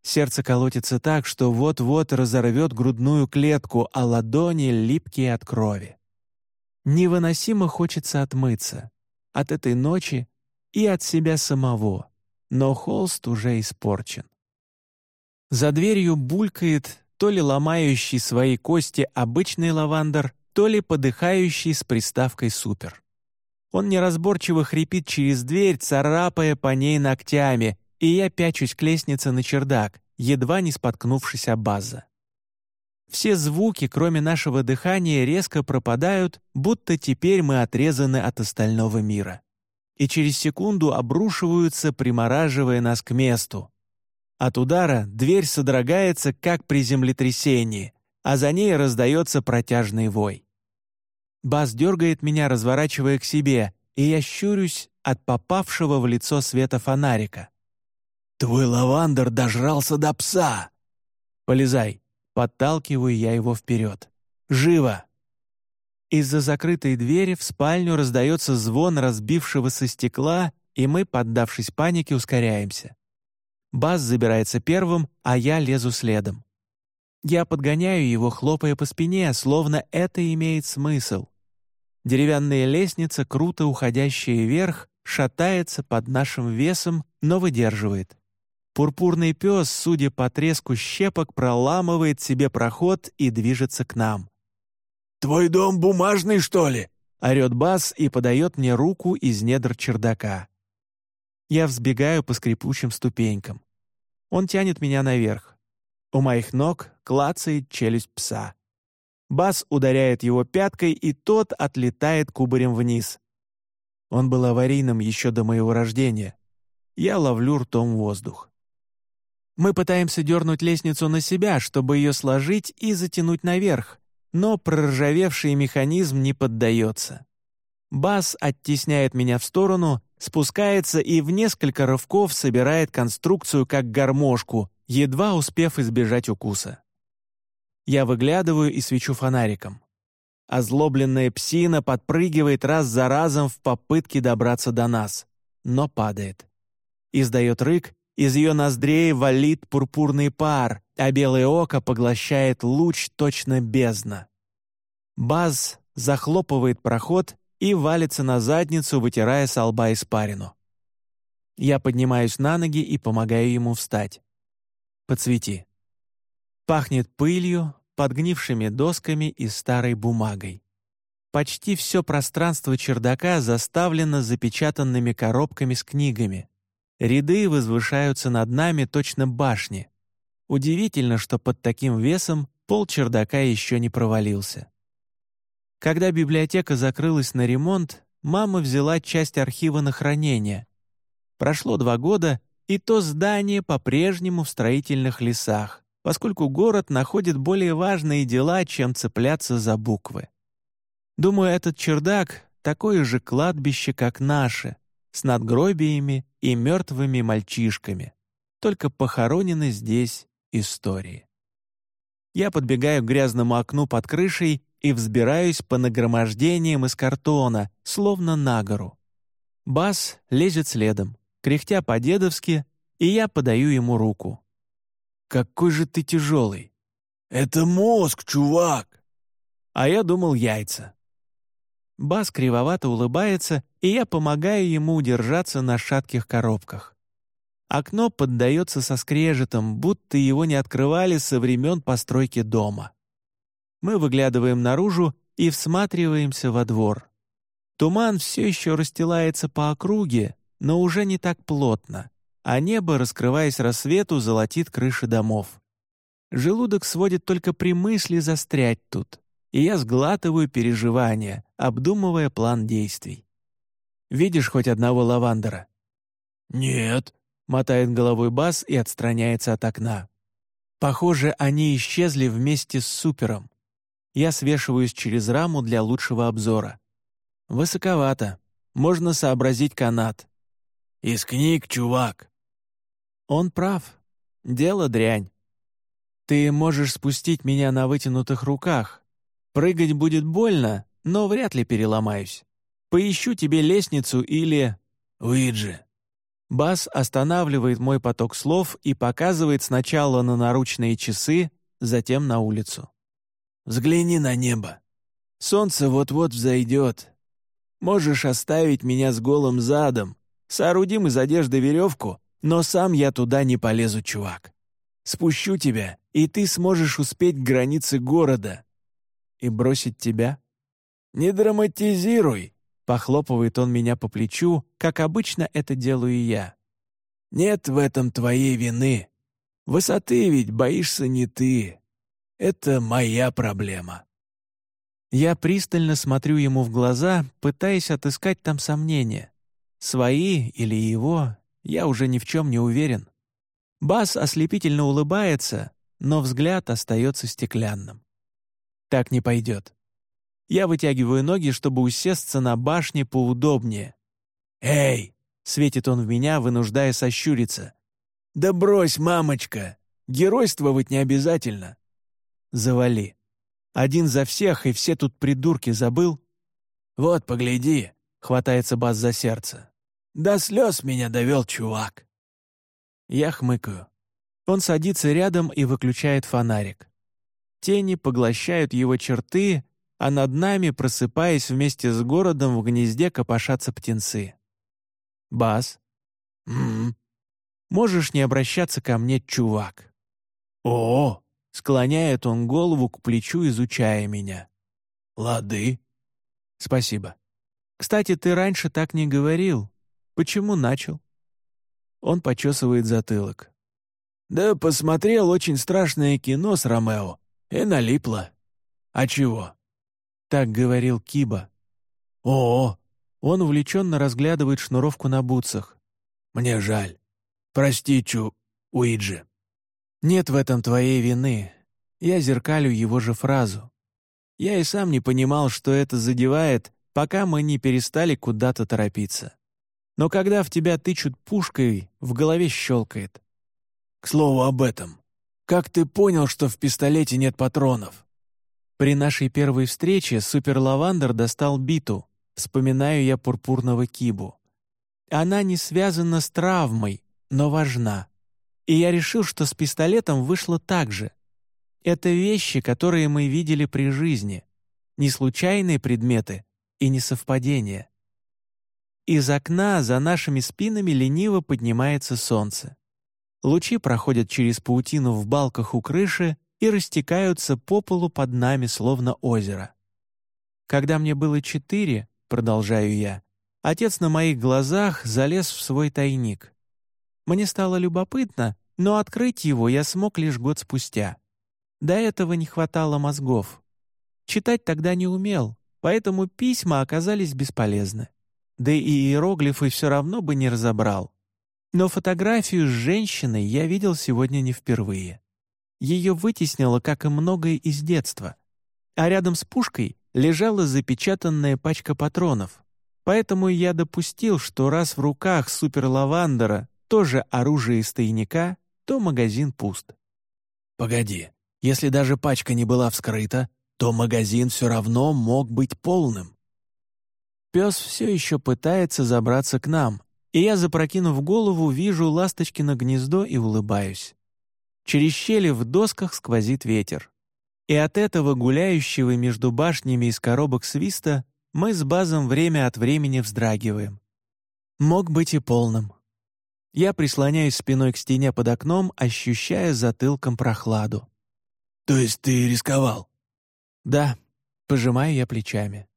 Сердце колотится так, что вот-вот разорвет грудную клетку, а ладони липкие от крови. Невыносимо хочется отмыться. От этой ночи и от себя самого. Но холст уже испорчен. За дверью булькает то ли ломающий свои кости обычный лавандер, то ли подыхающий с приставкой «супер». Он неразборчиво хрипит через дверь, царапая по ней ногтями, и я пячусь к лестнице на чердак, едва не споткнувшись о база. Все звуки, кроме нашего дыхания, резко пропадают, будто теперь мы отрезаны от остального мира. И через секунду обрушиваются, примораживая нас к месту. От удара дверь содрогается, как при землетрясении, а за ней раздается протяжный вой. Бас дергает меня, разворачивая к себе, и я щурюсь от попавшего в лицо света фонарика. «Твой лавандер дожрался до пса!» «Полезай!» Подталкиваю я его вперед. «Живо!» Из-за закрытой двери в спальню раздается звон разбившегося стекла, и мы, поддавшись панике, ускоряемся. Бас забирается первым, а я лезу следом. Я подгоняю его, хлопая по спине, словно это имеет смысл. Деревянная лестница, круто уходящая вверх, шатается под нашим весом, но выдерживает. Пурпурный пес, судя по треску щепок, проламывает себе проход и движется к нам. «Твой дом бумажный, что ли?» — орет Бас и подает мне руку из недр чердака. Я взбегаю по скрипучим ступенькам. Он тянет меня наверх. У моих ног клацает челюсть пса. Бас ударяет его пяткой, и тот отлетает кубарем вниз. Он был аварийным еще до моего рождения. Я ловлю ртом воздух. Мы пытаемся дернуть лестницу на себя, чтобы ее сложить и затянуть наверх, но проржавевший механизм не поддается. Бас оттесняет меня в сторону, спускается и в несколько рывков собирает конструкцию как гармошку, едва успев избежать укуса. Я выглядываю и свечу фонариком. Озлобленная псина подпрыгивает раз за разом в попытке добраться до нас, но падает. Издает рык из ее ноздрей валит пурпурный пар, а белое око поглощает луч точно бездна. Баз захлопывает проход и валится на задницу, вытирая с лба испарину. Я поднимаюсь на ноги и помогаю ему встать. Подсвети. Пахнет пылью, подгнившими досками и старой бумагой. Почти все пространство чердака заставлено запечатанными коробками с книгами. Ряды возвышаются над нами точно башни. Удивительно, что под таким весом пол чердака еще не провалился. Когда библиотека закрылась на ремонт, мама взяла часть архива на хранение. Прошло два года, и то здание по-прежнему в строительных лесах, поскольку город находит более важные дела, чем цепляться за буквы. Думаю, этот чердак — такое же кладбище, как наше, с надгробиями и мертвыми мальчишками, только похоронены здесь истории. Я подбегаю к грязному окну под крышей и взбираюсь по нагромождениям из картона, словно на гору. Бас лезет следом, кряхтя по-дедовски, и я подаю ему руку. «Какой же ты тяжелый!» «Это мозг, чувак!» А я думал яйца. Бас кривовато улыбается, и я помогаю ему удержаться на шатких коробках. Окно поддается со скрежетом, будто его не открывали со времен постройки дома. Мы выглядываем наружу и всматриваемся во двор. Туман все еще расстилается по округе, но уже не так плотно, а небо, раскрываясь рассвету, золотит крыши домов. Желудок сводит только при мысли застрять тут и я сглатываю переживания, обдумывая план действий. «Видишь хоть одного лавандера?» «Нет», — мотает головой Бас и отстраняется от окна. «Похоже, они исчезли вместе с супером. Я свешиваюсь через раму для лучшего обзора. Высоковато. Можно сообразить канат. Из книг, чувак. Он прав. Дело дрянь. Ты можешь спустить меня на вытянутых руках, Прыгать будет больно, но вряд ли переломаюсь. Поищу тебе лестницу или... Уиджи. Бас останавливает мой поток слов и показывает сначала на наручные часы, затем на улицу. Взгляни на небо. Солнце вот-вот взойдет. Можешь оставить меня с голым задом. Соорудим из одежды веревку, но сам я туда не полезу, чувак. Спущу тебя, и ты сможешь успеть к границе города, и бросить тебя? Не драматизируй, похлопывает он меня по плечу, как обычно это делаю я. Нет в этом твоей вины. Высоты ведь боишься не ты. Это моя проблема. Я пристально смотрю ему в глаза, пытаясь отыскать там сомнения. Свои или его, я уже ни в чем не уверен. Бас ослепительно улыбается, но взгляд остается стеклянным. Так не пойдет. Я вытягиваю ноги, чтобы усесться на башне поудобнее. «Эй!» — светит он в меня, вынуждая сощуриться. «Да брось, мамочка! Геройствовать не обязательно!» «Завали. Один за всех, и все тут придурки забыл?» «Вот, погляди!» — хватается Бас за сердце. «До слез меня довел чувак!» Я хмыкаю. Он садится рядом и выключает фонарик. Тени поглощают его черты, а над нами, просыпаясь вместе с городом, в гнезде копошатся птенцы. Бас. М, -м. Можешь не обращаться ко мне, чувак. О, склоняет он голову к плечу, изучая меня. Лады. Спасибо. Кстати, ты раньше так не говорил. Почему начал? Он почесывает затылок. Да посмотрел очень страшное кино с Ромео и налипло. А чего? Так говорил Киба. О, он увлеченно разглядывает шнуровку на бутсах. Мне жаль. Прости, Чу, Уиджи. Нет в этом твоей вины. Я зеркалю его же фразу. Я и сам не понимал, что это задевает, пока мы не перестали куда-то торопиться. Но когда в тебя тычут пушкой, в голове щелкает. К слову об этом. Как ты понял, что в пистолете нет патронов? При нашей первой встрече Суперлавандер достал биту, вспоминаю я пурпурного кибу. Она не связана с травмой, но важна. И я решил, что с пистолетом вышло так же. Это вещи, которые мы видели при жизни. Не случайные предметы и не совпадения. Из окна за нашими спинами лениво поднимается солнце. Лучи проходят через паутину в балках у крыши и растекаются по полу под нами, словно озеро. Когда мне было четыре, продолжаю я, отец на моих глазах залез в свой тайник. Мне стало любопытно, но открыть его я смог лишь год спустя. До этого не хватало мозгов. Читать тогда не умел, поэтому письма оказались бесполезны. Да и иероглифы все равно бы не разобрал. Но фотографию с женщиной я видел сегодня не впервые. Ее вытеснило, как и многое из детства. А рядом с пушкой лежала запечатанная пачка патронов. Поэтому я допустил, что раз в руках суперлавандера тоже оружие из тайника, то магазин пуст. «Погоди, если даже пачка не была вскрыта, то магазин все равно мог быть полным». Пес все еще пытается забраться к нам, и я, запрокинув голову, вижу ласточкино гнездо и улыбаюсь. Через щели в досках сквозит ветер. И от этого гуляющего между башнями из коробок свиста мы с базом время от времени вздрагиваем. Мог быть и полным. Я прислоняюсь спиной к стене под окном, ощущая затылком прохладу. «То есть ты рисковал?» «Да», — пожимаю я плечами.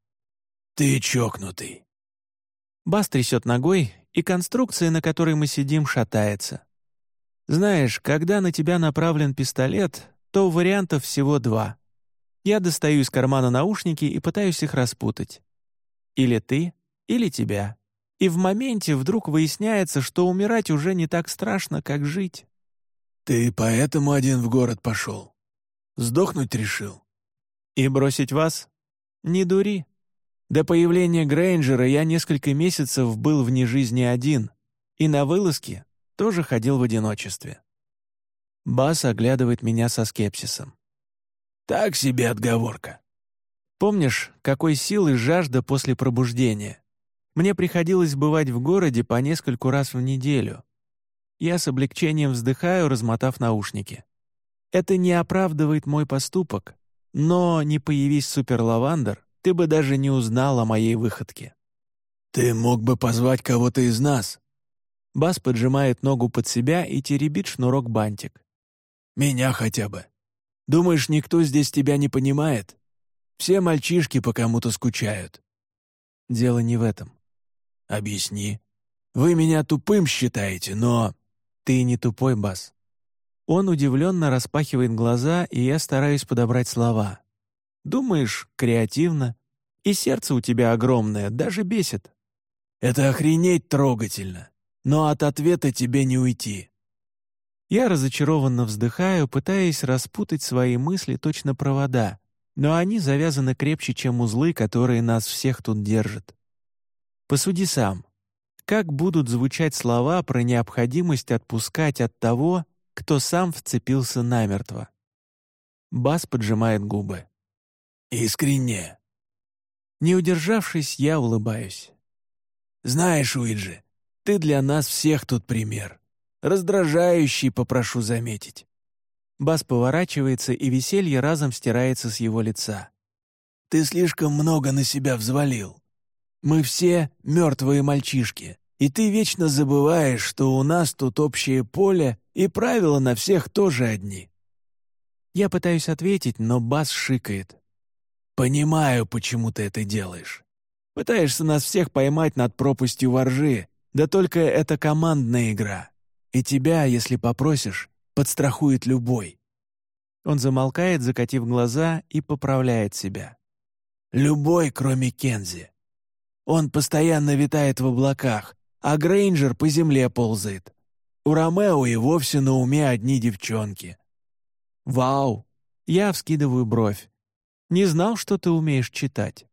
«Ты чокнутый». Бас трясет ногой, и конструкция, на которой мы сидим, шатается. Знаешь, когда на тебя направлен пистолет, то вариантов всего два. Я достаю из кармана наушники и пытаюсь их распутать. Или ты, или тебя. И в моменте вдруг выясняется, что умирать уже не так страшно, как жить. «Ты поэтому один в город пошел? Сдохнуть решил?» «И бросить вас? Не дури. До появления Грейнджера я несколько месяцев был вне жизни один, и на вылазке тоже ходил в одиночестве. Бас оглядывает меня со скепсисом. «Так себе отговорка». «Помнишь, какой силы жажда после пробуждения? Мне приходилось бывать в городе по нескольку раз в неделю. Я с облегчением вздыхаю, размотав наушники. Это не оправдывает мой поступок, но не появись суперлавандер, ты бы даже не узнал о моей выходке. «Ты мог бы позвать кого-то из нас». Бас поджимает ногу под себя и теребит шнурок бантик. «Меня хотя бы. Думаешь, никто здесь тебя не понимает? Все мальчишки по кому-то скучают». «Дело не в этом». «Объясни. Вы меня тупым считаете, но...» «Ты не тупой, Бас». Он удивленно распахивает глаза, и я стараюсь подобрать слова. Думаешь, креативно. И сердце у тебя огромное, даже бесит. Это охренеть трогательно. Но от ответа тебе не уйти. Я разочарованно вздыхаю, пытаясь распутать свои мысли точно провода, но они завязаны крепче, чем узлы, которые нас всех тут держат. Посуди сам. Как будут звучать слова про необходимость отпускать от того, кто сам вцепился намертво? Бас поджимает губы. Искренне. Не удержавшись, я улыбаюсь. Знаешь, Уиджи, ты для нас всех тут пример. Раздражающий, попрошу заметить. Бас поворачивается, и веселье разом стирается с его лица. ты слишком много на себя взвалил. Мы все мертвые мальчишки, и ты вечно забываешь, что у нас тут общее поле, и правила на всех тоже одни». Я пытаюсь ответить, но Бас шикает. «Понимаю, почему ты это делаешь. Пытаешься нас всех поймать над пропастью воржи, да только это командная игра. И тебя, если попросишь, подстрахует любой». Он замолкает, закатив глаза, и поправляет себя. «Любой, кроме Кензи. Он постоянно витает в облаках, а Грейнджер по земле ползает. У Ромео и вовсе на уме одни девчонки». «Вау!» Я вскидываю бровь. «Не знал, что ты умеешь читать».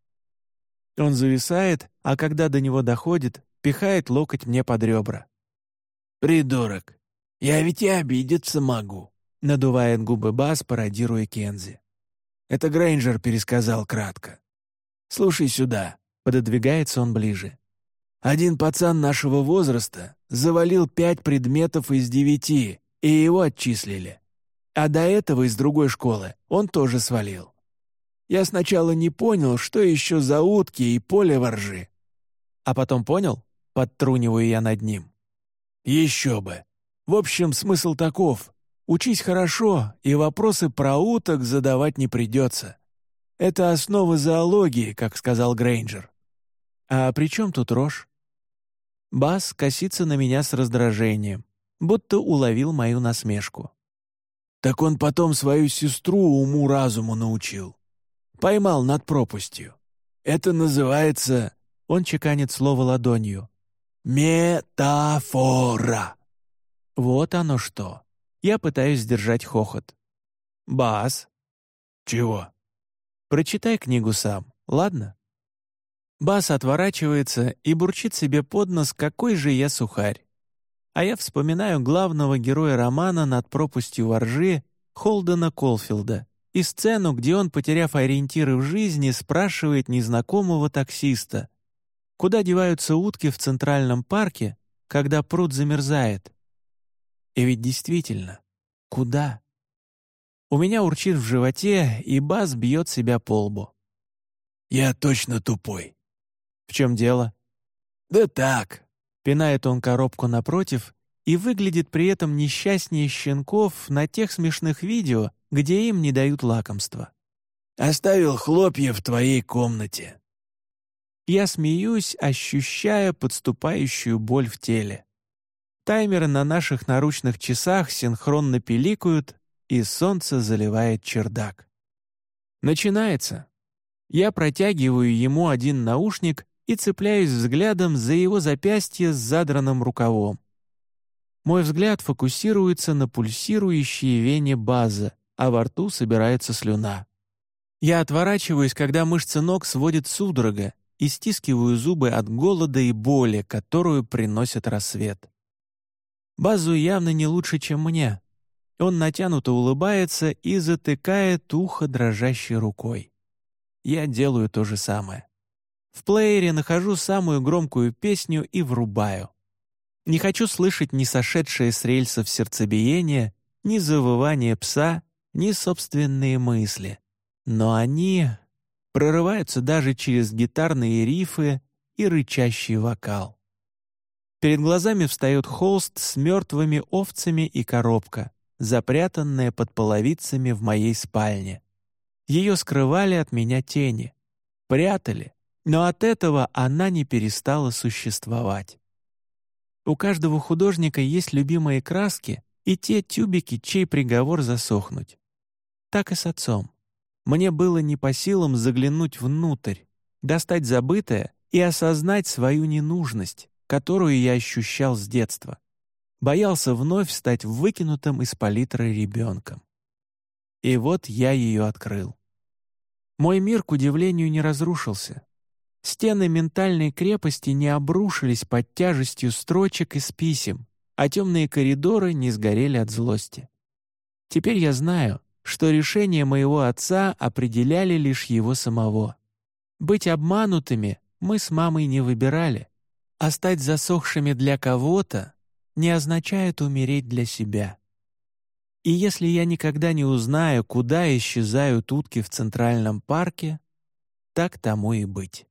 Он зависает, а когда до него доходит, пихает локоть мне под ребра. «Придурок! Я ведь и обидеться могу!» надувает губы Бас, пародируя Кензи. Это Грейнджер пересказал кратко. «Слушай сюда», — пододвигается он ближе. «Один пацан нашего возраста завалил пять предметов из девяти, и его отчислили. А до этого из другой школы он тоже свалил. Я сначала не понял, что еще за утки и поле воржи. А потом понял? Подтруниваю я над ним. Еще бы. В общем, смысл таков. Учись хорошо, и вопросы про уток задавать не придется. Это основа зоологии, как сказал Грейнджер. А при чем тут рожь? Бас косится на меня с раздражением, будто уловил мою насмешку. Так он потом свою сестру уму-разуму научил. Поймал над пропастью. Это называется... Он чеканит слово ладонью. Метафора. Вот оно что. Я пытаюсь сдержать хохот. Бас. Чего? Прочитай книгу сам, ладно? Бас отворачивается и бурчит себе под нос, какой же я сухарь. А я вспоминаю главного героя романа «Над пропастью воржи» Холдена Колфилда и сцену, где он, потеряв ориентиры в жизни, спрашивает незнакомого таксиста, Куда деваются утки в Центральном парке, когда пруд замерзает? И ведь действительно, куда? У меня урчит в животе, и бас бьет себя по лбу. «Я точно тупой». «В чем дело?» «Да так». Пинает он коробку напротив и выглядит при этом несчастнее щенков на тех смешных видео, где им не дают лакомства. «Оставил хлопья в твоей комнате. Я смеюсь, ощущая подступающую боль в теле. Таймеры на наших наручных часах синхронно пиликают, и солнце заливает чердак. Начинается. Я протягиваю ему один наушник и цепляюсь взглядом за его запястье с задранным рукавом. Мой взгляд фокусируется на пульсирующей вене базы, а во рту собирается слюна. Я отворачиваюсь, когда мышцы ног сводит судорога, и стискиваю зубы от голода и боли, которую приносит рассвет. Базу явно не лучше, чем мне. Он натянуто улыбается и затыкает ухо дрожащей рукой. Я делаю то же самое. В плеере нахожу самую громкую песню и врубаю. Не хочу слышать ни сошедшее с рельсов сердцебиение, ни завывание пса, ни собственные мысли. Но они прорываются даже через гитарные рифы и рычащий вокал. Перед глазами встает холст с мертвыми овцами и коробка, запрятанная под половицами в моей спальне. Ее скрывали от меня тени. Прятали, но от этого она не перестала существовать. У каждого художника есть любимые краски и те тюбики, чей приговор засохнуть. Так и с отцом. Мне было не по силам заглянуть внутрь, достать забытое и осознать свою ненужность, которую я ощущал с детства. Боялся вновь стать выкинутым из палитры ребенком. И вот я ее открыл. Мой мир, к удивлению, не разрушился. Стены ментальной крепости не обрушились под тяжестью строчек из писем, а темные коридоры не сгорели от злости. Теперь я знаю, что решения моего отца определяли лишь его самого. Быть обманутыми мы с мамой не выбирали, а стать засохшими для кого-то не означает умереть для себя. И если я никогда не узнаю, куда исчезают утки в Центральном парке, так тому и быть.